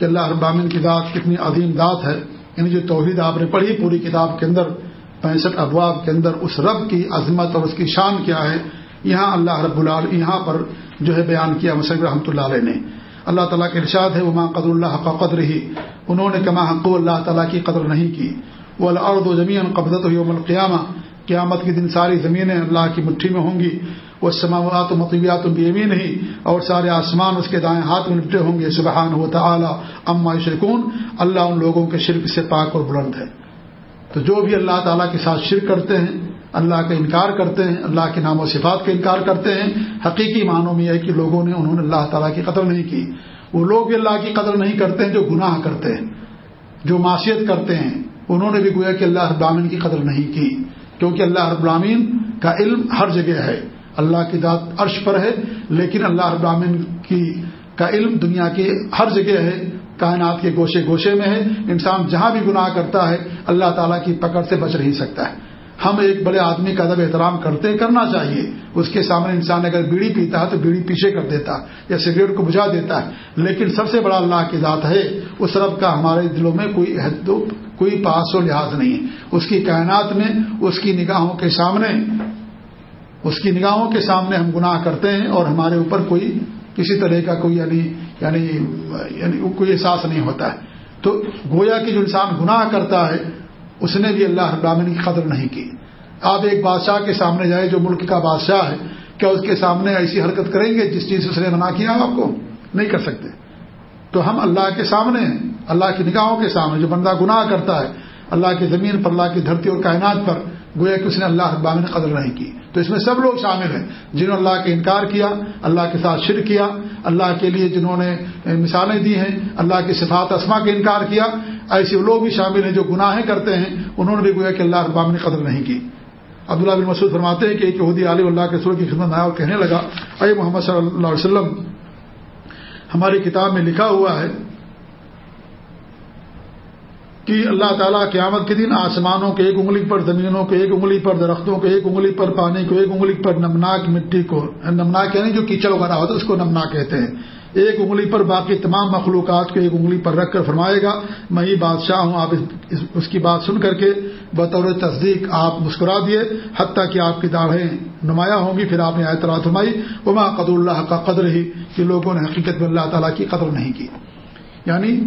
کہ اللہ رب کی ذات کتنی عظیم ذات ہے۔ یعنی جو توحید آپ نے پڑھی پوری کتاب کے اندر، پینسٹھ ابواب کے اندر، اس رب کی عظمت اور اس کی شان کیا ہے۔ یہاں اللہ رب العال یہاں پر جو ہے بیان کیا مسلم رحمۃ اللہ علیہ نے۔ اللہ تعالیٰ کے ارشاد ہے، وما قدر اللہ کا قدر ہی انہوں نے کما حق اللہ تعالیٰ کی قدر نہیں کی۔ وہ الرد و زمین قبضت یوم القیامہ قیامت کے دن ساری زمینیں اللہ کی مٹھی میں ہوں گی۔ وہ سماوات و مطیبیات بھی نہیں اور سارے آسمان اس کے دائیں ہاتھ میں لپٹے ہوں گے سبحان و تعالی اما شرکون اللہ ان لوگوں کے شرک سے پاک اور بلند ہے۔ تو جو بھی اللہ تعالیٰ کے ساتھ شرک کرتے ہیں، اللہ کا انکار کرتے ہیں، اللہ کے نام و صفات کا انکار کرتے ہیں، حقیقی معنوں میں یہ کہ لوگوں نے، انہوں نے اللہ تعالیٰ کی قدر نہیں کی۔ وہ لوگ بھی اللہ کی قدر نہیں کرتے ہیں جو گناہ کرتے ہیں، جو معاشیت کرتے ہیں۔ انہوں نے بھی گویا کہ اللہ ابرامین کی قدر نہیں کی، کیونکہ اللہ ابرامین کا علم ہر جگہ ہے۔ اللہ کی ذات عرش پر ہے، لیکن اللہ ابرامین کی کا علم دنیا کی ہر جگہ ہے، کائنات کے گوشے گوشے میں ہے۔ انسان جہاں بھی گناہ کرتا ہے، اللہ تعالیٰ کی پکڑ سے بچ نہیں سکتا ہے۔ ہم ایک بڑے آدمی کا ادب احترام کرتے کرنا چاہیے۔ اس کے سامنے انسان اگر بیڑی پیتا ہے تو بیڑی پیچھے کر دیتا یا سگریٹ کو بجھا دیتا ہے۔ لیکن سب سے بڑا اللہ کی ذات ہے، اس رب کا ہمارے دلوں میں کوئی کوئی پاس و لحاظ نہیں ہے۔ اس کی کائنات میں، اس کی نگاہوں کے سامنے اس کی نگاہوں کے سامنے ہم گناہ کرتے ہیں اور ہمارے اوپر کوئی کسی طرح کا کوئی یعنی یعنی یعنی کوئی احساس نہیں ہوتا ہے۔ تو گویا کہ جو انسان گناہ کرتا ہے، اس نے بھی اللہ ابراہین کی قدر نہیں کی۔ آپ ایک بادشاہ کے سامنے جائیں، جو ملک کا بادشاہ ہے، کیا اس کے سامنے ایسی حرکت کریں گے جس چیز سے اس نے منع کیا آپ کو؟ نہیں کر سکتے۔ تو ہم اللہ کے سامنے ہیں، اللہ کی نگاہوں کے سامنے۔ جو بندہ گناہ کرتا ہے، اللہ کی زمین پر، اللہ کی دھرتی اور کائنات پر گویا کہ اس نے اللہ ابام نے قدر نہیں کی۔ تو اس میں سب لوگ شامل ہیں، جنہوں نے اللہ کا انکار کیا، اللہ کے ساتھ شر کیا، اللہ کے لیے جنہوں نے مثالیں دی ہیں، اللہ کی صفات اسما کا انکار کیا۔ ایسے لوگ بھی شامل ہیں جو گناہیں کرتے ہیں، انہوں نے بھی گویا کہ اللہ ابام نے قدر نہیں کی۔ عبداللہ بن مسعود فرماتے ہیں کہ ایک یہودی علی اللہ کے سر کی خدمت آیا اور کہنے لگا، اے محمد صلی اللہ علیہ وسلم، ہماری کتاب میں لکھا ہوا ہے کہ اللہ تعالیٰ قیامت کے دن آسمانوں کے ایک انگلی پر، زمینوں کے ایک انگلی پر، درختوں کے ایک انگلی پر، پانی کو ایک انگلی پر نمناک مٹی کو، نمناک یعنی جو کیچڑ وغیرہ ہوتا ہے، اس کو نمناک کہتے ہیں۔ ایک انگلی پر باقی تمام مخلوقات کو ایک انگلی پر رکھ کر فرمائے گا۔ میں ہی بادشاہ ہوں، آپ اس کی بات سن کر کے بطور تصدیق آپ مسکرا دیے۔ حتیٰ کہ آپ کی داڑھیں نمایاں ہوں گی، پھر آپ نے اعتراض فرمائی۔ وما قدر اللہ کا قدر ہی کہ لوگوں نے حقیقت میں اللہ تعالیٰ کی قدر نہیں کی۔ یعنی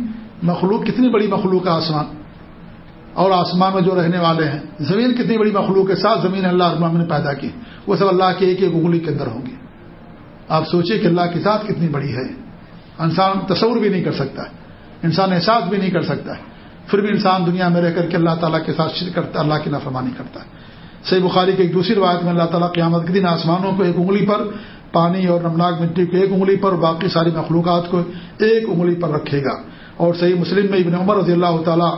مخلوق کتنی بڑی مخلوق ہے آسمان؟ اور آسمان میں جو رہنے والے ہیں، زمین کتنی بڑی مخلوق کے ساتھ زمین اللہ ابام نے پیدا کی۔ وہ سب اللہ کے ایک ایک انگلی کے اندر ہوں گی آپ سوچیں کہ اللہ کی ذات کتنی بڑی ہے۔ انسان تصور بھی نہیں کر سکتا۔ انسان احساس بھی نہیں کر سکتا۔ پھر بھی انسان دنیا میں رہ کر کے اللہ تعالیٰ کے ساتھ شرک کرتا، اللہ کی نافرمانی کرتا۔ ہے صحیح بخاری کی ایک دوسری روایت میں اللہ تعالیٰ قیامت کے دن آسمانوں کو ایک انگلی پر، پانی اور نمناک مٹی کو ایک انگلی پر، باقی ساری مخلوقات کو ایک انگلی پر رکھے گا۔ اور صحیح مسلم میں ابن عمر رضی اللہ تعالیٰ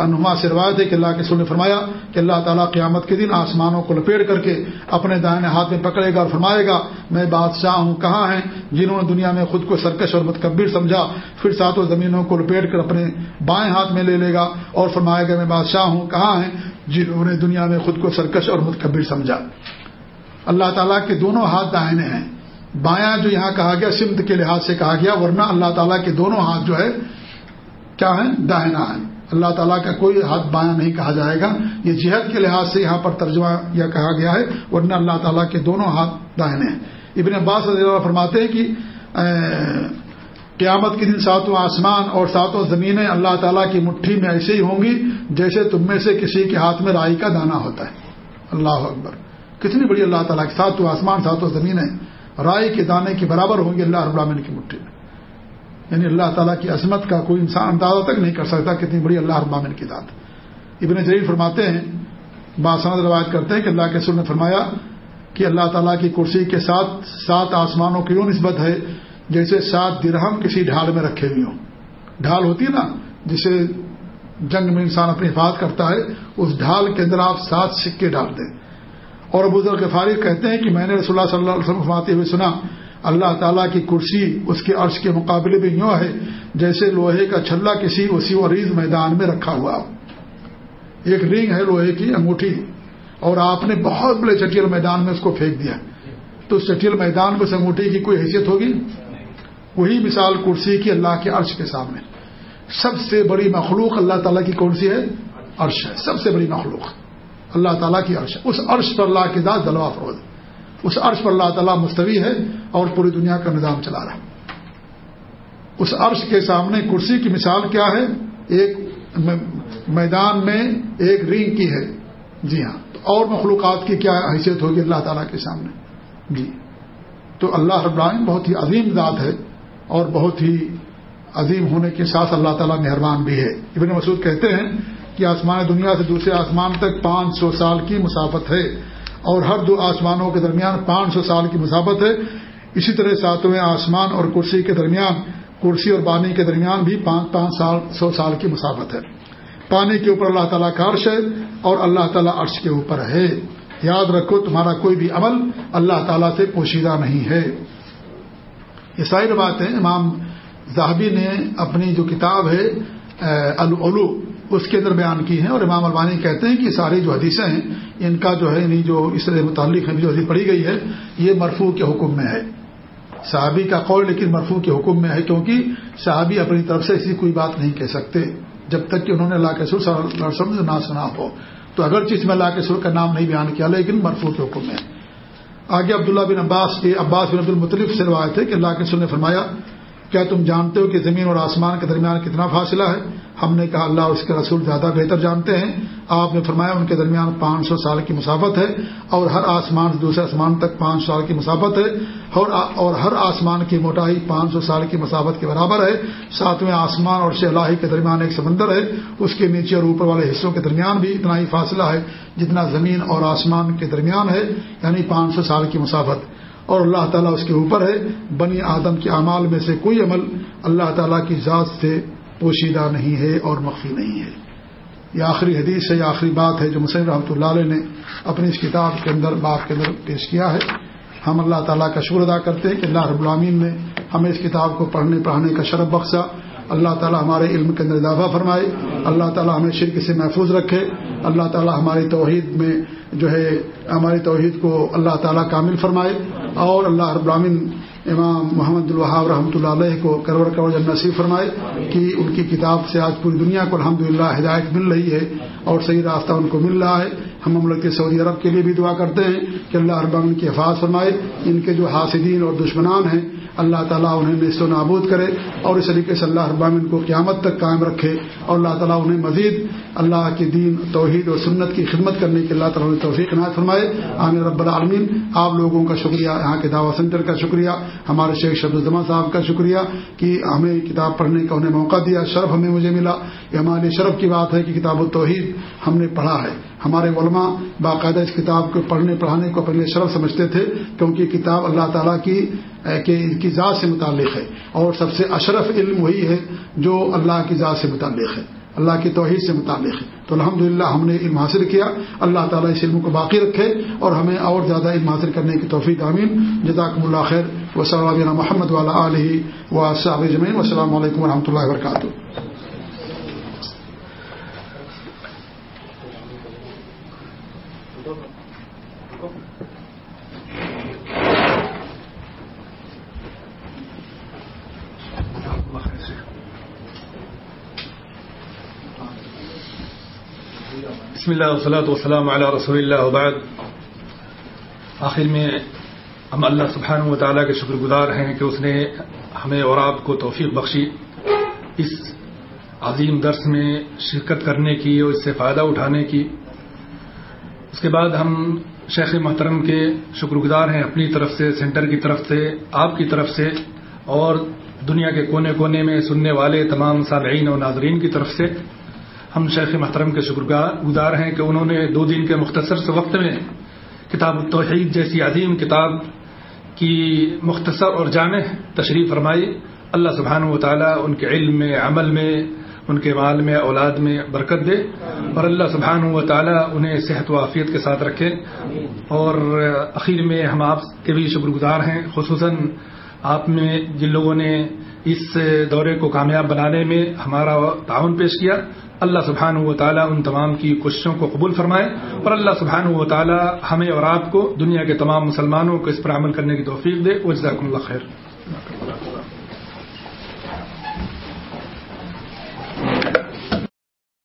انما سے روایت ہے کہ اللہ کے سر نے فرمایا کہ اللہ تعالیٰ قیامت کے دن آسمانوں کو لپیٹ کر کے اپنے دائیں ہاتھ میں پکڑے گا اور فرمائے گا، میں بادشاہ ہوں کہاں ہیں؟ جنہوں نے دنیا میں خود کو سرکش اور متکبر سمجھا، پھر ساتوں زمینوں کو لپیٹ کر اپنے بائیں ہاتھ میں لے لے گا اور فرمائے گا، میں بادشاہ ہوں کہاں ہیں؟ جنہوں نے دنیا میں خود کو سرکش اور متکبر سمجھا۔ اللہ تعالیٰ کے دونوں ہاتھ دائنے ہیں۔ بایاں جو یہاں کہا گیا، سمت کے لحاظ سے کہا گیا، ورنہ اللہ تعالیٰ کے دونوں ہاتھ جو ہے، کیا ہے داہنا ہے اللہ تعالیٰ کا کوئی ہاتھ بایاں نہیں کہا جائے گا۔ یہ جہد کے لحاظ سے یہاں پر ترجمہ یا کہا گیا ہے، ورنہ اللہ تعالیٰ کے دونوں ہاتھ داہنے ہیں۔ ابن عباس رضی اللہ فرماتے ہیں کہ قیامت کے دن ساتوں آسمان اور ساتوں زمینیں اللہ تعالیٰ کی مٹھی میں ایسے ہی ہوں گی جیسے تم میں سے کسی کے ہاتھ میں رائی کا دانا ہوتا ہے۔ اللہ اکبر۔ کتنی بڑی اللہ تعالیٰ کی ساتوں آسمان، ساتوں زمینیں رائی کے دانے کے برابر ہوں گی اللہ ابراہین کی مٹھی میں۔ یعنی اللہ تعالیٰ کی عظمت کا کوئی انسان اندازہ تک نہیں کر سکتا کتنی بڑی اللہ ابامن کی ذات۔ ابن جریر فرماتے ہیں باسمد روایت کرتے ہیں کہ اللہ کے سر نے فرمایا کہ اللہ تعالیٰ کی کرسی کے ساتھ سات آسمانوں کی یوں نسبت ہے جیسے سات درہم کسی ڈھال میں رکھے ہوئے ہوں۔ ڈھال ہوتی ہے نا، جسے جنگ میں انسان اپنی حفاظت کرتا ہے، اس ڈھال کے اندر آپ سات سکے ڈال دیں۔ اور ابو ذر کے فارغ کہتے ہیں کہ میں نے رسول اللہ صلی اللہ علیہ وسلم فرماتے ہوئے سنا، اللہ تعالیٰ کی کرسی اس کے عرش کے مقابلے میں یوں ہے جیسے لوہے کا چھلا کسی اسی و ریز میدان میں رکھا ہوا ایک رنگ ہے لوہے کی، انگوٹھی، اور آپ نے بہت بڑے چٹیل میدان میں اس کو پھینک دیا۔ تو اس چٹیل میدان میں اس انگوٹھی کی کوئی حیثیت ہوگی؟ وہی مثال کرسی کی اللہ کے عرش کے سامنے۔ سب سے بڑی مخلوق اللہ تعالیٰ کی کون سی ہے؟ عرش ہے۔ سب سے بڑی مخلوق۔ اللہ تعالیٰ کی عرش اس عرش پر اللہ کی ذات دلوا فروز۔ اس عرش پر اللہ تعالیٰ مستوی ہے اور پوری دنیا کا نظام چلا رہا ہے۔ اس عرش کے سامنے کرسی کی مثال کیا ہے؟ ایک میدان میں ایک رینگ کی ہے۔ جی ہاں۔ اور مخلوقات کی کیا حیثیت ہوگی اللہ تعالیٰ کے سامنے؟ جی۔ تو اللہ ابراہیم بہت ہی عظیم ذات ہے اور بہت ہی عظیم ہونے کے ساتھ اللہ تعالیٰ مہربان بھی ہے۔ ابن مسعود کہتے ہیں کہ آسمان دنیا سے دوسرے آسمان تک پانچ سو سال کی مسافت ہے اور ہر دو آسمانوں کے درمیان پانچ سو سال کی مسافت ہے۔ اسی طرح ساتویں آسمان اور کرسی کے درمیان، کرسی اور بانی کے درمیان بھی پانچ پانچ سال، سو سال کی مسافت ہے۔ پانی کے اوپر اللہ تعالیٰ کا عرش ہے اور اللہ تعالیٰ عرش کے اوپر ہے۔ یاد رکھو، تمہارا کوئی بھی عمل اللہ تعالیٰ سے پوشیدہ نہیں ہے۔ یہ ساری باتیں امام زاہبی نے اپنی جو کتاب ہے العلو اس کے اندر بیان کی ہیں اور امام البانی کہتے ہیں کہ ساری جو حدیثیں ہیں، ان کا جو ہے یعنی جو اس سے متعلق ہے جو حدیث پڑھی گئی ہے، یہ مرفوع کے حکم میں ہے۔ صحابی کا قول لیکن مرفوع کے حکم میں ہے، کیونکہ صحابی اپنی طرف سے ایسی کوئی بات نہیں کہہ سکتے۔ جب تک کہ انہوں نے اللہ کے سر سے نہ سنا ہو۔ تو اگر چیز میں اللہ کے سر کا نام نہیں بیان کیا، لیکن مرفوع کے حکم میں آگے عبداللہ بن عباس کے، عباس بن عبد المطلف سے روایت ہے کہ اللہ کے سر نے فرمایا کیا تم جانتے ہو کہ زمین اور آسمان کے درمیان کتنا فاصلہ ہے؟ ہم نے کہا، اللہ اس کے رسول زیادہ بہتر جانتے ہیں۔ آپ نے فرمایا، ان کے درمیان پانچ سو سال کی مسافت ہے اور ہر آسمان سے دوسرے آسمان تک پانچ سال کی مسافت ہے اور ہر آسمان کی موٹائی پانچ سو سال کی مسافت کے برابر ہے۔ ساتویں آسمان اور شہلاہی کے درمیان ایک سمندر ہے۔ اس کے نیچے اور اوپر والے حصوں کے درمیان بھی اتنا ہی فاصلہ ہے جتنا زمین اور آسمان کے درمیان ہے یعنی پانچ سو سال کی مسافت۔ اور اللہ تعالیٰ اس کے اوپر ہے۔ بنی آدم کے اعمال میں سے کوئی عمل اللہ تعالیٰ کی ذات سے پوشیدہ نہیں ہے اور مخفی نہیں ہے۔ یہ آخری حدیث ہے، یہ آخری بات ہے جو مسلم رحمۃ اللہ علیہ نے اپنی اس کتاب کے اندر باپ کے اندر پیش کیا ہے۔ ہم اللہ تعالیٰ کا شکر ادا کرتے ہیں کہ اللہ رب العامین نے ہمیں اس کتاب کو پڑھنے پڑھانے کا شرف بخشا۔ اللہ تعالیٰ ہمارے علم کے اندر اضافہ فرمائے، اللہ تعالیٰ ہمیں شرک سے محفوظ رکھے، اللہ تعالیٰ ہماری توحید میں جو ہے، ہماری توحید کو اللہ تعالیٰ کامل فرمائے۔ اور اللہ رب امام محمد الوہاب رحمۃ اللہ علیہ کو کروڑ کروڑ نصیب فرمائے کہ ان کی کتاب سے آج پوری دنیا کو الحمد ہدایت مل رہی ہے اور صحیح راستہ ان کو مل رہا ہے۔ ہم مملکت سعودی عرب کے لیے بھی دعا کرتے ہیں کہ اللہ رب العالمین کی حفاظ فرمائے، ان کے جو حاسدین اور دشمنان ہیں، اللہ تعالیٰ انہیں نصف و نابود کرے اور اس طریقے سے اللہ ابامن کو قیامت تک قائم رکھے اور اللہ تعالیٰ انہیں مزید اللہ کے دین، توحید اور سنت کی خدمت کرنے کے اللہ تعالیٰ توفیق نہ فرمائے۔ عامر رب العالمین۔ آپ لوگوں کا شکریہ۔ یہاں کے دعوی سینٹر کا شکریہ۔ ہمارے شیخ شبد الزما صاحب کا شکریہ کہ ہمیں کتاب پڑھنے کا انہیں موقع دیا۔ شرف ہمیں مجھے ملا۔ یہ ہمارے شرف کی بات ہے کہ کتاب و توحید ہم نے پڑھا ہے۔ ہمارے علماء باقاعدہ اس کتاب کو پڑھنے پڑھانے کو اپنے شرف سمجھتے تھے، کیونکہ کتاب اللہ تعالیٰ کی ذات سے متعلق ہے۔ اور سب سے اشرف علم وہی ہے جو اللہ کی ذات سے متعلق ہے، اللہ کی توحید سے متعلق ہے۔ تو الحمد ہم نے علم حاصل کیا، اللہ تعالیٰ اس علم کو باقی رکھے اور ہمیں اور زیادہ علم حاصل کرنے کی توفیق امین جزاکم اللہ خیر۔ و صلی محمد والا علیہ و صاحب جمین و السلام علیکم و رحمۃ اللہ وبرکاتہ۔ بسم اللہ وسلۃ وسلم علیہ رسول اللہ وبعد. آخر میں ہم اللہ سبحانہ و تعالیٰ کے شکر گزار ہیں کہ اس نے ہمیں اور آپ کو توفیق بخشی. اس عظیم درس میں شرکت کرنے کی اور اس سے فائدہ اٹھانے کی. اس کے بعد ہم شیخ محترم کے شکر گزار ہیں اپنی طرف سے، سینٹر کی طرف سے، آپ کی طرف سے اور دنیا کے کونے کونے میں سننے والے تمام سامعین اور ناظرین کی طرف سے. ہم شیخ محترم کے شکر گزار ہیں کہ انہوں نے دو دن کے مختصر سے وقت میں کتاب التوحید جیسی عظیم کتاب کی مختصر اور جامع تشریف فرمائی۔ اللہ سبحانہ و تعالیٰ ان کے علم میں، عمل میں، ان کے مال میں، اولاد میں برکت دے اور اللہ سبحانہ و تعالیٰ انہیں صحت و عافیت کے ساتھ رکھے۔ اور اخیر میں ہم آپ کے بھی شکر گزار ہیں۔ خصوصاً آپ میں جن لوگوں نے اس دورے کو کامیاب بنانے میں ہمارا تعاون پیش کیا۔ اللہ سبحانہ و تعالیٰ ان تمام کی کوششوں کو قبول فرمائے اور اللہ سبحانہ و تعالیٰ ہمیں اور آپ کو دنیا کے تمام مسلمانوں کو اس پر عمل کرنے کی توفیق دے۔ وہ اللہ خیر۔